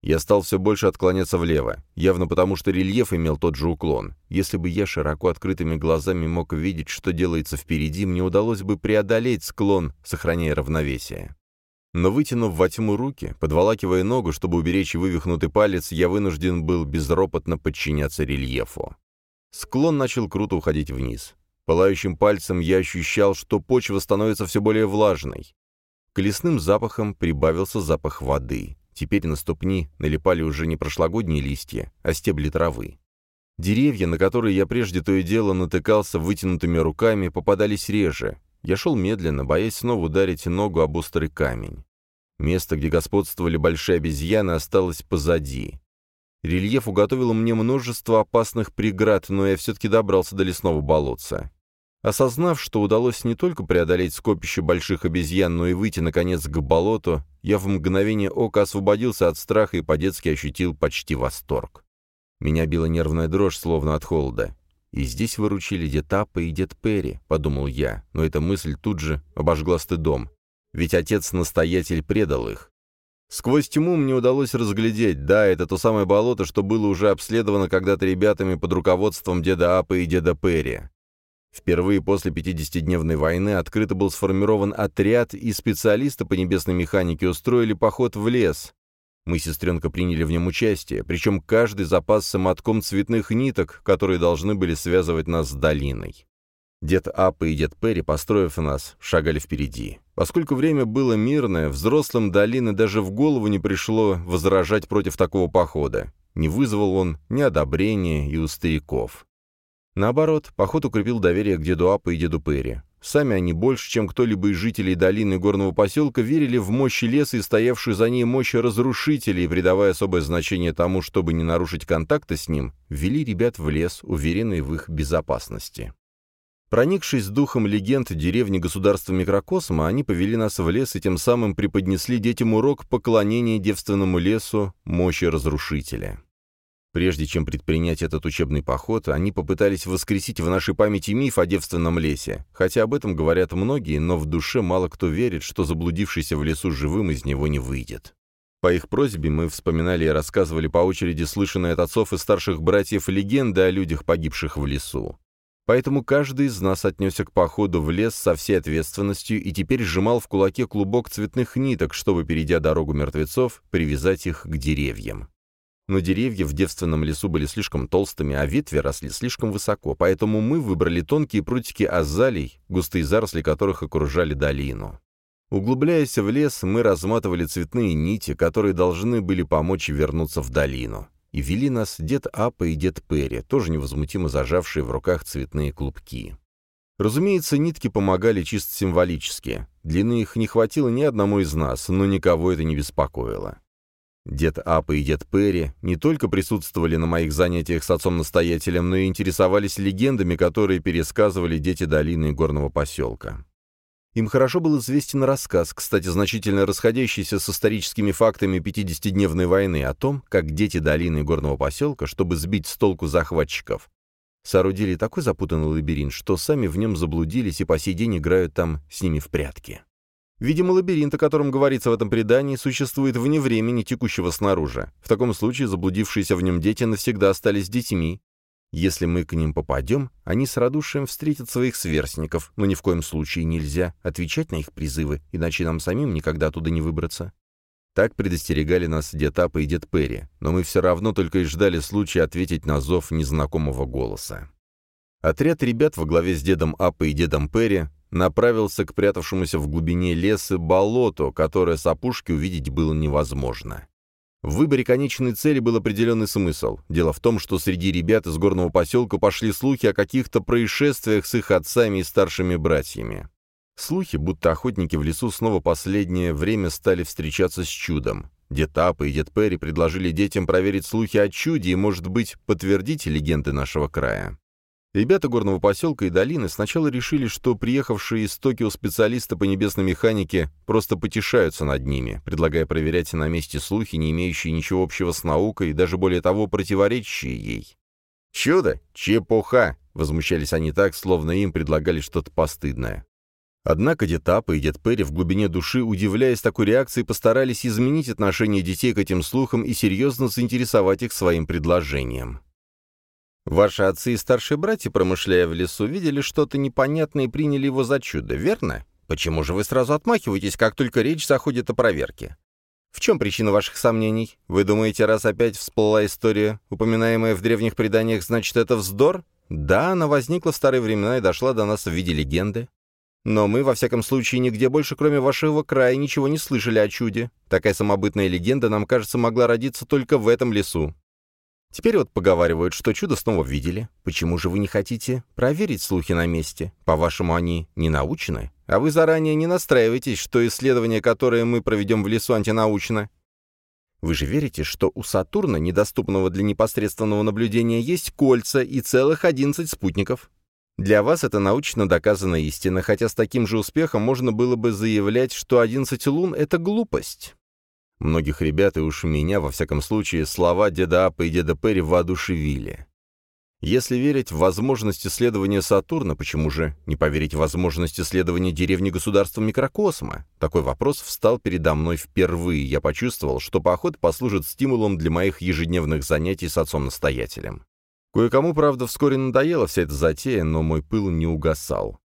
Я стал все больше отклоняться влево, явно потому, что рельеф имел тот же уклон. Если бы я широко открытыми глазами мог видеть, что делается впереди, мне удалось бы преодолеть склон, сохраняя равновесие. Но вытянув во тьму руки, подволакивая ногу, чтобы уберечь вывихнутый палец, я вынужден был безропотно подчиняться рельефу. Склон начал круто уходить вниз. Пылающим пальцем я ощущал, что почва становится все более влажной. К лесным запахам прибавился запах воды. Теперь на ступни налипали уже не прошлогодние листья, а стебли травы. Деревья, на которые я прежде то и дело натыкался вытянутыми руками, попадались реже. Я шел медленно, боясь снова ударить ногу об острый камень. Место, где господствовали большие обезьяны, осталось позади. Рельеф уготовил мне множество опасных преград, но я все-таки добрался до лесного болотца. Осознав, что удалось не только преодолеть скопище больших обезьян, но и выйти, наконец, к болоту, я в мгновение ока освободился от страха и по-детски ощутил почти восторг. Меня била нервная дрожь, словно от холода. «И здесь выручили дед Аппа и дед Перри», — подумал я, но эта мысль тут же обожгла стыдом. Ведь отец-настоятель предал их. Сквозь тьму мне удалось разглядеть, да, это то самое болото, что было уже обследовано когда-то ребятами под руководством деда Апа и деда Перри. Впервые после 50-дневной войны открыто был сформирован отряд, и специалисты по небесной механике устроили поход в лес. Мы, сестренка, приняли в нем участие, причем каждый запасся мотком цветных ниток, которые должны были связывать нас с долиной. Дед Аппа и дед Перри, построив нас, шагали впереди. Поскольку время было мирное, взрослым долины даже в голову не пришло возражать против такого похода. Не вызвал он ни одобрения и у стариков. Наоборот, поход укрепил доверие к деду Апа и деду Перри. Сами они больше, чем кто-либо из жителей долины горного поселка, верили в мощь леса и стоявшую за ней мощь разрушителей, придавая особое значение тому, чтобы не нарушить контакта с ним, ввели ребят в лес, уверенные в их безопасности. Проникшись духом легенд деревни государства микрокосма, они повели нас в лес и тем самым преподнесли детям урок поклонения девственному лесу, мощи разрушителя. Прежде чем предпринять этот учебный поход, они попытались воскресить в нашей памяти миф о девственном лесе, хотя об этом говорят многие, но в душе мало кто верит, что заблудившийся в лесу живым из него не выйдет. По их просьбе мы вспоминали и рассказывали по очереди слышанные от отцов и старших братьев легенды о людях, погибших в лесу. Поэтому каждый из нас отнесся к походу в лес со всей ответственностью и теперь сжимал в кулаке клубок цветных ниток, чтобы, перейдя дорогу мертвецов, привязать их к деревьям. Но деревья в девственном лесу были слишком толстыми, а ветви росли слишком высоко, поэтому мы выбрали тонкие прутики азалий, густые заросли которых окружали долину. Углубляясь в лес, мы разматывали цветные нити, которые должны были помочь вернуться в долину и вели нас дед Апа и дед Перри, тоже невозмутимо зажавшие в руках цветные клубки. Разумеется, нитки помогали чисто символически. Длины их не хватило ни одному из нас, но никого это не беспокоило. Дед Апа и дед Перри не только присутствовали на моих занятиях с отцом-настоятелем, но и интересовались легендами, которые пересказывали дети долины и горного поселка. Им хорошо был известен рассказ, кстати, значительно расходящийся с историческими фактами 50-дневной войны о том, как дети долины и горного поселка, чтобы сбить с толку захватчиков, соорудили такой запутанный лабиринт, что сами в нем заблудились и по сей день играют там с ними в прятки. Видимо, лабиринт, о котором говорится в этом предании, существует вне времени, текущего снаружи. В таком случае заблудившиеся в нем дети навсегда остались детьми, если мы к ним попадем, они с радушием встретят своих сверстников, но ни в коем случае нельзя отвечать на их призывы, иначе нам самим никогда оттуда не выбраться. Так предостерегали нас дед Апа и дед Перри, но мы все равно только и ждали случая ответить на зов незнакомого голоса. Отряд ребят во главе с дедом Апа и дедом Перри направился к прятавшемуся в глубине леса болоту, которое с опушки увидеть было невозможно. В выборе конечной цели был определенный смысл. Дело в том, что среди ребят из горного поселка пошли слухи о каких-то происшествиях с их отцами и старшими братьями. Слухи, будто охотники в лесу снова последнее время стали встречаться с чудом. Дед Апа и дед Перри предложили детям проверить слухи о чуде и, может быть, подтвердить легенды нашего края. Ребята горного поселка и долины сначала решили, что приехавшие из Токио специалисты по небесной механике просто потешаются над ними, предлагая проверять на месте слухи, не имеющие ничего общего с наукой и даже более того противоречащие ей. «Чудо! Чепуха!» — возмущались они так, словно им предлагали что-то постыдное. Однако дед Апа и дед Перри в глубине души, удивляясь такой реакции, постарались изменить отношение детей к этим слухам и серьезно заинтересовать их своим предложением. Ваши отцы и старшие братья, промышляя в лесу, видели что-то непонятное и приняли его за чудо, верно? Почему же вы сразу отмахиваетесь, как только речь заходит о проверке? В чем причина ваших сомнений? Вы думаете, раз опять всплыла история, упоминаемая в древних преданиях, значит, это вздор? Да, она возникла в старые времена и дошла до нас в виде легенды. Но мы, во всяком случае, нигде больше, кроме вашего края, ничего не слышали о чуде. Такая самобытная легенда, нам кажется, могла родиться только в этом лесу. Теперь вот поговаривают, что чудо снова видели. Почему же вы не хотите проверить слухи на месте? По-вашему, они не научны? А вы заранее не настраиваетесь, что исследование, которое мы проведем в лесу, антинаучно? Вы же верите, что у Сатурна, недоступного для непосредственного наблюдения, есть кольца и целых 11 спутников? Для вас это научно доказанная истина, хотя с таким же успехом можно было бы заявлять, что 11 лун — это глупость. Многих ребят и уж меня, во всяком случае, слова деда Апа и деда Перри воодушевили. Если верить в возможность исследования Сатурна, почему же не поверить в возможность исследования деревни государства микрокосма? Такой вопрос встал передо мной впервые. Я почувствовал, что поход послужит стимулом для моих ежедневных занятий с отцом-настоятелем. Кое-кому, правда, вскоре надоела вся эта затея, но мой пыл не угасал.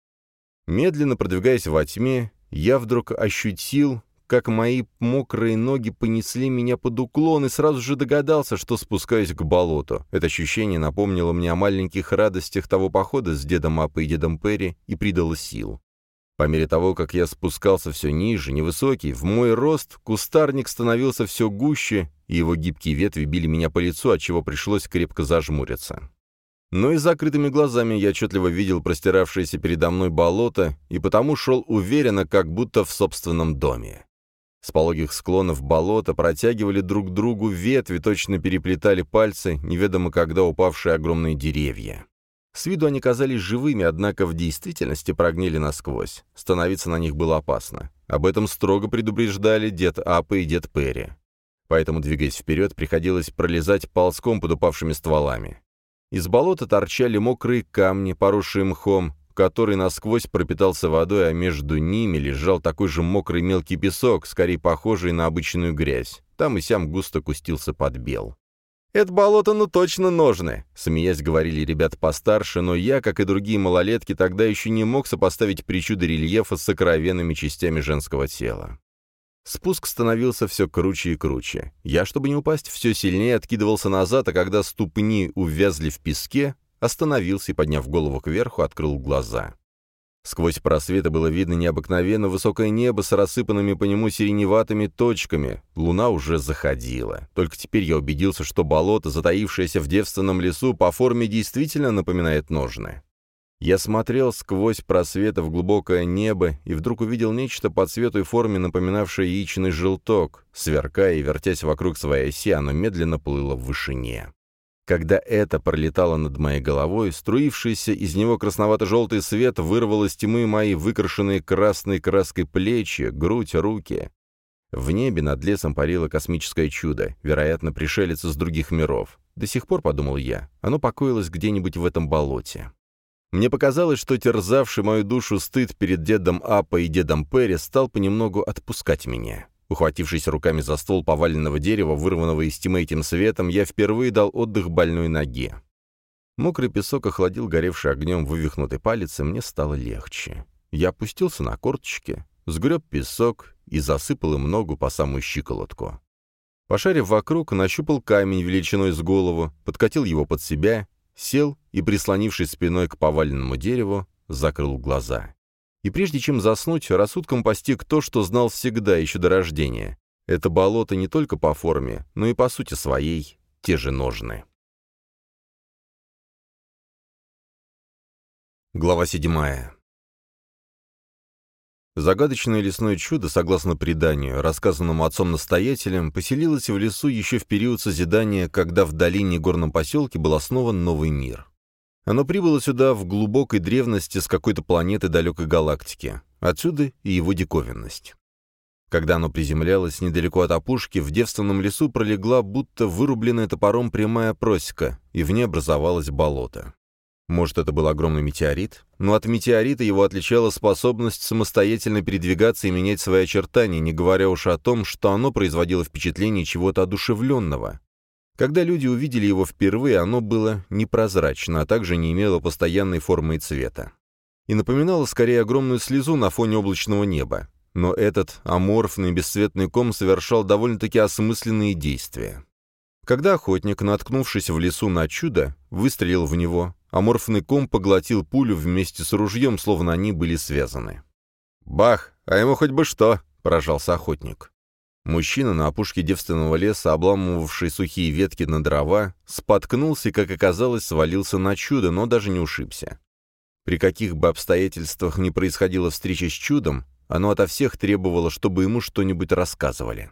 Медленно продвигаясь во тьме, я вдруг ощутил, как мои мокрые ноги понесли меня под уклон, и сразу же догадался, что спускаюсь к болоту. Это ощущение напомнило мне о маленьких радостях того похода с дедом Апой и дедом Перри и придало сил. По мере того, как я спускался все ниже, невысокий, в мой рост, кустарник становился все гуще, и его гибкие ветви били меня по лицу, отчего пришлось крепко зажмуриться. Но и закрытыми глазами я отчетливо видел простиравшееся передо мной болото и потому шел уверенно, как будто в собственном доме. С пологих склонов болота протягивали друг другу ветви, точно переплетали пальцы, неведомо когда упавшие огромные деревья. С виду они казались живыми, однако в действительности прогнили насквозь. Становиться на них было опасно. Об этом строго предупреждали дед Апа и дед Перри. Поэтому, двигаясь вперед, приходилось пролезать ползком под упавшими стволами. Из болота торчали мокрые камни, поросшие мхом, который насквозь пропитался водой, а между ними лежал такой же мокрый мелкий песок, скорее похожий на обычную грязь. Там и сям густо кустился подбел. «Это болото ну точно ножны», — смеясь говорили ребят постарше, но я, как и другие малолетки, тогда еще не мог сопоставить причуды рельефа с сокровенными частями женского тела. Спуск становился все круче и круче. Я, чтобы не упасть, все сильнее откидывался назад, а когда ступни увязли в песке, остановился и, подняв голову кверху, открыл глаза. Сквозь просветы было видно необыкновенно высокое небо с рассыпанными по нему сиреневатыми точками. Луна уже заходила. Только теперь я убедился, что болото, затаившееся в девственном лесу, по форме действительно напоминает ножны. Я смотрел сквозь просветы в глубокое небо и вдруг увидел нечто по цвету и форме, напоминавшее яичный желток. Сверкая и вертясь вокруг своей оси, оно медленно плыло в вышине. Когда это пролетало над моей головой, струившийся из него красновато-желтый свет вырвал из тьмы мои выкрашенные красной краской плечи, грудь, руки. В небе над лесом парило космическое чудо, вероятно, пришелец из других миров. До сих пор, подумал я, оно покоилось где-нибудь в этом болоте. Мне показалось, что терзавший мою душу стыд перед дедом Апа и дедом Перри стал понемногу отпускать меня. Ухватившись руками за ствол поваленного дерева, вырванного из тьмы этим светом, я впервые дал отдых больной ноге. Мокрый песок охладил горевший огнем вывихнутый палец, и мне стало легче. Я опустился на корточки, сгреб песок и засыпал им ногу по самую щиколотку. Пошарив вокруг, нащупал камень величиной с голову, подкатил его под себя, сел и, прислонившись спиной к поваленному дереву, закрыл глаза. И прежде чем заснуть, рассудком постиг то, что знал всегда, еще до рождения. Это болото не только по форме, но и по сути своей те же ножны. Глава седьмая. Загадочное лесное чудо, согласно преданию, рассказанному отцом-настоятелем, поселилось в лесу еще в период созидания, когда в долине горном поселке был основан новый мир. Оно прибыло сюда в глубокой древности с какой-то планеты далекой галактики. Отсюда и его диковинность. Когда оно приземлялось недалеко от опушки, в девственном лесу пролегла будто вырубленная топором прямая просека, и в ней образовалось болото. Может, это был огромный метеорит? Но от метеорита его отличала способность самостоятельно передвигаться и менять свои очертания, не говоря уж о том, что оно производило впечатление чего-то одушевленного. Когда люди увидели его впервые, оно было непрозрачно, а также не имело постоянной формы и цвета. И напоминало скорее огромную слезу на фоне облачного неба. Но этот аморфный бесцветный ком совершал довольно-таки осмысленные действия. Когда охотник, наткнувшись в лесу на чудо, выстрелил в него, аморфный ком поглотил пулю вместе с ружьем, словно они были связаны. «Бах! А ему хоть бы что!» — поражался охотник. Мужчина на опушке девственного леса, обламывавший сухие ветки на дрова, споткнулся и, как оказалось, свалился на чудо, но даже не ушибся. При каких бы обстоятельствах ни происходила встреча с чудом, оно ото всех требовало, чтобы ему что-нибудь рассказывали.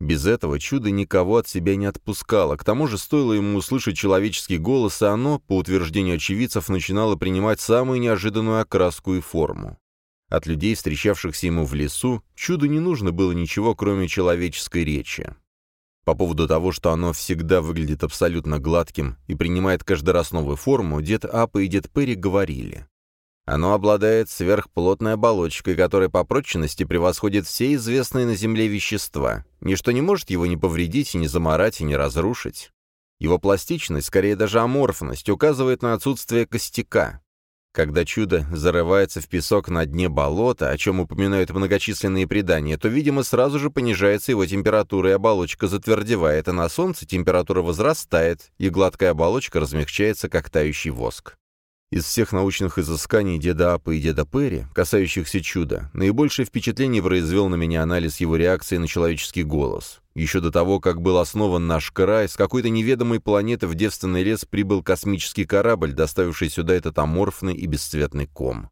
Без этого чудо никого от себя не отпускало, к тому же стоило ему услышать человеческий голос, и оно, по утверждению очевидцев, начинало принимать самую неожиданную окраску и форму. От людей, встречавшихся ему в лесу, чуду не нужно было ничего, кроме человеческой речи. По поводу того, что оно всегда выглядит абсолютно гладким и принимает каждый раз новую форму, дед Апа и дед Перри говорили. Оно обладает сверхплотной оболочкой, которая по прочности превосходит все известные на Земле вещества. Ничто не может его ни повредить, и не заморать, не разрушить. Его пластичность, скорее даже аморфность, указывает на отсутствие костяка. Когда чудо зарывается в песок на дне болота, о чем упоминают многочисленные предания, то, видимо, сразу же понижается его температура, и оболочка затвердевает, а на солнце температура возрастает, и гладкая оболочка размягчается, как тающий воск. Из всех научных изысканий деда Апа и деда Перри, касающихся чуда, наибольшее впечатление произвел на меня анализ его реакции на человеческий голос. Еще до того, как был основан наш край, с какой-то неведомой планеты в девственный лес прибыл космический корабль, доставивший сюда этот аморфный и бесцветный ком.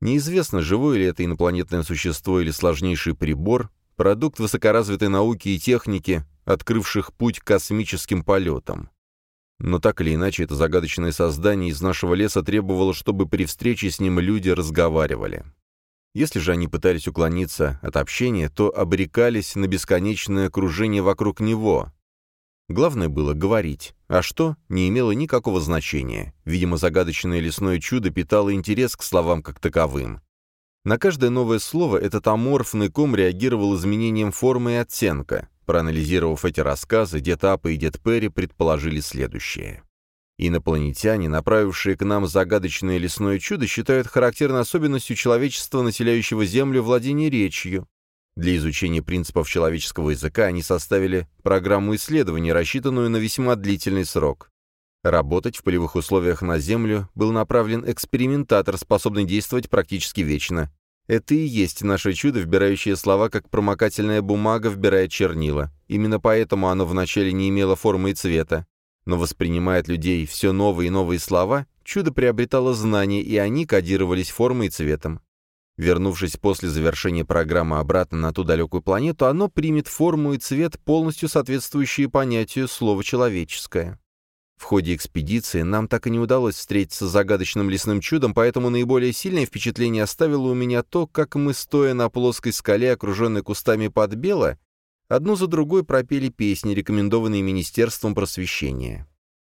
Неизвестно, живое ли это инопланетное существо или сложнейший прибор, продукт высокоразвитой науки и техники, открывших путь к космическим полетам. Но так или иначе, это загадочное создание из нашего леса требовало, чтобы при встрече с ним люди разговаривали. Если же они пытались уклониться от общения, то обрекались на бесконечное кружение вокруг него. Главное было говорить, а что, не имело никакого значения. Видимо, загадочное лесное чудо питало интерес к словам как таковым. На каждое новое слово этот аморфный ком реагировал изменением формы и оттенка. Проанализировав эти рассказы, дед Апа и дед Перри предположили следующее. Инопланетяне, направившие к нам загадочное лесное чудо, считают характерной особенностью человечества, населяющего Землю, владение речью. Для изучения принципов человеческого языка они составили программу исследований, рассчитанную на весьма длительный срок. Работать в полевых условиях на Землю был направлен экспериментатор, способный действовать практически вечно. Это и есть наше чудо, вбирающее слова, как промокательная бумага вбирает чернила. Именно поэтому оно вначале не имело формы и цвета. Но воспринимая от людей все новые и новые слова, чудо приобретало знания, и они кодировались формой и цветом. Вернувшись после завершения программы обратно на ту далекую планету, оно примет форму и цвет, полностью соответствующие понятию слова «человеческое». В ходе экспедиции нам так и не удалось встретиться с загадочным лесным чудом, поэтому наиболее сильное впечатление оставило у меня то, как мы, стоя на плоской скале, окруженной кустами подбела, одну за другой пропели песни, рекомендованные Министерством просвещения.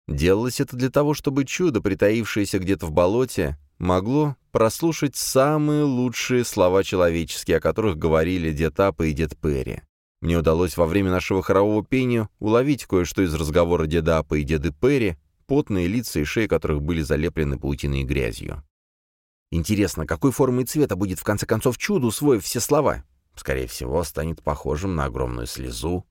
Делалось это для того, чтобы чудо, притаившееся где-то в болоте, могло прослушать самые лучшие слова человеческие, о которых говорили дед Апа и дед Перри. Мне удалось во время нашего хорового пения уловить кое-что из разговора деда Апа и деды Перри, потные лица и шеи которых были залеплены паутиной и грязью. Интересно, какой формы и цвета будет в конце концов чудо, усвоив все слова? Скорее всего, станет похожим на огромную слезу.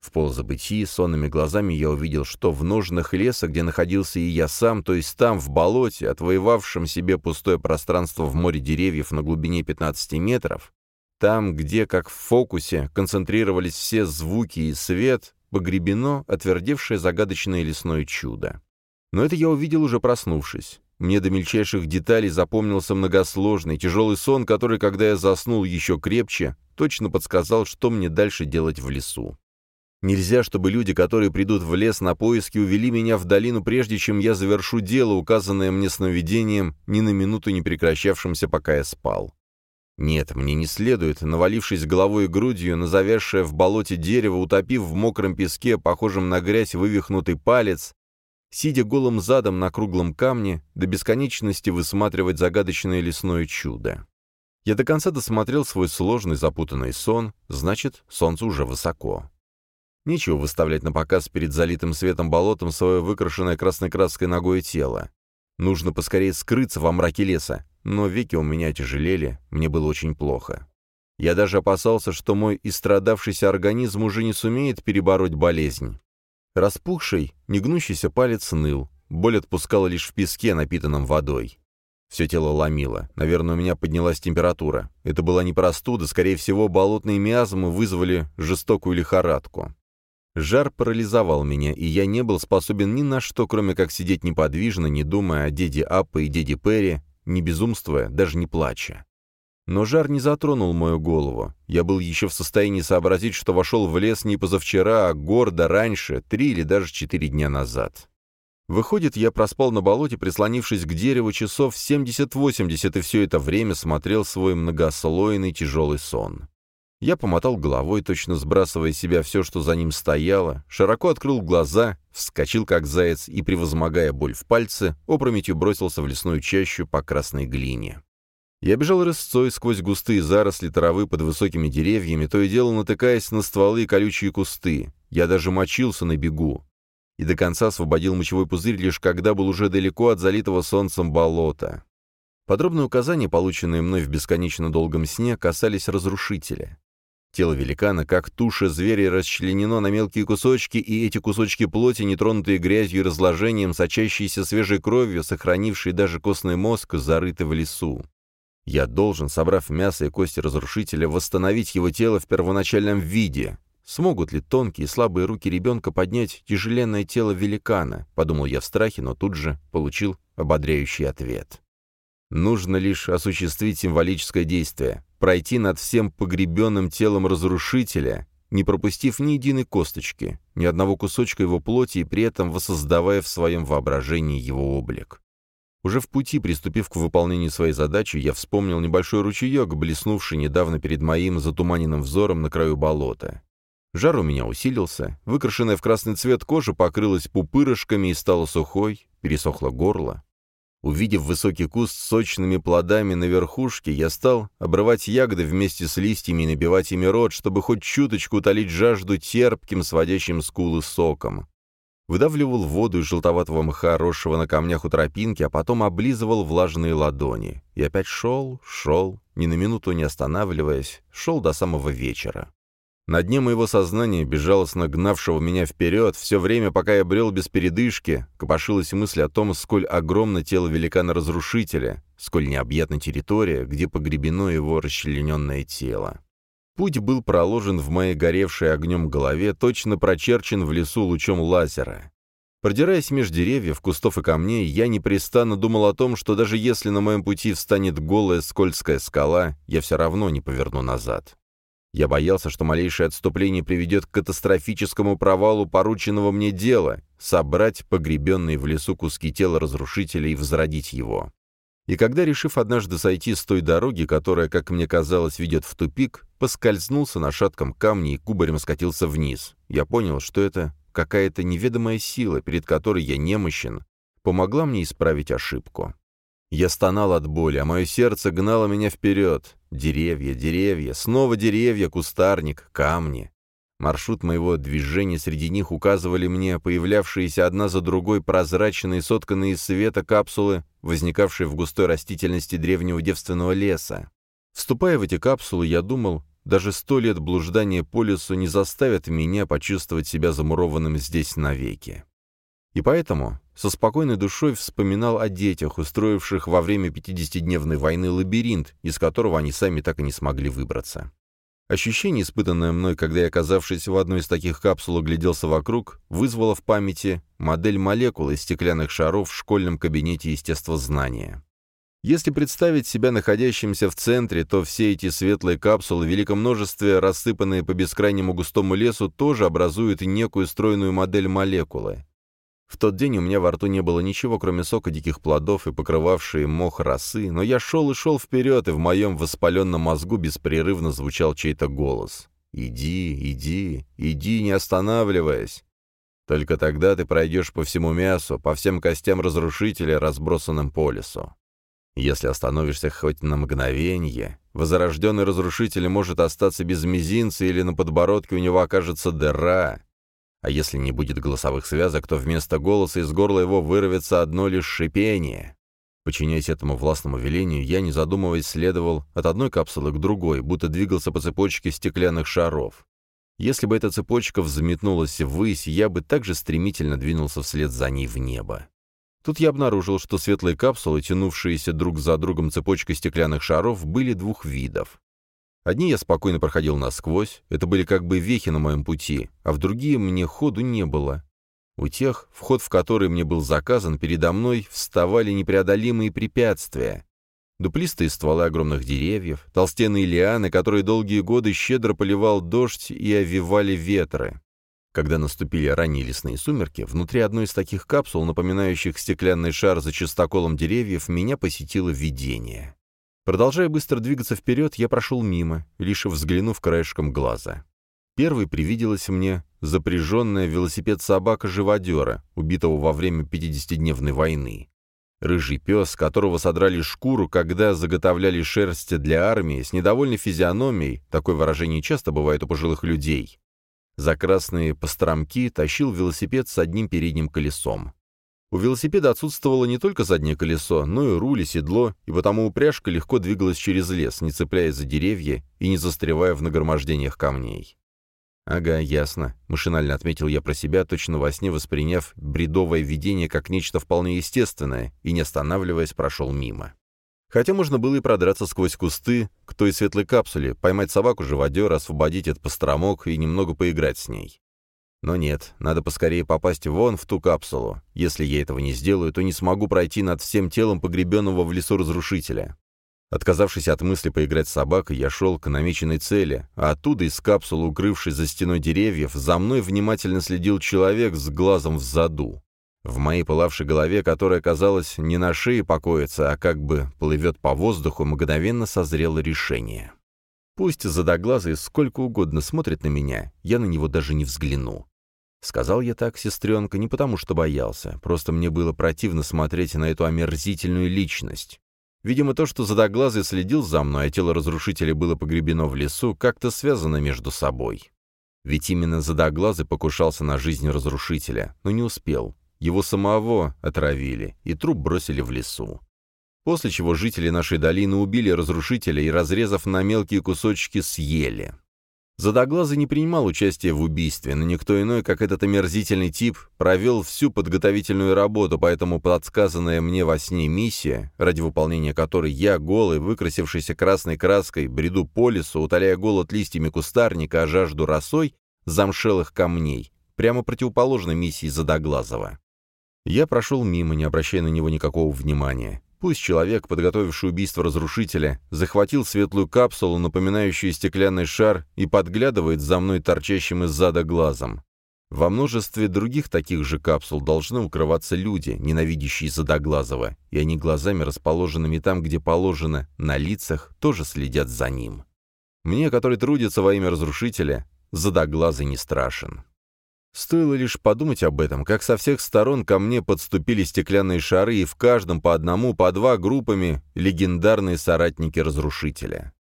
В ползабытии сонными глазами я увидел, что в ножнах леса, где находился и я сам, то есть там, в болоте, отвоевавшем себе пустое пространство в море деревьев на глубине 15 метров, там, где, как в фокусе, концентрировались все звуки и свет, погребено отвердевшее загадочное лесное чудо. Но это я увидел уже проснувшись. Мне до мельчайших деталей запомнился многосложный, тяжелый сон, который, когда я заснул еще крепче, точно подсказал, что мне дальше делать в лесу. Нельзя, чтобы люди, которые придут в лес на поиски, увели меня в долину, прежде чем я завершу дело, указанное мне сновидением, ни на минуту не прекращавшимся, пока я спал. Нет, мне не следует, навалившись головой и грудью на завязшее в болоте дерево, утопив в мокром песке, похожем на грязь, вывихнутый палец, сидя голым задом на круглом камне, до бесконечности высматривать загадочное лесное чудо. Я до конца досмотрел свой сложный запутанный сон, значит, солнце уже высоко. Нечего выставлять на показ перед залитым светом болотом свое выкрашенное красной краской ногое тело. Нужно поскорее скрыться во мраке леса, но веки у меня тяжелели, мне было очень плохо. Я даже опасался, что мой истрадавшийся организм уже не сумеет перебороть болезнь. Распухший, негнущийся палец ныл, боль отпускала лишь в песке, напитанном водой. Все тело ломило. Наверное, у меня поднялась температура. Это была не простуда, скорее всего, болотные миазмы вызвали жестокую лихорадку. Жар парализовал меня, и я не был способен ни на что, кроме как сидеть неподвижно, не думая о деде Аппа и деде Перри, не безумствуя, даже не плача. Но жар не затронул мою голову. Я был еще в состоянии сообразить, что вошел в лес не позавчера, а гордо раньше, три или даже четыре дня назад. Выходит, я проспал на болоте, прислонившись к дереву часов 70-80, и все это время смотрел свой многослойный тяжелый сон. Я помотал головой, точно сбрасывая с себя все, что за ним стояло, широко открыл глаза, вскочил как заяц и, превозмогая боль в пальце, опрометью бросился в лесную чащу по красной глине. Я бежал рысцой сквозь густые заросли травы под высокими деревьями, то и дело натыкаясь на стволы и колючие кусты. Я даже мочился на бегу. И до конца освободил мочевой пузырь, лишь когда был уже далеко от залитого солнцем болота. Подробные указания, полученные мной в бесконечно долгом сне, касались разрушителя. Тело великана, как туша зверя, расчленено на мелкие кусочки, и эти кусочки плоти, нетронутые грязью и разложением, сочащиеся свежей кровью, сохранившие даже костный мозг, зарыты в лесу. Я должен, собрав мясо и кости разрушителя, восстановить его тело в первоначальном виде. Смогут ли тонкие и слабые руки ребенка поднять тяжеленное тело великана? Подумал я в страхе, но тут же получил ободряющий ответ. Нужно лишь осуществить символическое действие, пройти над всем погребенным телом разрушителя, не пропустив ни единой косточки, ни одного кусочка его плоти и при этом воссоздавая в своем воображении его облик. Уже в пути, приступив к выполнению своей задачи, я вспомнил небольшой ручеек, блеснувший недавно перед моим затуманенным взором на краю болота. Жар у меня усилился, выкрашенная в красный цвет кожа покрылась пупырышками и стала сухой, пересохло горло. Увидев высокий куст с сочными плодами на верхушке, я стал обрывать ягоды вместе с листьями и набивать ими рот, чтобы хоть чуточку утолить жажду терпким, сводящим скулы соком. Выдавливал воду из желтоватого мха, росшего на камнях у тропинки, а потом облизывал влажные ладони. И опять шел, шел, ни на минуту не останавливаясь, шел до самого вечера. На дне моего сознания, безжалостно гнавшего меня вперед, все время, пока я брел без передышки, копошилась мысль о том, сколь огромно тело великана-разрушителя, сколь необъятна территория, где погребено его расчлененное тело. Путь был проложен в моей горевшей огнем голове, точно прочерчен в лесу лучом лазера. Продираясь меж деревьев, кустов и камней, я непрестанно думал о том, что даже если на моем пути встанет голая скользкая скала, я все равно не поверну назад. Я боялся, что малейшее отступление приведет к катастрофическому провалу порученного мне дела — собрать погребенные в лесу куски тела разрушителя и возродить его. И когда, решив однажды сойти с той дороги, которая, как мне казалось, ведет в тупик, поскользнулся на шатком камне и кубарем скатился вниз, я понял, что это какая-то неведомая сила, перед которой я немощен, помогла мне исправить ошибку. Я стонал от боли, а мое сердце гнало меня вперед. Деревья, деревья, снова деревья, кустарник, камни. Маршрут моего движения среди них указывали мне появлявшиеся одна за другой прозрачные, сотканные из света капсулы, возникавшие в густой растительности древнего девственного леса. Вступая в эти капсулы, я думал, даже сто лет блуждания по лесу не заставят меня почувствовать себя замурованным здесь навеки. И поэтому со спокойной душой вспоминал о детях, устроивших во время 50-дневной войны лабиринт, из которого они сами так и не смогли выбраться. Ощущение, испытанное мной, когда я, оказавшись в одной из таких капсул, огляделся вокруг, вызвало в памяти модель молекул из стеклянных шаров в школьном кабинете естествознания. Если представить себя находящимся в центре, то все эти светлые капсулы в великом множестве, рассыпанные по бескрайнему густому лесу, тоже образуют некую стройную модель молекулы. В тот день у меня во рту не было ничего, кроме сока диких плодов и покрывавшие мох росы, но я шел и шел вперед, и в моем воспаленном мозгу беспрерывно звучал чей-то голос. «Иди, иди, иди, не останавливаясь. Только тогда ты пройдешь по всему мясу, по всем костям разрушителя, разбросанным по лесу. Если остановишься хоть на мгновение, возрожденный разрушитель может остаться без мизинца или на подбородке у него окажется дыра, а если не будет голосовых связок, то вместо голоса из горла его вырвется одно лишь шипение. Подчиняясь этому властному велению, я, не задумываясь, следовал от одной капсулы к другой, будто двигался по цепочке стеклянных шаров. Если бы эта цепочка взметнулась ввысь, я бы также стремительно двинулся вслед за ней в небо. Тут я обнаружил, что светлые капсулы, тянувшиеся друг за другом цепочкой стеклянных шаров, были двух видов. Одни я спокойно проходил насквозь, это были как бы вехи на моем пути, а в другие мне ходу не было. У тех, вход в который мне был заказан, передо мной вставали непреодолимые препятствия. Дуплистые стволы огромных деревьев, толстенные лианы, которые долгие годы щедро поливал дождь и овивали ветры. Когда наступили ранние лесные сумерки, внутри одной из таких капсул, напоминающих стеклянный шар за чистоколом деревьев, меня посетило видение. Продолжая быстро двигаться вперед, я прошел мимо, лишь взглянув краешком глаза. Первой привиделась мне запряженная велосипед собака-живодера, убитого во время 50-дневной войны. Рыжий пес, которого содрали шкуру, когда заготовляли шерсть для армии, с недовольной физиономией, такое выражение часто бывает у пожилых людей, за красные постромки тащил велосипед с одним передним колесом. У велосипеда отсутствовало не только заднее колесо, но и руль и седло, и потому упряжка легко двигалась через лес, не цепляясь за деревья и не застревая в нагромождениях камней. «Ага, ясно», — машинально отметил я про себя, точно во сне восприняв бредовое видение как нечто вполне естественное, и, не останавливаясь, прошел мимо. Хотя можно было и продраться сквозь кусты к той светлой капсуле, поймать собаку-живодера, освободить от постромок и немного поиграть с ней. Но нет, надо поскорее попасть вон в ту капсулу. Если я этого не сделаю, то не смогу пройти над всем телом погребенного в лесу разрушителя. Отказавшись от мысли поиграть с собакой, я шел к намеченной цели, а оттуда из капсулы, укрывшись за стеной деревьев, за мной внимательно следил человек с глазом в заду. В моей пылавшей голове, которая, казалось, не на шее покоится, а как бы плывет по воздуху, мгновенно созрело решение. Пусть задоглазый сколько угодно смотрит на меня, я на него даже не взгляну. Сказал я так, сестренка, не потому что боялся, просто мне было противно смотреть на эту омерзительную личность. Видимо, то, что Задоглазый следил за мной, а тело разрушителя было погребено в лесу, как-то связано между собой. Ведь именно Задоглазый покушался на жизнь разрушителя, но не успел. Его самого отравили, и труп бросили в лесу. После чего жители нашей долины убили разрушителя и, разрезав на мелкие кусочки, съели. Задоглазый не принимал участия в убийстве, но никто иной, как этот омерзительный тип, провел всю подготовительную работу, поэтому подсказанная мне во сне миссия, ради выполнения которой я, голый, выкрасившийся красной краской, бреду по лесу, утоляя голод листьями кустарника, а жажду росой, замшелых камней, прямо противоположно миссии Задоглазого. Я прошел мимо, не обращая на него никакого внимания. Пусть человек, подготовивший убийство разрушителя, захватил светлую капсулу, напоминающую стеклянный шар, и подглядывает за мной торчащим из зада глазом. Во множестве других таких же капсул должны укрываться люди, ненавидящие Задоглазого, и они глазами, расположенными там, где положено, на лицах, тоже следят за ним. Мне, который трудится во имя разрушителя, Задоглазый не страшен. Стоило лишь подумать об этом, как со всех сторон ко мне подступили стеклянные шары, и в каждом по одному, по два группами легендарные соратники Разрушителя.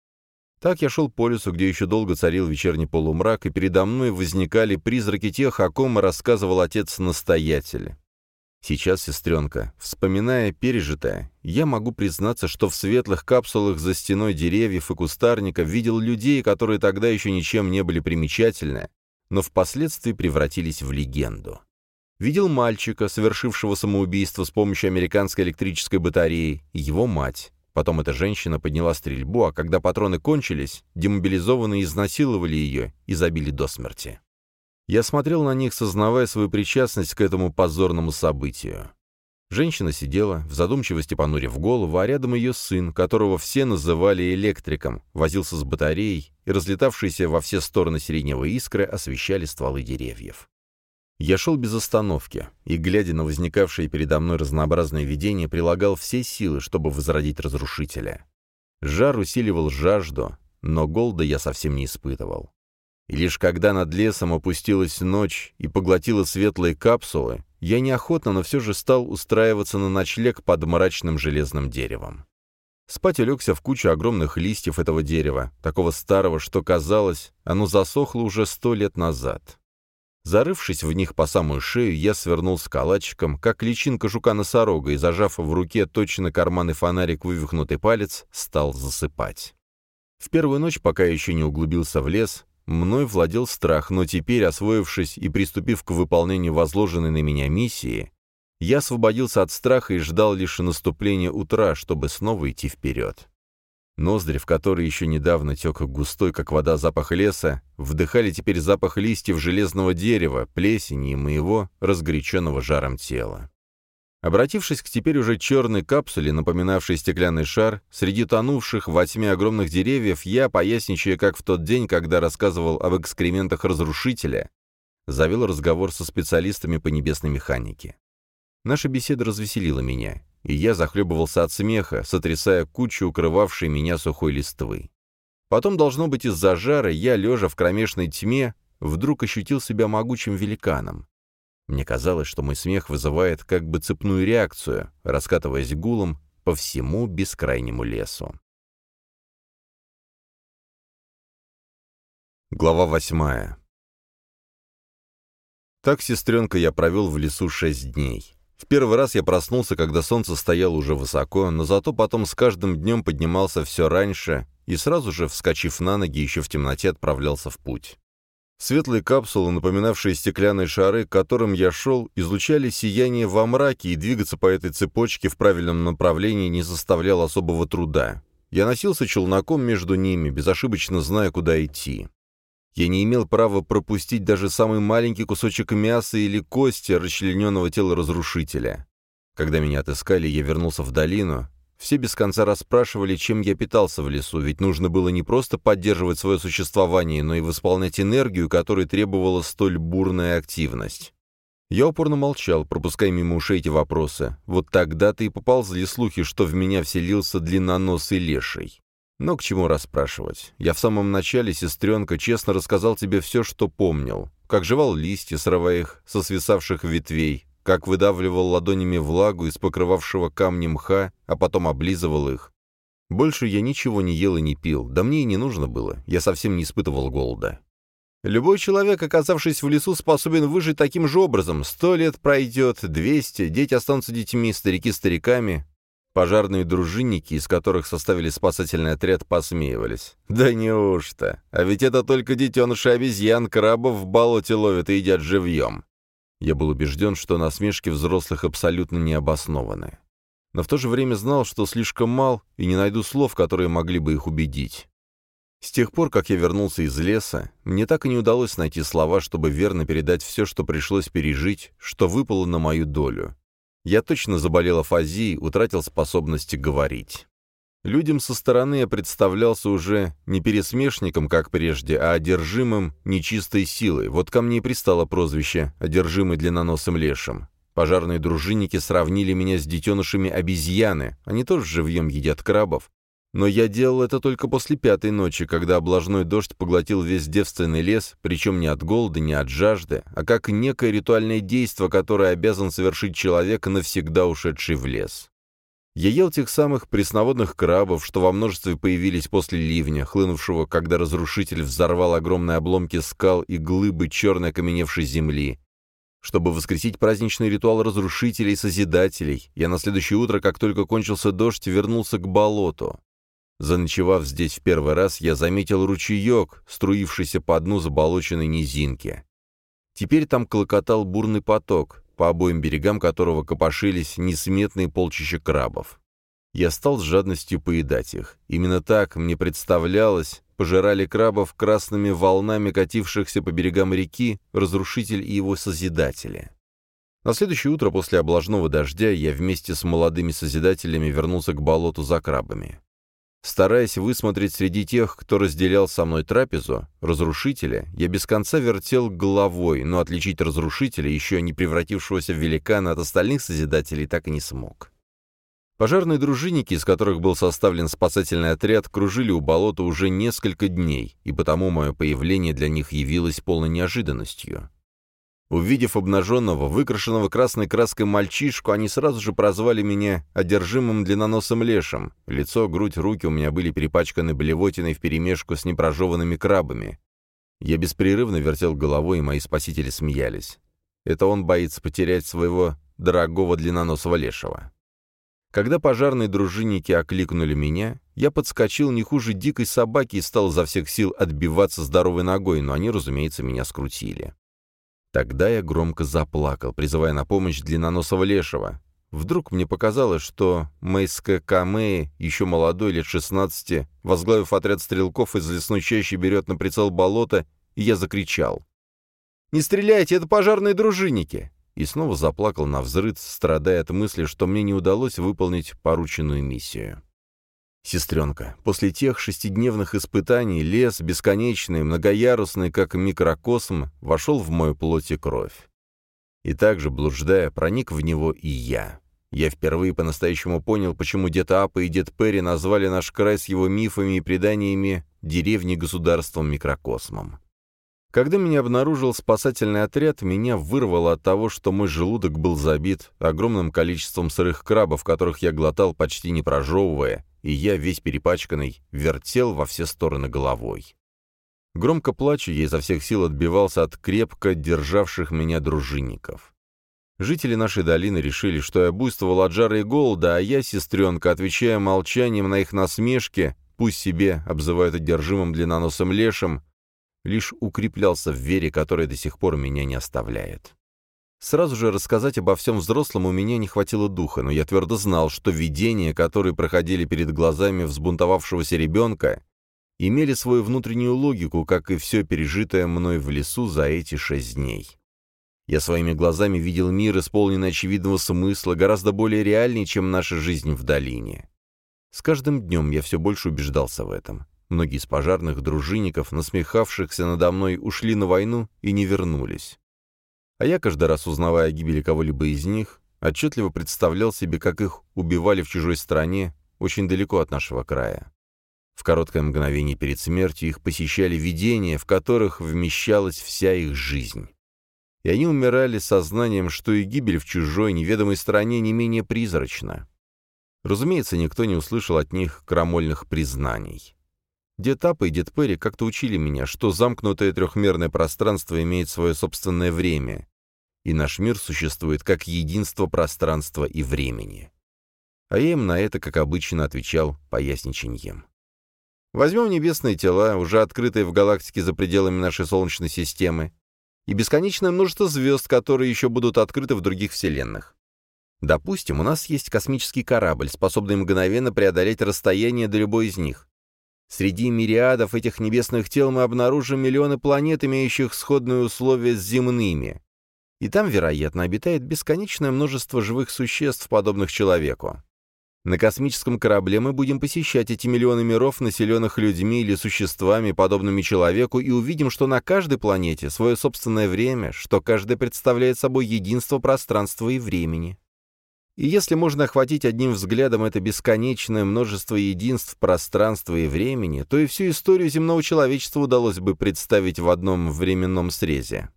Так я шел по лесу, где еще долго царил вечерний полумрак, и передо мной возникали призраки тех, о ком рассказывал отец-настоятель. Сейчас, сестренка, вспоминая пережитое, я могу признаться, что в светлых капсулах за стеной деревьев и кустарников видел людей, которые тогда еще ничем не были примечательны, но впоследствии превратились в легенду. Видел мальчика, совершившего самоубийство с помощью американской электрической батареи, его мать. Потом эта женщина подняла стрельбу, а когда патроны кончились, демобилизованные изнасиловали ее и забили до смерти. Я смотрел на них, сознавая свою причастность к этому позорному событию. Женщина сидела, в задумчивости понурив голову, а рядом ее сын, которого все называли электриком, возился с батареей, и разлетавшиеся во все стороны сиреневые искры освещали стволы деревьев. Я шел без остановки, и, глядя на возникавшие передо мной разнообразные видения, прилагал все силы, чтобы возродить разрушителя. Жар усиливал жажду, но голода я совсем не испытывал. И лишь когда над лесом опустилась ночь и поглотила светлые капсулы, я неохотно, но все же стал устраиваться на ночлег под мрачным железным деревом. Спать улегся в кучу огромных листьев этого дерева, такого старого, что казалось, оно засохло уже сто лет назад. Зарывшись в них по самую шею, я свернул с калачиком, как личинка жука-носорога, и, зажав в руке точно карманный фонарик вывихнутый палец, стал засыпать. В первую ночь, пока я еще не углубился в лес, Мной владел страх, но теперь, освоившись и приступив к выполнению возложенной на меня миссии, я освободился от страха и ждал лишь наступления утра, чтобы снова идти вперед. Ноздри, в которые еще недавно тек густой, как вода, запах леса, вдыхали теперь запах листьев железного дерева, плесени и моего разгоряченного жаром тела. Обратившись к теперь уже черной капсуле, напоминавшей стеклянный шар, среди тонувших во тьме огромных деревьев, я, поясничая, как в тот день, когда рассказывал об экскрементах разрушителя, завел разговор со специалистами по небесной механике. Наша беседа развеселила меня, и я захлебывался от смеха, сотрясая кучу укрывавшей меня сухой листвы. Потом, должно быть, из-за жара я, лежа в кромешной тьме, вдруг ощутил себя могучим великаном. Мне казалось, что мой смех вызывает как бы цепную реакцию, раскатываясь гулом по всему бескрайнему лесу. Глава восьмая. Так, сестренка, я провел в лесу шесть дней. В первый раз я проснулся, когда солнце стояло уже высоко, но зато потом с каждым днем поднимался все раньше и сразу же, вскочив на ноги, еще в темноте отправлялся в путь. Светлые капсулы, напоминавшие стеклянные шары, к которым я шел, излучали сияние во мраке, и двигаться по этой цепочке в правильном направлении не составляло особого труда. Я носился челноком между ними, безошибочно зная, куда идти. Я не имел права пропустить даже самый маленький кусочек мяса или кости расчлененного тела разрушителя. Когда меня отыскали, я вернулся в долину. Все без конца расспрашивали, чем я питался в лесу, ведь нужно было не просто поддерживать свое существование, но и восполнять энергию, которой требовала столь бурная активность. Я упорно молчал, пропуская мимо ушей эти вопросы. Вот тогда-то и поползли слухи, что в меня вселился длинноносый леший. Но к чему расспрашивать? Я в самом начале, сестренка, честно рассказал тебе все, что помнил. Как жевал листья, срывая их со свисавших ветвей, как выдавливал ладонями влагу из покрывавшего камни мха, а потом облизывал их. Больше я ничего не ел и не пил, да мне и не нужно было, я совсем не испытывал голода. Любой человек, оказавшись в лесу, способен выжить таким же образом. Сто лет пройдет, двести, дети останутся детьми, старики стариками, Пожарные дружинники, из которых составили спасательный отряд, посмеивались. «Да неужто? А ведь это только детеныши обезьян, крабов в болоте ловят и едят живьем». Я был убежден, что насмешки взрослых абсолютно необоснованы. Но в то же время знал, что слишком мал, и не найду слов, которые могли бы их убедить. С тех пор, как я вернулся из леса, мне так и не удалось найти слова, чтобы верно передать все, что пришлось пережить, что выпало на мою долю. Я точно заболел афазией, утратил способности говорить. Людям со стороны я представлялся уже не пересмешником, как прежде, а одержимым нечистой силой. Вот ко мне и пристало прозвище «одержимый длинноносым лешим». Пожарные дружинники сравнили меня с детенышами обезьяны, они тоже живьем едят крабов, но я делал это только после пятой ночи, когда облажной дождь поглотил весь девственный лес, причем не от голода, не от жажды, а как некое ритуальное действо, которое обязан совершить человек, навсегда ушедший в лес. Я ел тех самых пресноводных крабов, что во множестве появились после ливня, хлынувшего, когда разрушитель взорвал огромные обломки скал и глыбы черной окаменевшей земли. Чтобы воскресить праздничный ритуал разрушителей и созидателей, я на следующее утро, как только кончился дождь, вернулся к болоту. Заночевав здесь в первый раз, я заметил ручеек, струившийся по дну заболоченной низинки. Теперь там клокотал бурный поток, по обоим берегам которого копошились несметные полчища крабов. Я стал с жадностью поедать их. Именно так мне представлялось, пожирали крабов красными волнами катившихся по берегам реки разрушитель и его созидатели. На следующее утро после облажного дождя я вместе с молодыми созидателями вернулся к болоту за крабами. Стараясь высмотреть среди тех, кто разделял со мной трапезу, разрушителя, я без конца вертел головой, но отличить разрушителя, еще не превратившегося в великана от остальных Созидателей, так и не смог. Пожарные дружинники, из которых был составлен спасательный отряд, кружили у болота уже несколько дней, и потому мое появление для них явилось полной неожиданностью. Увидев обнаженного, выкрашенного красной краской мальчишку, они сразу же прозвали меня одержимым длинноносым лешим. Лицо, грудь, руки у меня были перепачканы блевотиной вперемешку с непрожеванными крабами. Я беспрерывно вертел головой, и мои спасители смеялись. Это он боится потерять своего дорогого длинноносого лешего. Когда пожарные дружинники окликнули меня, я подскочил не хуже дикой собаки и стал изо всех сил отбиваться здоровой ногой, но они, разумеется, меня скрутили. Тогда я громко заплакал, призывая на помощь длинноносого лешего. Вдруг мне показалось, что Мейска Камеи, еще молодой, лет 16, возглавив отряд стрелков из лесной чащи, берет на прицел болото, и я закричал. «Не стреляйте, это пожарные дружинники!» И снова заплакал на взрыв, страдая от мысли, что мне не удалось выполнить порученную миссию. Сестренка, после тех шестидневных испытаний лес, бесконечный, многоярусный, как микрокосм, вошел в мою плоть и кровь. И также, блуждая, проник в него и я. Я впервые по-настоящему понял, почему дед Апа и дед Перри назвали наш край с его мифами и преданиями деревней-государством-микрокосмом. Когда меня обнаружил спасательный отряд, меня вырвало от того, что мой желудок был забит огромным количеством сырых крабов, которых я глотал почти не прожевывая, и я, весь перепачканный, вертел во все стороны головой. Громко плача, я изо всех сил отбивался от крепко державших меня дружинников. Жители нашей долины решили, что я буйствовал от жары и голода, а я, сестренка, отвечая молчанием на их насмешки, пусть себе обзывают одержимым длинноносым лешим, лишь укреплялся в вере, которая до сих пор меня не оставляет. Сразу же рассказать обо всем взрослому у меня не хватило духа, но я твердо знал, что видения, которые проходили перед глазами взбунтовавшегося ребенка, имели свою внутреннюю логику, как и все пережитое мной в лесу за эти шесть дней. Я своими глазами видел мир, исполненный очевидного смысла, гораздо более реальный, чем наша жизнь в долине. С каждым днем я все больше убеждался в этом. Многие из пожарных дружинников, насмехавшихся надо мной, ушли на войну и не вернулись. А я, каждый раз узнавая о гибели кого-либо из них, отчетливо представлял себе, как их убивали в чужой стране, очень далеко от нашего края. В короткое мгновение перед смертью их посещали видения, в которых вмещалась вся их жизнь. И они умирали сознанием, что и гибель в чужой, неведомой стране не менее призрачна. Разумеется, никто не услышал от них крамольных признаний. Дед Апа и дед Перри как-то учили меня, что замкнутое трехмерное пространство имеет свое собственное время, и наш мир существует как единство пространства и времени. А я им на это, как обычно, отвечал поясничаньем. Возьмем небесные тела, уже открытые в галактике за пределами нашей Солнечной системы, и бесконечное множество звезд, которые еще будут открыты в других вселенных. Допустим, у нас есть космический корабль, способный мгновенно преодолеть расстояние до любой из них. Среди мириадов этих небесных тел мы обнаружим миллионы планет, имеющих сходные условия с земными. И там, вероятно, обитает бесконечное множество живых существ, подобных человеку. На космическом корабле мы будем посещать эти миллионы миров, населенных людьми или существами, подобными человеку, и увидим, что на каждой планете свое собственное время, что каждая представляет собой единство пространства и времени. И если можно охватить одним взглядом это бесконечное множество единств пространства и времени, то и всю историю земного человечества удалось бы представить в одном временном срезе.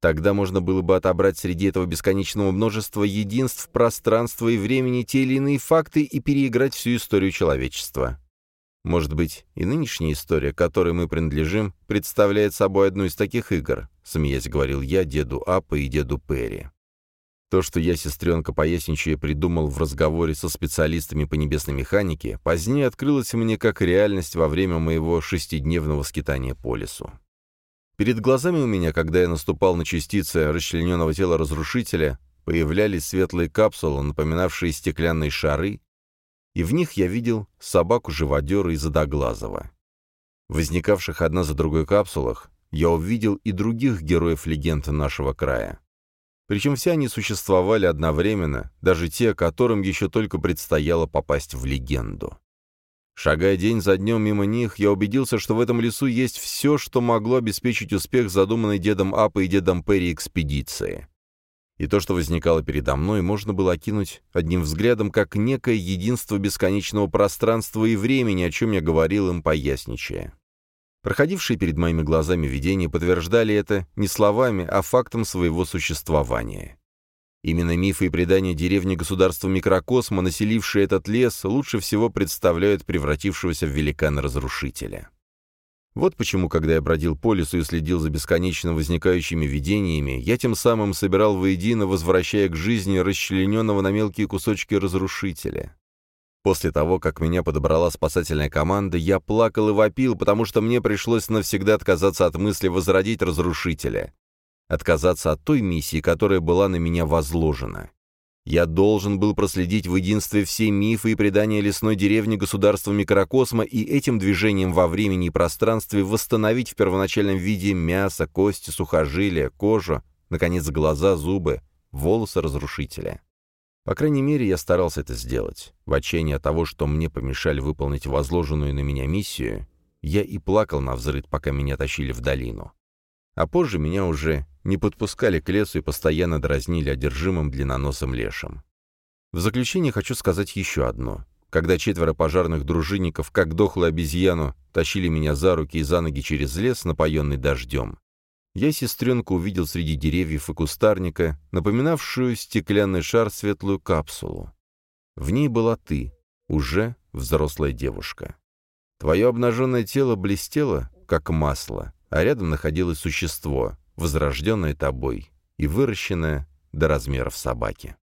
Тогда можно было бы отобрать среди этого бесконечного множества единств пространства и времени те или иные факты и переиграть всю историю человечества. Может быть, и нынешняя история, которой мы принадлежим, представляет собой одну из таких игр, смеясь говорил я деду Апа и деду Перри. То, что я, сестренка поясничая, придумал в разговоре со специалистами по небесной механике, позднее открылось мне как реальность во время моего шестидневного скитания по лесу. Перед глазами у меня, когда я наступал на частицы расчлененного тела разрушителя, появлялись светлые капсулы, напоминавшие стеклянные шары, и в них я видел собаку-живодера из Одоглазого. Возникавших одна за другой капсулах я увидел и других героев легенд нашего края. Причем все они существовали одновременно, даже те, которым еще только предстояло попасть в легенду. Шагая день за днем мимо них, я убедился, что в этом лесу есть все, что могло обеспечить успех задуманной дедом Апа и дедом Перри экспедиции. И то, что возникало передо мной, можно было окинуть одним взглядом как некое единство бесконечного пространства и времени, о чем я говорил им поясничая. Проходившие перед моими глазами видения подтверждали это не словами, а фактом своего существования. Именно мифы и предания деревни государства микрокосма, населившие этот лес, лучше всего представляют превратившегося в великана-разрушителя. Вот почему, когда я бродил по лесу и следил за бесконечно возникающими видениями, я тем самым собирал воедино, возвращая к жизни расчлененного на мелкие кусочки разрушителя. После того, как меня подобрала спасательная команда, я плакал и вопил, потому что мне пришлось навсегда отказаться от мысли возродить разрушителя отказаться от той миссии, которая была на меня возложена. Я должен был проследить в единстве все мифы и предания лесной деревни государства микрокосма и этим движением во времени и пространстве восстановить в первоначальном виде мясо, кости, сухожилия, кожу, наконец, глаза, зубы, волосы разрушителя. По крайней мере, я старался это сделать. В отчаянии от того, что мне помешали выполнить возложенную на меня миссию, я и плакал на взрыв, пока меня тащили в долину. А позже меня уже не подпускали к лесу и постоянно дразнили одержимым длинноносым лешим. В заключение хочу сказать еще одно. Когда четверо пожарных дружинников, как дохлую обезьяну, тащили меня за руки и за ноги через лес, напоенный дождем, я сестренку увидел среди деревьев и кустарника, напоминавшую стеклянный шар светлую капсулу. В ней была ты, уже взрослая девушка. Твое обнаженное тело блестело, как масло, а рядом находилось существо, возрожденное тобой и выращенное до размеров собаки.